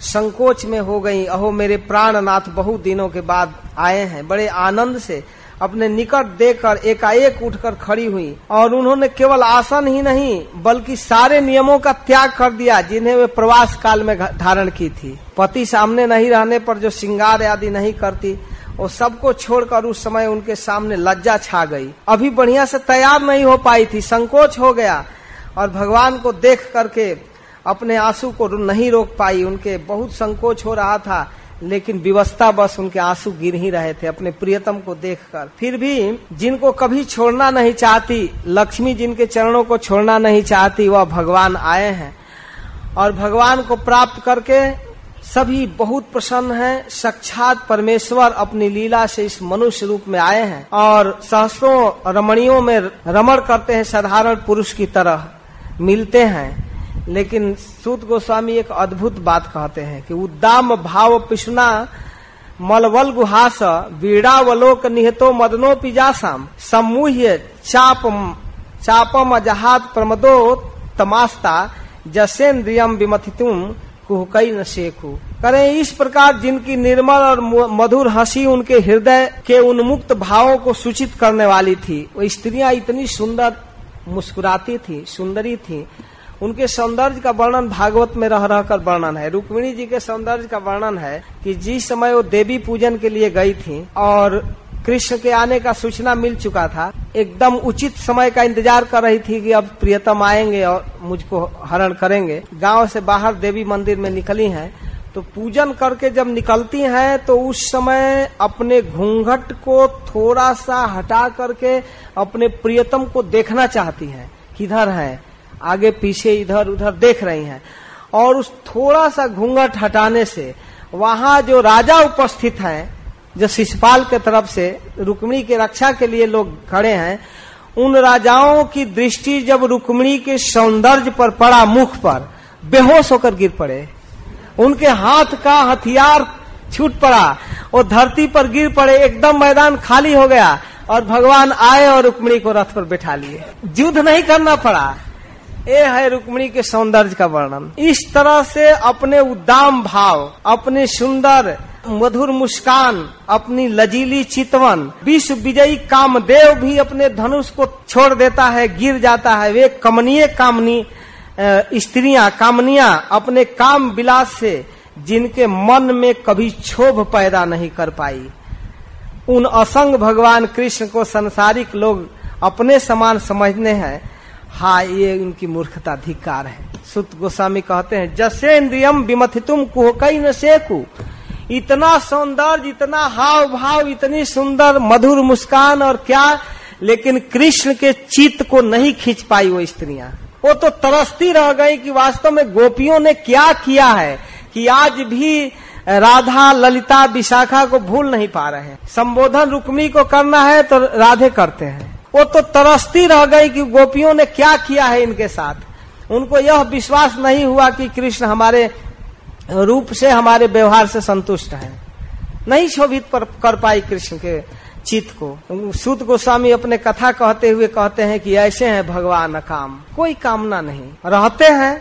Speaker 1: संकोच में हो गई। अहो, मेरे प्राणनाथ बहुत दिनों के बाद आए हैं। बड़े आनंद से अपने निकट देकर एकाएक उठकर खड़ी हुई। और उन्होंने केवल आसन ही नहीं, बल्कि सारे नियमों का त्याग कर दिया, जिन्हें वे प्रवास काल में धारण की थी। पति सामने नहीं रहने पर जो श्रृंगार आदि नहीं करती, वो सबको छोड़कर उस समय उनके सामने लज्जा छा गई। अभी बढ़िया से तैयार नहीं हो पाई थी, संकोच हो गया। और भगवान को देख करके अपने आँसू को नहीं रोक पाई, उनके बहुत संकोच हो रहा था, लेकिन व्यवस्था बस उनके आँसू गिर ही रहे थे अपने प्रियतम को देखकर। फिर भी जिनको कभी छोड़ना नहीं चाहती, लक्ष्मी जिनके चरणों को छोड़ना नहीं चाहती, वह भगवान आए हैं। और भगवान को प्राप्त करके सभी बहुत प्रसन्न हैं, साक्षात परमेश्वर अपनी लीला से इस मनुष्य रूप में आए हैं। और सहस्रों रमणियों में रमण करते हैं साधारण पुरुष की तरह। मिलते हैं। लेकिन सूत गोस्वामी एक अद्भुत बात कहते हैं कि उद्दाम भाव पिशुना मलवल गुहास वीड़ावलोक निहतो मदनो पिजासाम। समूह चाप चापम अजहात प्रमदो तमास्ता जसेन्द्रियम विमथितुम कुहकई न शेखु। करें इस प्रकार जिनकी निर्मल और मधुर हँसी उनके हृदय के उन्मुक्त भावों को सूचित करने वाली थी। वो स्त्रियाँ इतनी सुंदर मुस्कुराती थी, सुंदरी थी। उनके सौंदर्य का वर्णन भागवत में रह रह कर वर्णन है। रुक्मिणी जी के सौंदर्य का वर्णन है कि जिस समय वो देवी पूजन के लिए गई थी और कृष्ण के आने का सूचना मिल चुका था, एकदम उचित समय का इंतज़ार कर रही थी कि अब प्रियतम आएँगे और मुझको हरण करेंगे। गाँव से बाहर देवी मंदिर में निकली हैं। तो पूजन करके जब निकलती हैं तो उस समय अपने घूंघट को थोड़ा सा हटा करके अपने प्रियतम को देखना चाहती हैं। किधर है? आगे, पीछे, इधर, उधर देख रही हैं। और उस थोड़ा सा घूंघट हटाने से वहाँ जो राजा उपस्थित हैं, जो शिशपाल के तरफ़ से, रुक्मिणी की रक्षा के लिए लोग खड़े हैं, उन राजाओं की दृष्टि जब रुक्मिणी के सौंदर्य पर पड़ा मुख पर, बेहोश होकर गिर पड़े। उनके हाथ का हथियार छूट पड़ा। वो धरती पर गिर पड़े, एकदम मैदान खाली हो गया और भगवान आए और रुक्मिणी को रथ पर बैठा लिए। युद्ध नहीं करना पड़ा। ये है रुक्मणी के सौंदर्य का वर्णन। इस तरह से अपने उद्दाम भाव, अपने सुंदर, मधुर मुस्कान, अपनी लजीली चितवन, विश्व विजयी कामदेव भी अपने धनुष को छोड़ देता है, गिर जाता है। वे कमनीय कामनी स्त्रियाँ, कामनिया अपने काम विलास से, जिनके मन में कभी क्षोभ पैदा नहीं कर पाई। उन असंग भगवान कृष्ण को संसारिक लोग अपने समान समझने हैं। हाँ ये उनकी मूर्खता धिकार है। सुत गोस्वामी कहते हैं जसे इंद्रियम विमथितुम कुह कई न सेकु। इतना सौंदर्य, इतना हाव भाव इतनी सुंदर, मधुर मुस्कान और क्या, लेकिन कृष्ण के चित्त को नहीं खींच पाई वो स्त्रियाँ। वो तो तरसती रह गई कि वास्तव में गोपियों ने क्या किया है कि आज भी राधा, ललिता, विशाखा को भूल नहीं पा रहे हैं। संबोधन रुक्मी को करना है तो राधे करते हैं। वो तो तरसती रह गई कि गोपियों ने क्या किया है इनके साथ। उनको यह विश्वास नहीं हुआ कि कृष्ण हमारे रूप से, हमारे व्यवहार से संतुष्ट है। नहीं शोभित कर पाई कृष्ण के चित्त को। सुत गोस्वामी अपने कथा कहते हुए कहते हैं कि ऐसे हैं भगवान काम। कोई कामना नहीं। रहते हैं,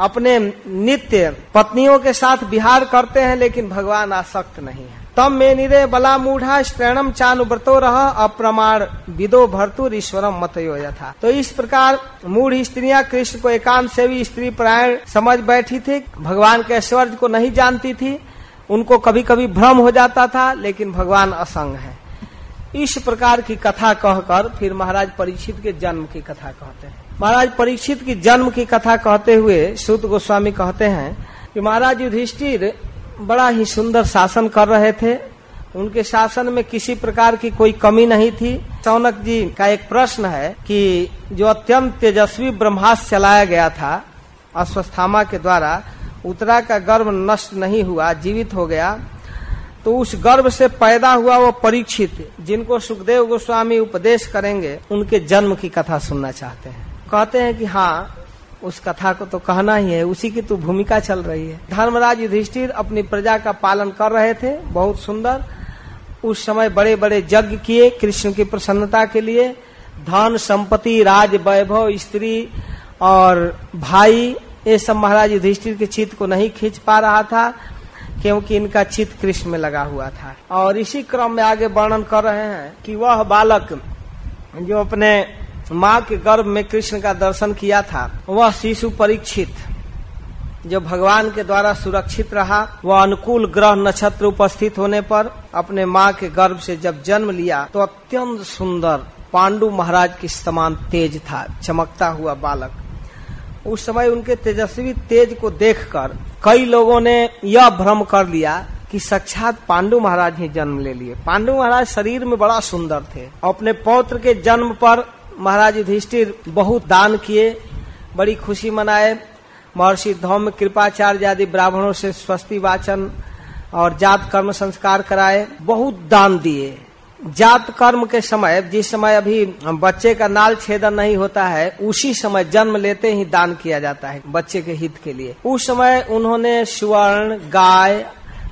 Speaker 1: अपने नित्य पत्नियों के साथ बिहार करते हैं, लेकिन भगवान आसक्त नहीं है। तम में निरे बला मूढ़ा स्त्रणम चानुव्रतो रह अप्रमाण विदो भरतुर ईश्वरम मतयो था तो इस प्रकार मूढ़ स्त्रियाँ कृष्ण को एकांत से भी स्त्री प्रायण समझ बैठी थी। भगवान के ऐश्वर्य को नहीं जानती थी। उनको कभी कभी भ्रम हो जाता था, लेकिन भगवान असंग है। इस प्रकार की कथा कहकर फिर महाराज परीक्षित के जन्म की कथा कहते हैं। महाराज परीक्षित की जन्म की कथा कहते हुए सुत गोस्वामी कहते हैं कि महाराज युधिष्ठिर बड़ा ही सुंदर शासन कर रहे थे। उनके शासन में किसी प्रकार की कोई कमी नहीं थी। सौनक जी का एक प्रश्न है कि जो अत्यंत तेजस्वी ब्रह्मास्त्र चलाया गया था, अश्वस्थामा के द्वारा उत्तरा का गर्भ नष्ट नहीं हुआ, जीवित हो गया तो उस गर्भ से पैदा हुआ वो परीक्षित, जिनको सुखदेव गोस्वामी उपदेश करेंगे, उनके जन्म की कथा सुनना चाहते हैं। कहते हैं कि हाँ उस कथा को तो कहना ही है, उसी की तो भूमिका चल रही है। धर्मराज युधिष्ठिर अपनी प्रजा का पालन कर रहे थे, बहुत सुंदर। उस समय बड़े बड़े यज्ञ किए, कृष्ण की प्रसन्नता के लिए। धन, संपत्ति, राज, वैभव, स्त्री और भाई, ये सब महाराज युधिष्ठिर के चित्त को नहीं खींच पा रहा था। क्योंकि इनका चित्त कृष्ण में लगा हुआ था। और इसी क्रम में आगे वर्णन कर रहे हैं कि वह बालक जो अपने माँ के गर्भ में कृष्ण का दर्शन किया था, वह शिशु परीक्षित, जो भगवान के द्वारा सुरक्षित रहा। वह अनुकूल ग्रह नक्षत्र उपस्थित होने पर अपने माँ के गर्भ से जब जन्म लिया तो अत्यंत सुंदर पांडु महाराज के समान तेज था, चमकता हुआ बालक। उस समय उनके तेजस्वी तेज को देखकर कई लोगों ने यह भ्रम कर लिया कि साक्षात पांडु महाराज ही जन्म ले लिए। पांडु महाराज शरीर में बड़ा सुंदर थे। अपने पौत्र के जन्म पर महाराज युधिष्ठिर बहुत दान किए, बड़ी खुशी मनाए। महर्षि धौम कृपाचार्य आदि ब्राह्मणों से स्वस्ति वाचन और जात कर्म संस्कार कराए, बहुत दान दिए। जात कर्म के समय, जिस समय अभी बच्चे का नाल छेदन नहीं होता है, उसी समय जन्म लेते ही दान किया जाता है बच्चे के हित के लिए। उस समय उन्होंने स्वर्ण, गाय,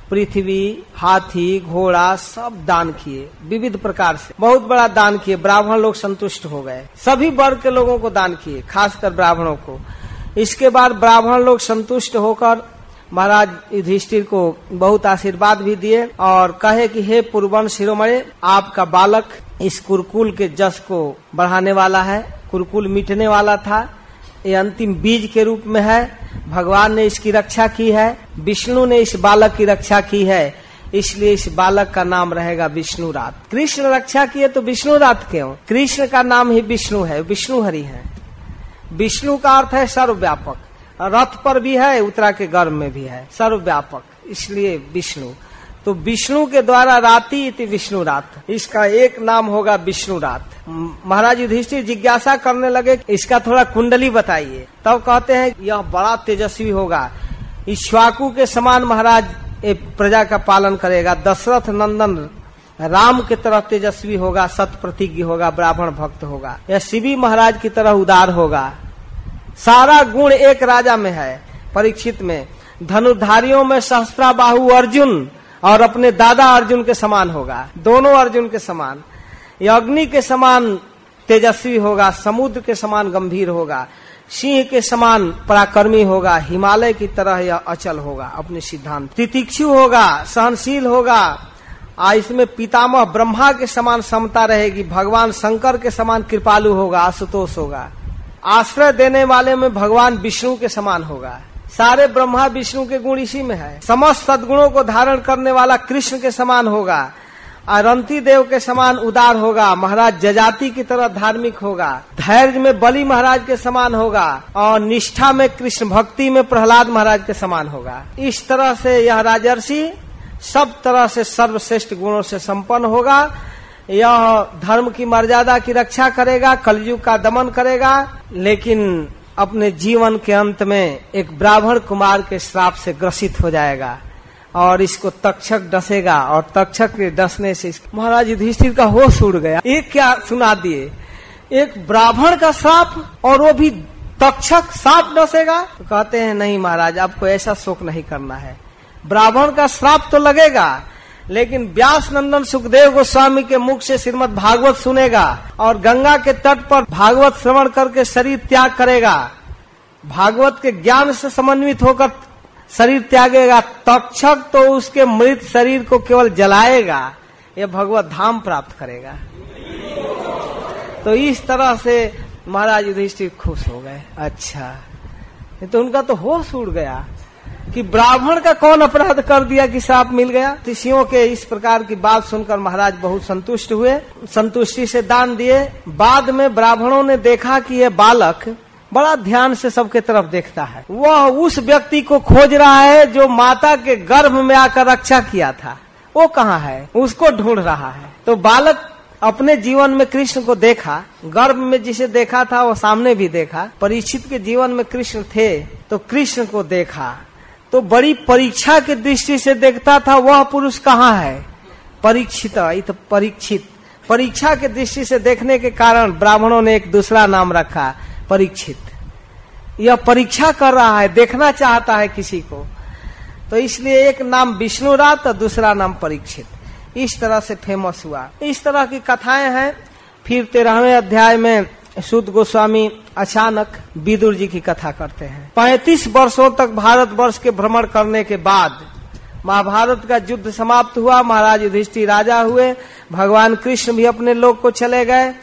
Speaker 1: पृथ्वी, हाथी, घोड़ा सब दान किए, विविध प्रकार से। बहुत बड़ा दान किए, ब्राह्मण लोग संतुष्ट हो गए। सभी वर्ग के लोगों को दान किए, खासकर ब्राह्मणों को। इसके बाद ब्राह्मण लोग संतुष्ट होकर महाराज युधिष्ठिर को बहुत आशीर्वाद भी दिए और कहे कि हे पूर्वन शिरोमणि, आपका बालक इस कुरकुल के जस को बढ़ाने वाला है, कुरकुल मिटने वाला था। ये अंतिम बीज के रूप में है। भगवान ने इसकी रक्षा की है। विष्णु ने इस बालक की रक्षा की है। इसलिए इस बालक का नाम रहेगा विष्णु रात। कृष्ण रक्षा किए तो विष्णु रात क्यों? कृष्ण का नाम ही विष्णु है, विष्णु हरि है। विष्णु का अर्थ है सर्वव्यापक। रथ पर भी है, उत्तरा के गर्भ में भी है। सर्वव्यापक, इसलिए विष्णु। तो विष्णु के द्वारा राति इति विष्णु रात। इसका एक नाम होगा विष्णु रात। महाराज युधिष्ठिर जिज्ञासा करने लगे, इसका थोड़ा कुंडली बताइए। तब कहते हैं, यह बड़ा तेजस्वी होगा। ईश्वाकु के समान महाराज प्रजा का पालन करेगा। दशरथ नंदन राम की तरह तेजस्वी होगा सत प्रतिज्ञ होगा, ब्राह्मण भक्त होगा। यह शिवी महाराज की तरह उदार होगा। सारा गुण एक राजा में है, परीक्षित में। धनुधारियों में सहस्त्रा बाहु अर्जुन और अपने दादा अर्जुन के समान होगा। दोनों अर्जुन के समान। अग्नि के समान तेजस्वी होगा, समुद्र के समान गंभीर होगा, सिंह के समान पराक्रमी होगा, हिमालय की तरह यह अचल होगा, अपने सिद्धांत। तितिक्षु होगा, सहनशील होगा, आ इसमें पितामह ब्रह्मा के समान समता रहेगी, भगवान शंकर के समान कृपालु होगा, आशुतोष होगा। आश्रय देने वाले में भगवान विष्णु के समान होगा। सारे ब्रह्मा विष्णु के गुण इसी में है। समस्त सदगुणों को धारण करने वाला कृष्ण के समान होगा। अरंती देव के समान उदार होगा। महाराज जजाति की तरह धार्मिक होगा। धैर्य में बलि महाराज के समान होगा। और निष्ठा में कृष्ण भक्ति में प्रहलाद महाराज के समान होगा। इस तरह से यह राजर्षि सब तरह से सर्वश्रेष्ठ गुणों से संपन्न होगा। यह धर्म की मर्यादा की रक्षा करेगा, कलयुग का दमन करेगा, लेकिन अपने जीवन के अंत में एक ब्राह्मण कुमार के श्राप से ग्रसित हो जाएगा और इसको तक्षक डसेगा और तक्षक के डसने से महाराज युधिष्ठिर का होश उड़ गया। एक क्या सुना दिए? एक ब्राह्मण का श्राप और वो भी तक्षक सांप डसेगा? तो कहते हैं, नहीं महाराज, आपको ऐसा शोक नहीं करना है। ब्राह्मण का श्राप तो लगेगा लेकिन व्यास नंदन सुखदेव गोस्वामी के मुख से श्रीमद भागवत सुनेगा और गंगा के तट पर भागवत श्रवण करके शरीर त्याग करेगा। भागवत के ज्ञान से समन्वित होकर शरीर त्यागेगा। तक्षक तो उसके मृत शरीर को केवल जलाएगा, यह भगवत धाम प्राप्त करेगा। तो इस तरह से महाराज युधिष्ठिर खुश हो गए। अच्छा तो उनका तो होश उड़ गया। कि ब्राह्मण का कौन अपराध कर दिया कि साप मिल गया? ऋषियों के इस प्रकार की बात सुनकर महाराज बहुत संतुष्ट हुए। संतुष्टि से दान दिए। बाद में ब्राह्मणों ने देखा कि यह बालक बड़ा ध्यान से सबके तरफ़ देखता है। वह उस व्यक्ति को खोज रहा है जो माता के गर्भ में आकर रक्षा किया था। वो कहाँ है? उसको ढूंढ रहा है। तो बालक अपने जीवन में कृष्ण को देखा। गर्भ में जिसे देखा था, वो सामने भी देखा। परीक्षित के जीवन में कृष्ण थे तो कृष्ण को देखा। तो बड़ी परीक्षा की दृष्टि से देखता था, वह पुरुष कहाँ है? परीक्षित तो परीक्षित। परीक्षा के दृष्टि से देखने के कारण ब्राह्मणों ने एक दूसरा नाम रखा, परीक्षित। यह परीक्षा कर रहा है, देखना चाहता है किसी को। तो इसलिए एक नाम विष्णु विष्णुरात और दूसरा नाम परीक्षित। इस तरह से फ़ेमस हुआ। इस तरह की कथाएँ हैं। फिर तेरहवें अध्याय में सुद गोस्वामी अचानक विदुर जी की कथा करते हैं। पैतीस वर्षों तक भारत वर्ष के भ्रमण करने के बाद महाभारत का युद्ध समाप्त हुआ, महाराज युधिष्ठिर राजा हुए, भगवान कृष्ण भी अपने लोग को चले गए।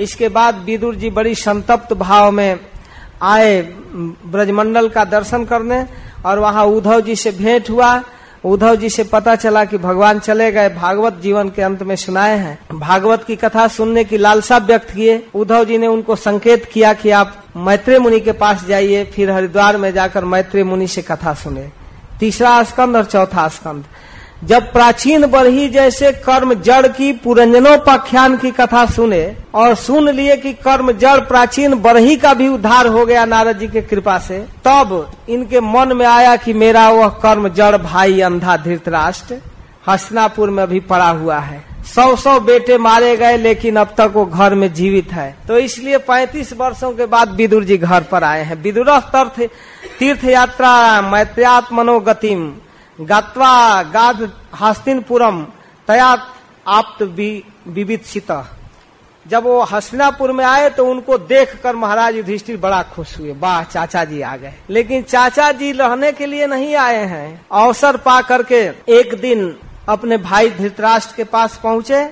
Speaker 1: इसके बाद विदुर जी बड़ी संतप्त भाव में आए ब्रजमंडल का दर्शन करने और वहाँ उद्धव जी से भेंट हुआ। उद्धव जी से पता चला कि भगवान चले गए, भागवत जीवन के अंत में सुनाए हैं। भागवत की कथा सुनने की लालसा व्यक्त किए। उद्धव जी ने उनको संकेत किया कि आप मैत्री मुनि के पास जाइए, फिर हरिद्वार में जाकर मैत्री मुनि से कथा सुने। तीसरा स्कंद और चौथा स्कंद। जब प्राचीन बरही जैसे कर्म जड़ की पुरंजनोपाख्यान की कथा सुने और सुन लिए कि कर्म जड़ प्राचीन बरही का भी उद्धार हो गया नारद जी के कृपा से, तब इनके मन में आया कि मेरा वह कर्म जड़ भाई अंधा धृतराष्ट्र हसनापुर में भी पड़ा हुआ है। सौ सौ बेटे मारे गए, लेकिन अब तक वो घर में जीवित है। तो इसलिए पैंतीस वर्षों के बाद विदुर जी घर पर आए हैं। विदुर तीर्थ यात्रा मैत्रियात मनोगतिम गत्वा गाद हस्तिनपुरम तया आप्त विवित जब वो हसनापुर में आए तो उनको देखकर महाराज युधिष्ठिर बड़ा खुश हुए, वाह चाचा जी आ गए। लेकिन चाचा जी रहने के लिए नहीं आए हैं। अवसर पा करके एक दिन अपने भाई धृतराष्ट्र के पास पहुँचे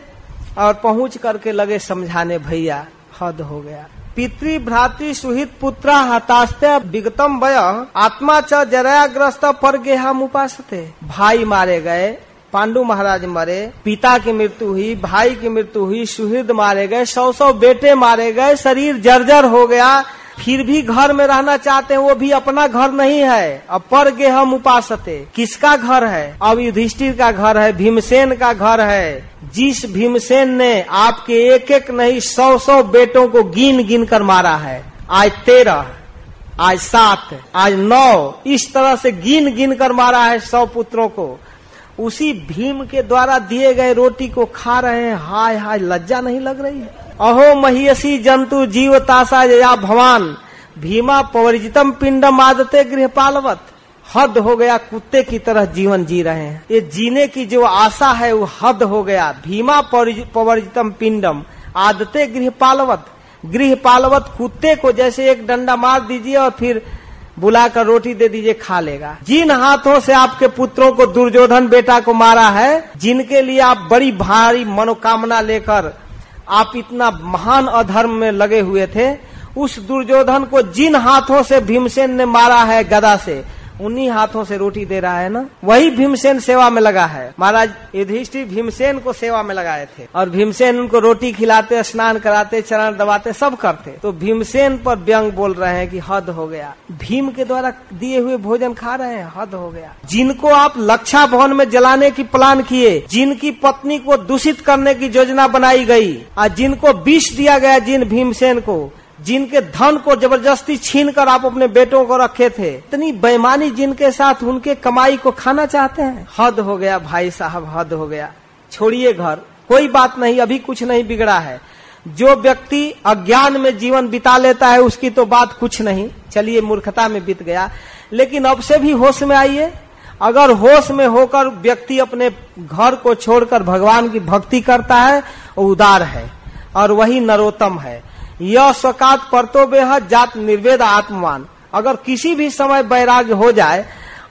Speaker 1: और पहुँच करके लगे, समझाने भैया, हद हो गया। पितृ भ्राति सुहित पुत्र हताशते विगतम वय। आत्मा च जराग्रस्त पर हम उपास भाई मारे गए, पांडु महाराज मरे, पिता की मृत्यु हुई, भाई की मृत्यु हुई, सुहृद मारे गए, सौ सौ बेटे मारे गए, शरीर जर्जर हो गया फिर भी घर में रहना चाहते हैं, वो भी अपना घर नहीं है। अब पर गे हम उपासते। किसका घर है? अब युधिष्ठिर का घर है, भीमसेन का घर है। जिस भीमसेन ने आपके एक एक नहीं सौ सौ बेटों को गिन गिन कर मारा है। आज तेरह, आज सात, आज नौ, इस तरह से गिन गिन कर मारा है सौ पुत्रों को। उसी भीम के द्वारा दिए गए रोटी को खा रहे हैं। हाय हाय लज्जा नहीं लग रही है? अहो महियसी जंतु जीवतासा जया भवान, भीमा पवरिजितम पिंडम आदते गृह पालवत हद हो गया कुत्ते की तरह जीवन जी रहे हैं। ये जीने की जो आशा है वो हद हो गया। भीमा पवरिजितम पिंडम आदते गृह पालवत गृह पालवत कुत्ते को जैसे एक डंडा मार दीजिए और फिर बुलाकर रोटी दे दीजिए, खा लेगा। जिन हाथों से आपके पुत्रों को दुर्योधन बेटा को मारा है, जिनके लिए आप बड़ी भारी मनोकामना लेकर आप इतना महान अधर्म में लगे हुए थे, उस दुर्योधन को जिन हाथों से भीमसेन ने मारा है गदा से उन्हीं हाथों से रोटी दे रहा है ना? वही भीमसेन सेवा में लगा है। महाराज युधिष्ठिर भीमसेन को सेवा में लगाए थे। और भीमसेन उनको रोटी खिलाते, स्नान कराते, चरण दबाते, सब करते। तो भीमसेन पर व्यंग बोल रहे हैं कि हद हो गया। भीम के द्वारा दिए हुए भोजन खा रहे हैं, हद हो गया। जिनको आप लक्षा भवन में जलाने की प्लान किए, जिनकी पत्नी को दूषित करने की योजना बनाई गई, और जिनको विष दिया गया जिन भीमसेन को जिनके धन को ज़बरदस्ती छीन कर आप अपने बेटों को रखे थे, इतनी बेईमानी जिनके साथ उनके कमाई को खाना चाहते हैं। हद हो गया भाई साहब, हद हो गया। छोड़िए घर, कोई बात नहीं, अभी कुछ नहीं बिगड़ा है। जो व्यक्ति अज्ञान में जीवन बिता लेता है, उसकी तो बात कुछ नहीं। चलिए, मूर्खता में बीत गया। लेकिन अब से भी होश में आइए। अगर होश में होकर व्यक्ति अपने घर को छोड़कर भगवान की भक्ति करता है उदार है, और वही नरोत्तम है। यह स्वकात परतो बेहद जात निर्वेद आत्मवान। अगर किसी भी समय वैराग्य हो जाए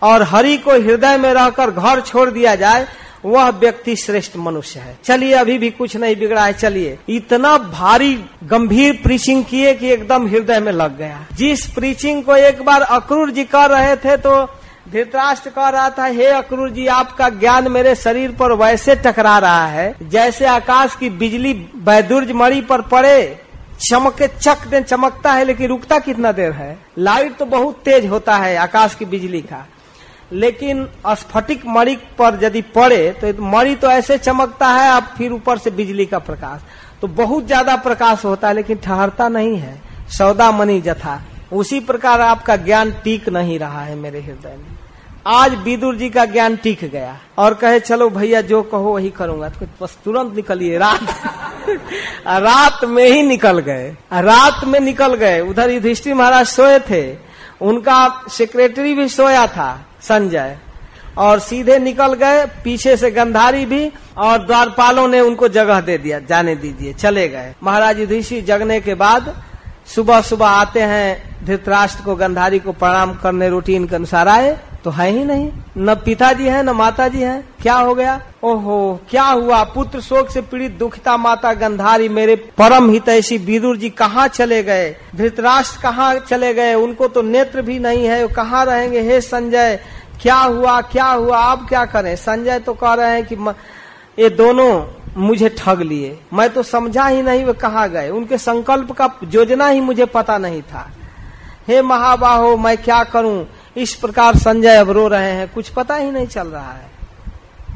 Speaker 1: और हरि को हृदय में रहकर घर छोड़ दिया जाए, वह व्यक्ति श्रेष्ठ मनुष्य है। चलिए, अभी भी कुछ नहीं बिगड़ा है, चलिए। इतना भारी गंभीर प्रीचिंग किए कि एकदम हृदय में लग गया। जिस प्रीचिंग को एक बार अक्रूर जी कर रहे थे तो धृतराष्ट्र कह रहा था, हे अक्रूर जी, आपका ज्ञान मेरे शरीर पर वैसे टकरा रहा है, जैसे आकाश की बिजली बैदुर्ज मणि पर पड़े। चमके, चक दे, चमकता है, लेकिन रुकता कितना देर है? लाइट तो बहुत तेज होता है आकाश की बिजली का। लेकिन स्फटिक मणि पर यदि पड़े तो मणि तो ऐसे चमकता है, अब फिर ऊपर से बिजली का प्रकाश। तो बहुत ज़्यादा प्रकाश होता है, लेकिन ठहरता नहीं है। सौदा मणि जथा। उसी प्रकार आपका ज्ञान टीक नहीं रहा है मेरे हृदय में। आज विदुर जी का ज्ञान टीक गया। और कहे, चलो भैया, जो कहो वही करूँगा। तो बस तुरंत निकलिए। रात रात में ही निकल गए। रात में निकल गए। उधर युधिष्ठिर महाराज सोए थे। उनका सेक्रेटरी भी सोया था, संजय। और सीधे निकल गए। पीछे से गंधारी भी और द्वारपालों ने उनको जगह दे दिया, जाने दीजिए। चले गए। महाराज युधिष्ठिर जगने के बाद सुबह सुबह आते हैं धृतराष्ट्र को, गंधारी को प्रणाम करने रूटीन के अनुसार आए। तो है ही नहीं। न पिताजी है, न माताजी है। क्या हो गया? ओहो, क्या हुआ? पुत्र शोक से पीड़ित दुखिता माता गंधारी मेरे परम हितैषी विदुर जी कहाँ चले गए? धृतराष्ट्र कहाँ चले गए? उनको तो नेत्र भी नहीं है। कहाँ रहेंगे? हे संजय, क्या हुआ? क्या हुआ? आप क्या करें? संजय तो कह रहे हैं कि ये दोनों मुझे ठग लिए। मैं तो समझा ही नहीं वे कहा गए। उनके संकल्प का योजना ही मुझे पता नहीं था। हे महाबाहो, मैं क्या करूँ? इस प्रकार संजय अब रो रहे हैं, कुछ पता ही नहीं चल रहा है।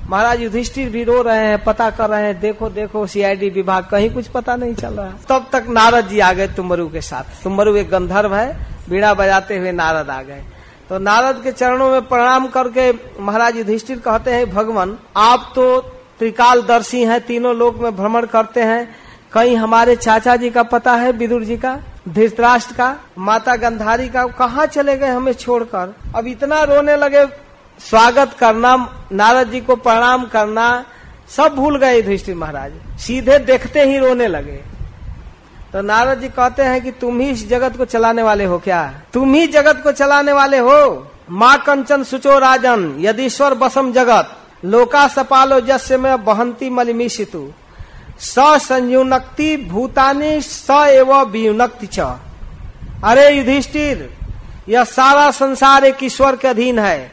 Speaker 1: महाराज युधिष्ठिर भी रो रहे हैं, पता कर रहे हैं, देखो देखो सीआईडी विभाग, कहीं कुछ पता नहीं चल रहा तब तक नारद जी आ गए तुम्बरु के साथ। तुम्बरु एक गंधर्व है बीड़ा बजाते हुए नारद आ गए। तो नारद के चरणों में प्रणाम करके महाराज युधिष्ठिर कहते हैं, भगवान, आप तो त्रिकाल दर्शी हैं, तीनों लोक में भ्रमण करते हैं। कहीं हमारे चाचा जी का पता है, विदुर जी का? धृतराष्ट्र का, माता गंधारी का, कहाँ चले गए हमें छोड़कर? अब इतना रोने लगे, स्वागत करना, नारद जी को प्रणाम करना, सब भूल गए युधिष्ठिर महाराज। सीधे देखते ही रोने लगे। तो नारद जी कहते हैं कि तुम ही इस जगत को चलाने वाले हो क्या? तुम ही जगत को चलाने वाले हो? माँ कंचन सुचो राजन, यदीश्वर बसम जगत। लोका सपालो जस्य में बहंती मलिमी सितु स संयुनक्ति भूतानी स एवं वियुनक्ति च। अरे युधिष्ठिर, यह सारा संसार एक ईश्वर के अधीन है।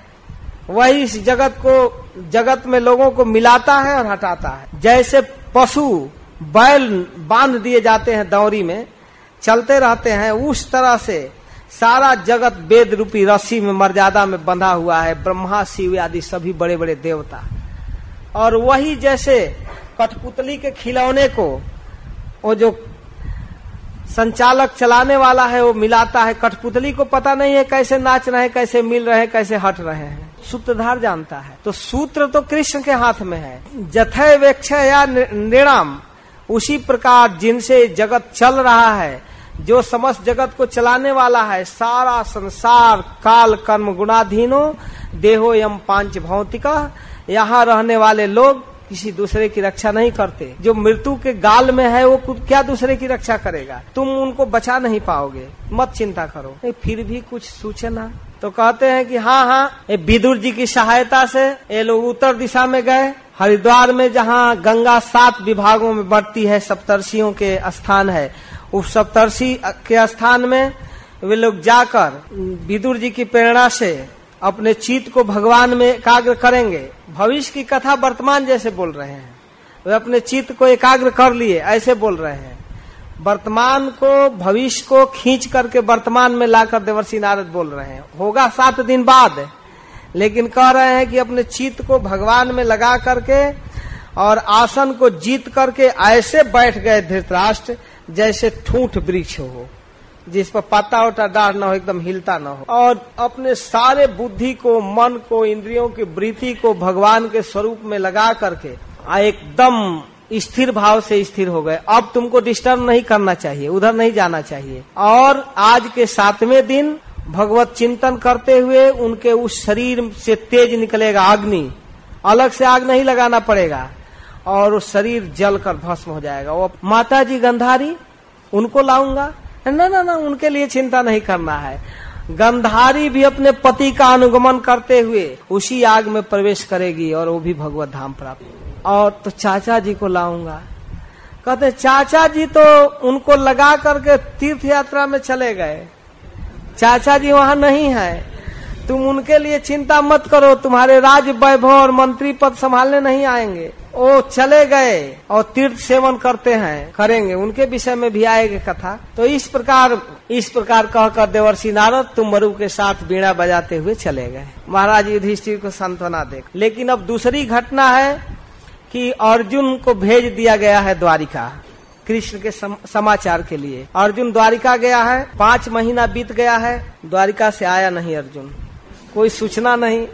Speaker 1: वही इस जगत को, जगत में लोगों को मिलाता है और हटाता है। जैसे पशु बैल बाँध दिए जाते हैं दौरी में, चलते रहते हैं, उस तरह से सारा जगत वेद रूपी रस्सी में, मर्यादा में बंधा हुआ है, ब्रह्मा, शिव आदि सभी बड़े बड़े देवता। और वही जैसे कठपुतली के खिलौने को वो जो संचालक चलाने वाला है वो मिलाता है। कठपुतली को पता नहीं है कैसे नाच रहे कैसे मिल रहे कैसे हट रहे हैं। सूत्रधार जानता है। तो सूत्र तो कृष्ण के हाथ में है। जथे वेक्ष या निर्णाम उसी प्रकार जिनसे जगत चल रहा है, जो समस्त जगत को चलाने वाला है, सारा संसार, काल, कर्म, गुणाधीनो देहो यम पाँच भौतिका, यहाँ रहने वाले लोग किसी दूसरे की रक्षा नहीं करते। जो मृत्यु के गाल में है, वो क्या दूसरे की रक्षा करेगा? तुम उनको बचा नहीं पाओगे। मत चिंता करो। फिर भी कुछ सूचना? तो कहते हैं कि हाँ हाँ विदुर जी की सहायता से ये लोग उत्तर दिशा में गए। हरिद्वार में जहाँ गंगा सात विभागों में बढ़ती है, सप्तर्षियों के स्थान है। उस सप्तर्षि के स्थान में वे लोग जाकर विदुर जी की प्रेरणा से अपने चित्त को भगवान में एकाग्र करेंगे। भविष्य की कथा वर्तमान जैसे बोल रहे हैं। वे अपने चित्त को एकाग्र कर लिए, ऐसे बोल रहे हैं। वर्तमान को, भविष्य को खींच करके वर्तमान में लाकर देवर्षि नारद बोल रहे हैं। होगा सात दिन बाद। लेकिन कह रहे हैं कि अपने चित्त को भगवान में लगा करके और आसन को जीत करके ऐसे बैठ गए धृतराष्ट्र जैसे ठूठ वृक्ष हो। जिस पर पत्ता उठा डाढ़ न हो, एकदम हिलता न हो। और अपने सारे बुद्धि को, मन को, इंद्रियों की वृत्ति को भगवान के स्वरूप में लगा करके एकदम स्थिर भाव से स्थिर हो गए। अब तुमको डिस्टर्ब नहीं करना चाहिए, उधर नहीं जाना चाहिए। और आज के सातवें दिन, भगवत चिंतन करते हुए उनके उस शरीर से तेज निकलेगा अग्नि। अलग से आग नहीं लगाना पड़ेगा। और वो शरीर जल कर भस्म हो जाएगा। वो माता जी गंधारी, उनको लाऊँगा। न न न, उनके लिए चिंता नहीं करना है। गंधारी भी अपने पति का अनुगमन करते हुए उसी आग में प्रवेश करेगी और वो भी भगवत धाम प्राप्त और तो चाचा जी को लाऊँगा। कहते, चाचा जी तो उनको लगा करके तीर्थ यात्रा में चले गए। चाचा जी वहाँ नहीं है। तुम उनके लिए चिंता मत करो। तुम्हारे राज वैभव और मंत्री पद संभालने नहीं आएँगे। वो चले गए और तीर्थ सेवन करते हैं करेंगे। उनके विषय में भी आएगी कथा। तो इस प्रकार इस प्रकार कहकर देवर्षि नारद तुम मरु के साथ बीणा बजाते हुए चले गए। महाराज युधिष्ठिर को सांत्वना देख लेकिन अब दूसरी घटना है कि अर्जुन को भेज दिया गया है द्वारिका कृष्ण के सम, समाचार के लिए। अर्जुन द्वारिका गया है पाँच महीना बीत गया है द्वारिका से आया नहीं अर्जुन। कोई सूचना नहीं।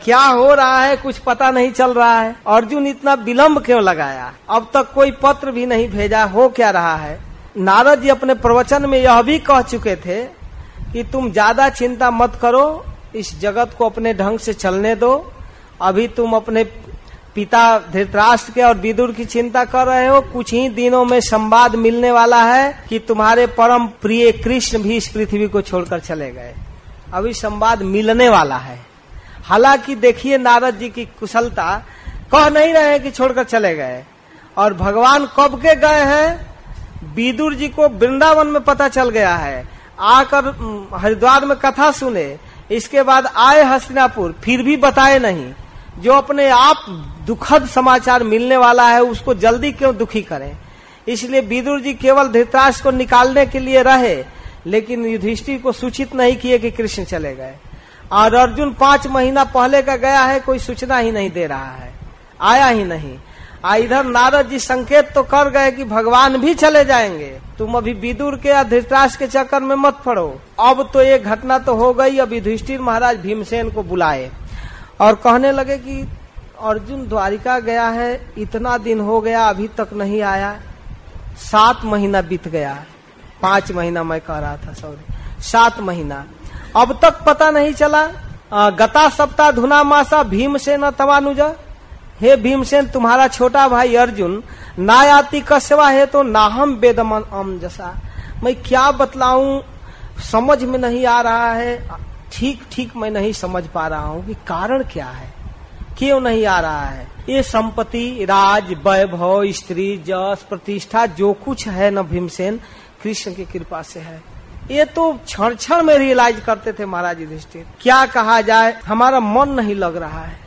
Speaker 1: क्या हो रहा है कुछ पता नहीं चल रहा है। अर्जुन इतना विलम्ब क्यों लगाया? अब तक कोई पत्र भी नहीं भेजा, हो क्या रहा है? नारद जी अपने प्रवचन में यह भी कह चुके थे कि तुम ज़्यादा चिंता मत करो, इस जगत को अपने ढंग से चलने दो। अभी तुम अपने पिता धृतराष्ट्र के और विदुर की चिंता कर रहे हो। कुछ ही दिनों में संवाद मिलने वाला है कि तुम्हारे परम प्रिय कृष्ण भी इस पृथ्वी को छोड़कर चले गए। अभी संवाद मिलने वाला है। हालाँकि देखिए नारद जी की कुशलता कह नहीं रहे कि छोड़कर चले गए। और भगवान कब के गए हैं? विदुर जी को वृंदावन में पता चल गया है। आकर हरिद्वार में कथा सुने, इसके बाद आए हस्तिनापुर, फिर भी बताए नहीं। जो अपने आप दुखद समाचार मिलने वाला है, उसको जल्दी क्यों दुखी करें? इसलिए विदुर जी केवल धृतराष्ट्र को निकालने के लिए रहे, लेकिन युधिष्ठिर को सूचित नहीं किए कि कृष्ण चले गए। और अर्जुन पाँच महीना पहले का गया है, कोई सूचना ही नहीं दे रहा है। आया ही नहीं। आ इधर नारद जी संकेत तो कर गए कि भगवान भी चले जाएँगे। तुम अभी विदुर के या के चक्कर में मत पड़ो। अब तो ये घटना तो हो गई अब युधिष्ठिर महाराज भीमसेन को बुलाए। और कहने लगे कि अर्जुन द्वारिका गया है, इतना दिन हो गया, अभी तक नहीं आया। सात महीना बीत गया। पाँच महीना मैं कह रहा था सॉरी सात महीना। अब तक पता नहीं चला गता सप्ताह धुना मासा भीमसेन तवानुज। हे भीमसेन, तुम्हारा छोटा भाई अर्जुन ना आती कस्यवा है तो नाहम वेदमन अम जसा। मैं क्या बतलाऊ? समझ में नहीं आ रहा है। ठीक ठीक मैं नहीं समझ पा रहा हूँ कि कारण क्या है। क्यों नहीं आ रहा है? ये संपत्ति, राज, वैभव, स्त्री, जस, प्रतिष्ठा, जो कुछ है न भीमसेन, कृष्ण की कृपा से है। ये तो क्षण क्षण में रियलाइज़ करते थे महाराज युधिष्ठिर। क्या कहा जाए? हमारा मन नहीं लग रहा है।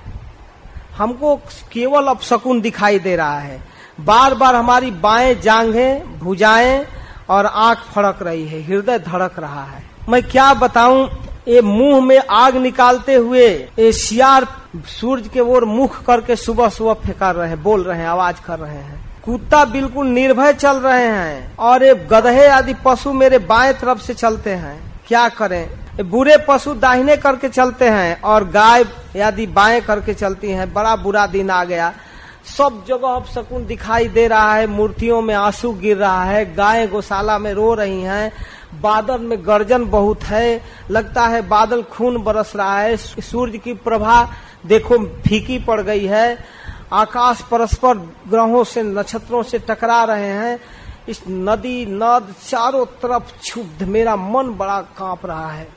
Speaker 1: हमको केवल अब शकुन दिखाई दे रहा है। बार बार हमारी बाएँ जांघे, भुजाएँ और आँख फड़क रही है। हृदय धड़क रहा है। मैं क्या बताऊँ? ये मुँह में आग निकालते हुए ये शियार सूरज के ओर मुख करके सुबह सुबह फेंका रहे हैं, बोल रहे हैं, आवाज़ कर रहे हैं। कुत्ता बिल्कुल निर्भय चल रहे हैं और ये गधे आदि पशु मेरे बाएँ तरफ़ से चलते हैं। क्या करें? बुरे पशु दाहिने करके चलते हैं और गाय आदि बाएँ करके चलती हैं। बड़ा बुरा दिन आ गया। सब जगह अब शकुन दिखाई दे रहा है। मूर्तियों में आँसू गिर रहा है। गाय गौशाला में रो रही हैं। बादल में गर्जन बहुत है। लगता है बादल खून बरस रहा है। सूर्य की प्रभा देखो, फीकी पड़ गई है। आकाश परस्पर ग्रहों से, नक्षत्रों से टकरा रहे हैं। इस नदी, नद चारों तरफ़ क्षुब्ध, मेरा मन बड़ा काँप रहा है।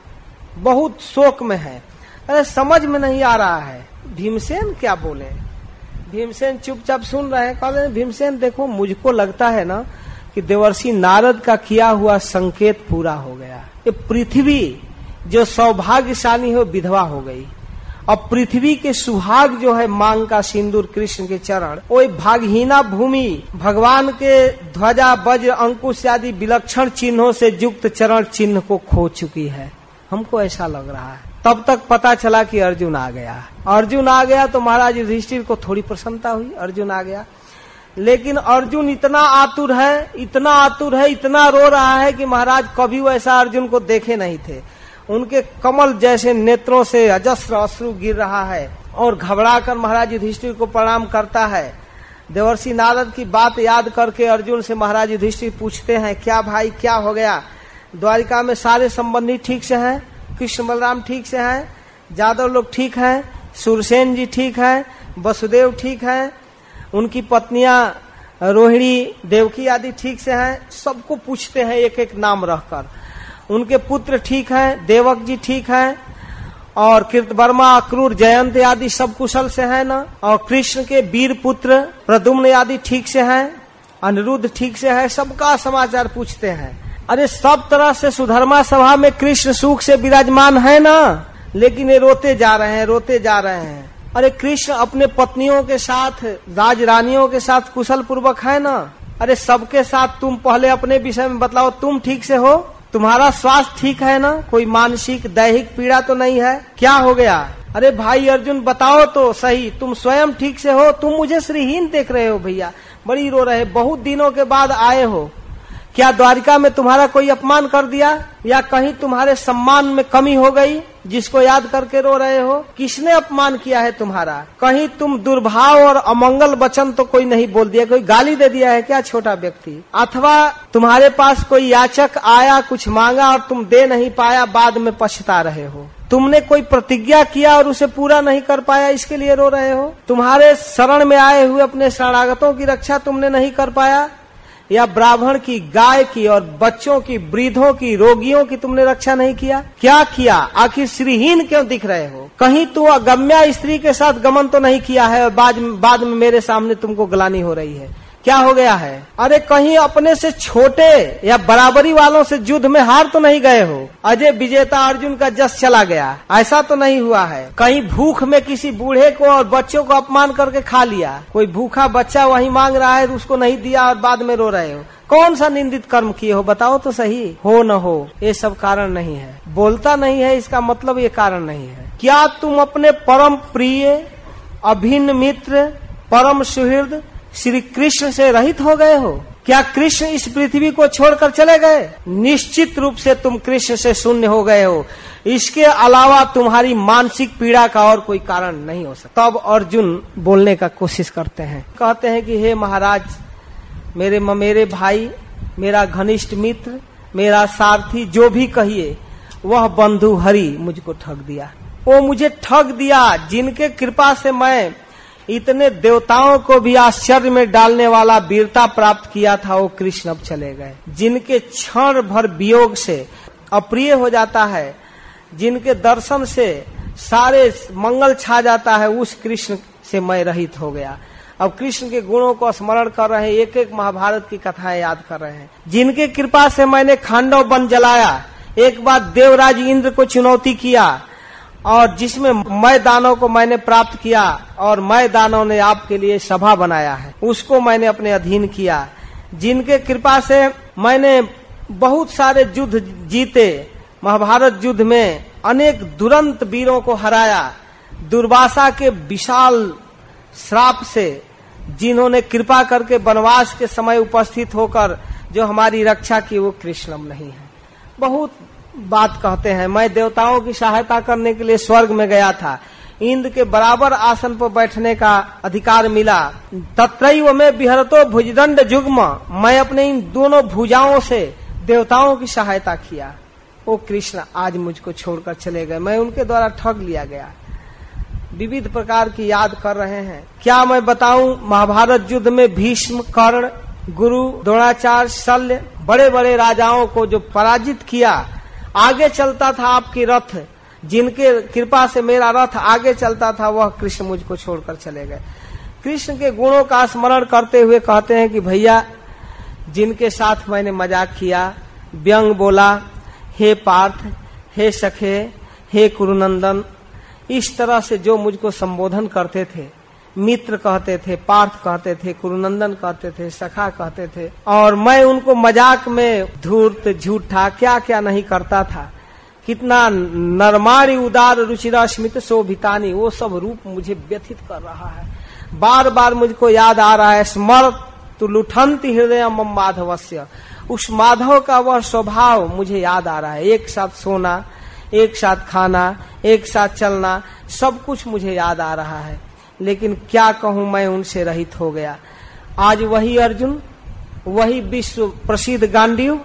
Speaker 1: बहुत शोक में है। अरे, समझ में नहीं आ रहा है। भीमसेन क्या बोले? भीमसेन चुपचाप सुन रहे हैं। कहते भीमसेन, देखो, मुझको लगता है ना कि देवर्षि नारद का किया हुआ संकेत पूरा हो गया। ये पृथ्वी जो सौभाग्यशाली हो, विधवा हो गई। अब पृथ्वी के सुहाग जो है मांग का सिंदूर कृष्ण के चरण वो भागहीना भूमि, भगवान के ध्वजा, वज्र, अंकुश आदि विलक्षण चिन्हों से युक्त चरण चिन्ह को खो चुकी है। हमको ऐसा लग रहा है। तब तक पता चला कि अर्जुन आ गया। अर्जुन आ गया तो महाराज युधिष्ठिर को थोड़ी प्रसन्नता हुई। अर्जुन आ गया। लेकिन अर्जुन इतना आतुर है, इतना आतुर है, इतना रो रहा है कि महाराज कभी वैसा अर्जुन को देखे नहीं थे। उनके कमल जैसे नेत्रों से अजस्र अश्रु गिर रहा है और घबरा कर महाराज युधिष्ठिर को प्रणाम करता है। देवर्षि नारद की बात याद करके अर्जुन से महाराज युधिष्ठिर पूछते हैं, क्या भाई, क्या हो गया? द्वारिका में सारे संबंधी ठीक से हैं? कृष्ण बलराम ठीक से हैं? जादव लोग ठीक हैं? सुरसेन जी ठीक है? वसुदेव ठीक है? उनकी पत्नियाँ रोहिणी, देवकी आदि ठीक से हैं? सबको पूछते हैं एक एक नाम रखकर उनके पुत्र ठीक हैं, देवक जी ठीक हैं, और कृतवर्मा अक्रूर जयंत आदि सब कुशल से है ना? और कृष्ण के वीर पुत्र प्रदुम्न आदि ठीक से हैं, अनिरुद्ध ठीक से है, सबका समाचार पूछते हैं। अरे सब तरह से सुधर्मा सभा में कृष्ण सुख से विराजमान है ना? लेकिन ये रोते जा रहे हैं, रोते जा रहे हैं। अरे कृष्ण अपने पत्नियों के साथ, राज रानियों के साथ कुशल पूर्वक है ना? अरे सबके साथ तुम पहले अपने विषय में बतलाओ तुम ठीक से हो? तुम्हारा स्वास्थ्य ठीक है ना? कोई मानसिक, दैहिक पीड़ा तो नहीं है? क्या हो गया? अरे भाई अर्जुन, बताओ तो सही। तुम स्वयं ठीक से हो, तुम मुझे श्रीहीन देख रहे हो भैया। बड़ी रो रहे, बहुत दिनों के बाद आए हो। क्या द्वारिका में तुम्हारा कोई अपमान कर दिया? या कहीं तुम्हारे सम्मान में कमी हो गई, जिसको याद करके रो रहे हो? किसने अपमान किया है तुम्हारा? कहीं तुम दुर्भाव और अमंगल वचन तो कोई नहीं बोल दिया, कोई गाली दे दिया है क्या छोटा व्यक्ति? अथवा तुम्हारे पास कोई याचक आया, कुछ मांगा और तुम दे नहीं पाया, बाद में पछता रहे हो? तुमने कोई प्रतिज्ञा किया और उसे पूरा नहीं कर पाया, इसके लिए रो रहे हो? तुम्हारे शरण में आए हुए अपने शरणागतों की रक्षा तुमने नहीं कर पाया? या ब्राह्मण की गाय की और बच्चों की वृद्धों की रोगियों की तुमने रक्षा नहीं किया? क्या किया? आखिर श्रीहीन क्यों दिख रहे हो? कहीं तू अगम्या स्त्री के साथ गमन तो नहीं किया है और बाद, बाद में मेरे सामने तुमको गलानी हो रही है। क्या हो गया है? अरे कहीं अपने से छोटे या बराबरी वालों से युद्ध में हार तो नहीं गए हो। अजय विजेता अर्जुन का जस चला गया। ऐसा तो नहीं हुआ है। कहीं भूख में किसी बूढ़े को और बच्चों को अपमान करके खा लिया। कोई भूखा बच्चा वही मांग रहा है, उसको नहीं दिया और बाद में रो रहे हो। कौन सा निंदित कर्म किए हो, बताओ तो सही। हो न हो, ये सब कारण नहीं है। बोलता नहीं है, इसका मतलब ये कारण नहीं है। क्या तुम अपने परम प्रिय, अभिन्न मित्र, परम सुहृद श्री कृष्ण से रहित हो गए हो? क्या कृष्ण इस पृथ्वी को छोड़कर चले गए? निश्चित रूप से तुम कृष्ण से शून्य हो गए हो। इसके अलावा तुम्हारी मानसिक पीड़ा का और कोई कारण नहीं हो सकता। तब अर्जुन बोलने का कोशिश करते हैं। कहते हैं कि, हे महाराज, मेरे मेरे भाई, मेरा घनिष्ठ मित्र, मेरा सारथी, जो भी कहिए, वह बंधु हरि मुझको ठग दिया। वो मुझे ठग दिया, जिनके कृपा से मैं इतने देवताओं को भी आश्चर्य में डालने वाला वीरता प्राप्त किया था, वो कृष्ण अब चले गए। जिनके क्षण भर वियोग से अप्रिय हो जाता है, जिनके दर्शन से सारे मंगल छा जाता है, उस कृष्ण से मैं रहित हो गया। अब कृष्ण के गुणों को स्मरण कर रहे हैं एक एक महाभारत की कथाएँ याद कर रहे हैं। जिनके कृपा से मैंने खांडव बन जलाया, एक बार देवराज इंद्र को चुनौती किया और जिसमें मैं दानों को मैंने प्राप्त किया और मैं दानों ने आपके लिए सभा बनाया है, उसको मैंने अपने अधीन किया। जिनके कृपा से मैंने बहुत सारे युद्ध जीते, महाभारत युद्ध में अनेक दुरंत वीरों को हराया, दुर्वासा के विशाल श्राप से, जिन्होंने कृपा करके वनवास के समय उपस्थित होकर जो हमारी रक्षा की वो कृष्णम नहीं है। बहुत बात कहते हैं, मैं देवताओं की सहायता करने के लिए स्वर्ग में गया था। इंद्र के बराबर आसन पर बैठने का अधिकार मिला। तत्रैव में बिहरतो भुजदंड जुग्म। मैं अपने इन दोनों भुजाओं से देवताओं की सहायता किया। वो कृष्ण, आज मुझको छोड़कर चले गए। मैं उनके द्वारा ठग लिया गया। विविध प्रकार की याद कर रहे हैं। क्या मैं बताऊँ, महाभारत युद्ध में भीष्म, कर्ण, गुरु, द्रोणाचार्य, शल्य बड़े बड़े राजाओं को जो पराजित किया आगे चलता था आपकी रथ, जिनके कृपा से मेरा रथ आगे चलता था, वह कृष्ण मुझको छोड़कर चले गए। कृष्ण के गुणों का स्मरण करते हुए कहते हैं कि भैया, जिनके साथ मैंने मज़ाक किया, व्यंग बोला, हे पार्थ, हे सखे, हे कुरुनंदन, इस तरह से जो मुझको संबोधन करते थे मित्र कहते थे, पार्थ कहते थे, कुरुनंदन कहते थे, सखा कहते थे। और मैं उनको मज़ाक में धूर्त, झूठा क्या क्या नहीं करता था। कितना नरमारी, उदार रुचिरा स्मित शोभितानी, वो सब रूप मुझे व्यथित कर रहा है। बार बार मुझको याद आ रहा है स्मर तु लुठंत हृदय मम माधवस्य। उस माधव का वह स्वभाव मुझे याद आ रहा है। एक साथ सोना, एक साथ खाना, एक साथ चलना, सब कुछ मुझे याद आ रहा है। लेकिन क्या कहूँ मैं उनसे रहित हो गया। आज वही अर्जुन, वही विश्व प्रसिद्ध गांडीव,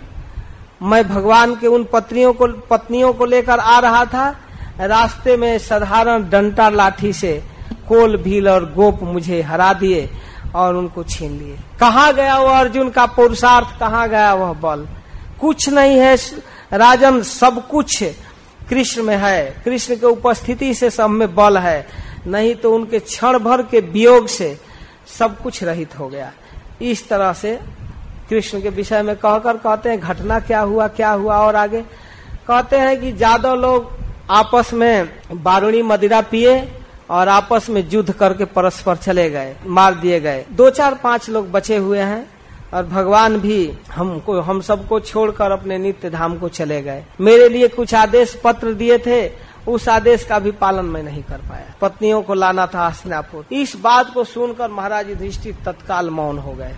Speaker 1: मैं भगवान के उन पत्नियों को पत्नियों को लेकर आ रहा था। रास्ते में साधारण डंटा लाठी से कोल, भील और गोप मुझे हरा दिए और उनको छीन लिए। कहा गया वह अर्जुन का पुरुषार्थ? कहा गया वह बल? कुछ नहीं है। राजन सब कुछ कृष्ण में है। कृष्ण के उपस्थिति से सब में बल है। नहीं तो उनके क्षण भर के वियोग से सब कुछ रहित हो गया। इस तरह से कृष्ण के विषय में कहकर कहते हैं, घटना क्या हुआ क्या हुआ और आगे? कहते हैं कि ज़्यादा लोग आपस में बारूणी मदिरा पिए और आपस में युद्ध करके परस्पर चले गए, मार दिए गए। दो चार पाँच लोग बचे हुए हैं और भगवान भी हमको, हम सबको छोड़कर अपने नित्य धाम को चले गए। मेरे लिए कुछ आदेश पत्र दिए थे उस आदेश का भी पालन मैं नहीं कर पाया। पत्नियों को लाना था हस्तिनापुर इस बात को सुनकर महाराज युधिष्ठिर तत्काल मौन हो गए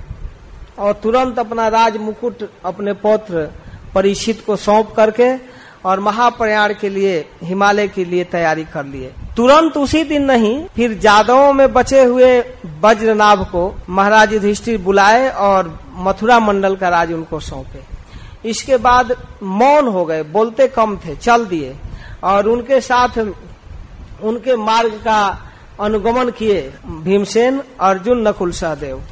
Speaker 1: और तुरंत अपना राज मुकुट अपने पौत्र परिचित को सौंप करके और महाप्रयाण के लिए, हिमालय के लिए तैयारी कर लिए। तुरंत उसी दिन नहीं, फिर जादवों में बचे हुए वज्रनाभ को महाराज युधिष्ठिर बुलाए और मथुरा मंडल का राज उनको सौंपे। इसके बाद मौन हो गए, बोलते कम थे, चल दिए। और उनके साथ उनके मार्ग का अनुगमन किए भीमसेन, अर्जुन नकुल सहदेव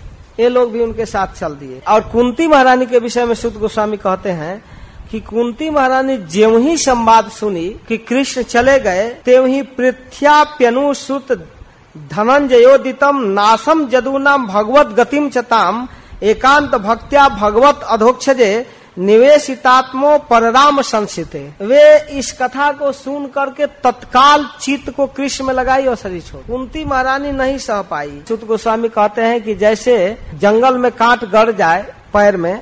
Speaker 1: ये लोग भी उनके साथ चल दिए। और कुंती महारानी के विषय में सुध गोस्वामी कहते हैं कि कुंती महारानी ज्यो ही संवाद सुनी कि कृष्ण चले गए तेव ही पृथ्याप्यनुसुत धनंजयोदितम नासम जदू नाम भगवत गतिम चताम एकांत भक्त्या भगवत अधोक्षजे निवेशितात्मो परराम संसित। वे इस कथा को सुन करके तत्काल चित्त को कृष्ण में लगाई और शरीर छोड़। कुंती महारानी नहीं सह पाई। सुत गोस्वामी कहते हैं कि जैसे जंगल में कांट गड़ जाए पैर में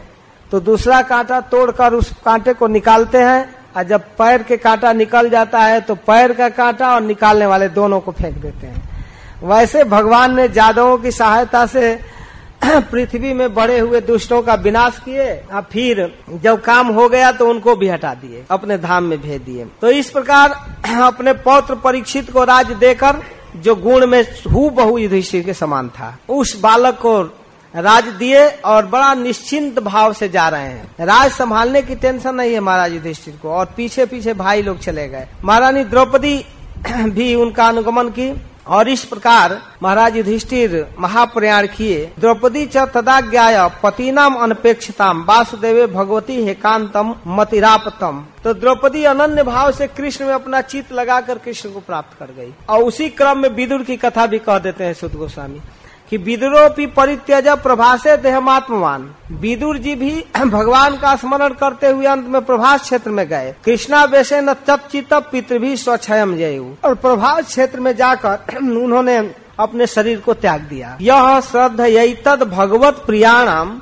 Speaker 1: तो दूसरा कांटा तोड़कर उस कांटे को निकालते हैं, और जब पैर के कांटा निकल जाता है तो पैर का कांटा और निकालने वाले दोनों को फेंक देते हैं। वैसे भगवान ने जादवों की सहायता से पृथ्वी में बड़े हुए दुष्टों का विनाश किए और फिर जब काम हो गया तो उनको भी हटा दिए, अपने धाम में भेज दिए। तो इस प्रकार अपने पौत्र परीक्षित को राज देकर, जो गुण में हु बहु युधिष्ठिर के समान था, उस बालक को राज दिए और बड़ा निश्चिंत भाव से जा रहे हैं। राज संभालने की टेंशन नहीं है महाराज युधिष्ठिर को, और पीछे पीछे भाई लोग चले गए। महारानी द्रौपदी भी उनका अनुगमन की और इस प्रकार महाराज युधिष्ठिर महाप्रयाण किए। द्रौपदी च तदाज्ञाय पतिनाम अनपेक्षताम, वासुदेव भगवती हेकांतम मतिरापतम। तो द्रौपदी अनन्य भाव से कृष्ण में अपना चित लगाकर कृष्ण को प्राप्त कर गई। और उसी क्रम में विदुर की कथा भी कह देते हैं सुद गोस्वामी। कि विदुरोपी परित्यज प्रभासे देहमात्मान विदुर जी भी भगवान का स्मरण करते हुए अंत में प्रभास क्षेत्र में गए। कृष्णा वैसे न तपचित पितृ भी स्वयं जय और प्रभास क्षेत्र में जाकर उन्होंने अपने शरीर को त्याग दिया। यह श्रद्ध यही तद भगवत प्रियाणम,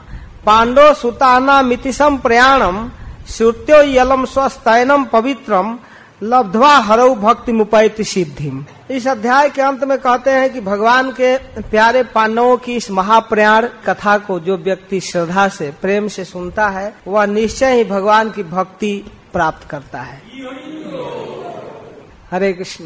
Speaker 1: पांडो सुताना मितिसम प्रयाणम श्रुत्यो यलम स्वस्थनम पवित्रम लब्धवा हरऊ भक्ति मुपैत सिद्धि इस अध्याय के अंत में कहते हैं कि भगवान के प्यारे पांडवों की इस महाप्रयाण कथा को जो व्यक्ति श्रद्धा से, प्रेम से सुनता है, वह निश्चय ही भगवान की भक्ति प्राप्त करता है। हरे कृष्ण।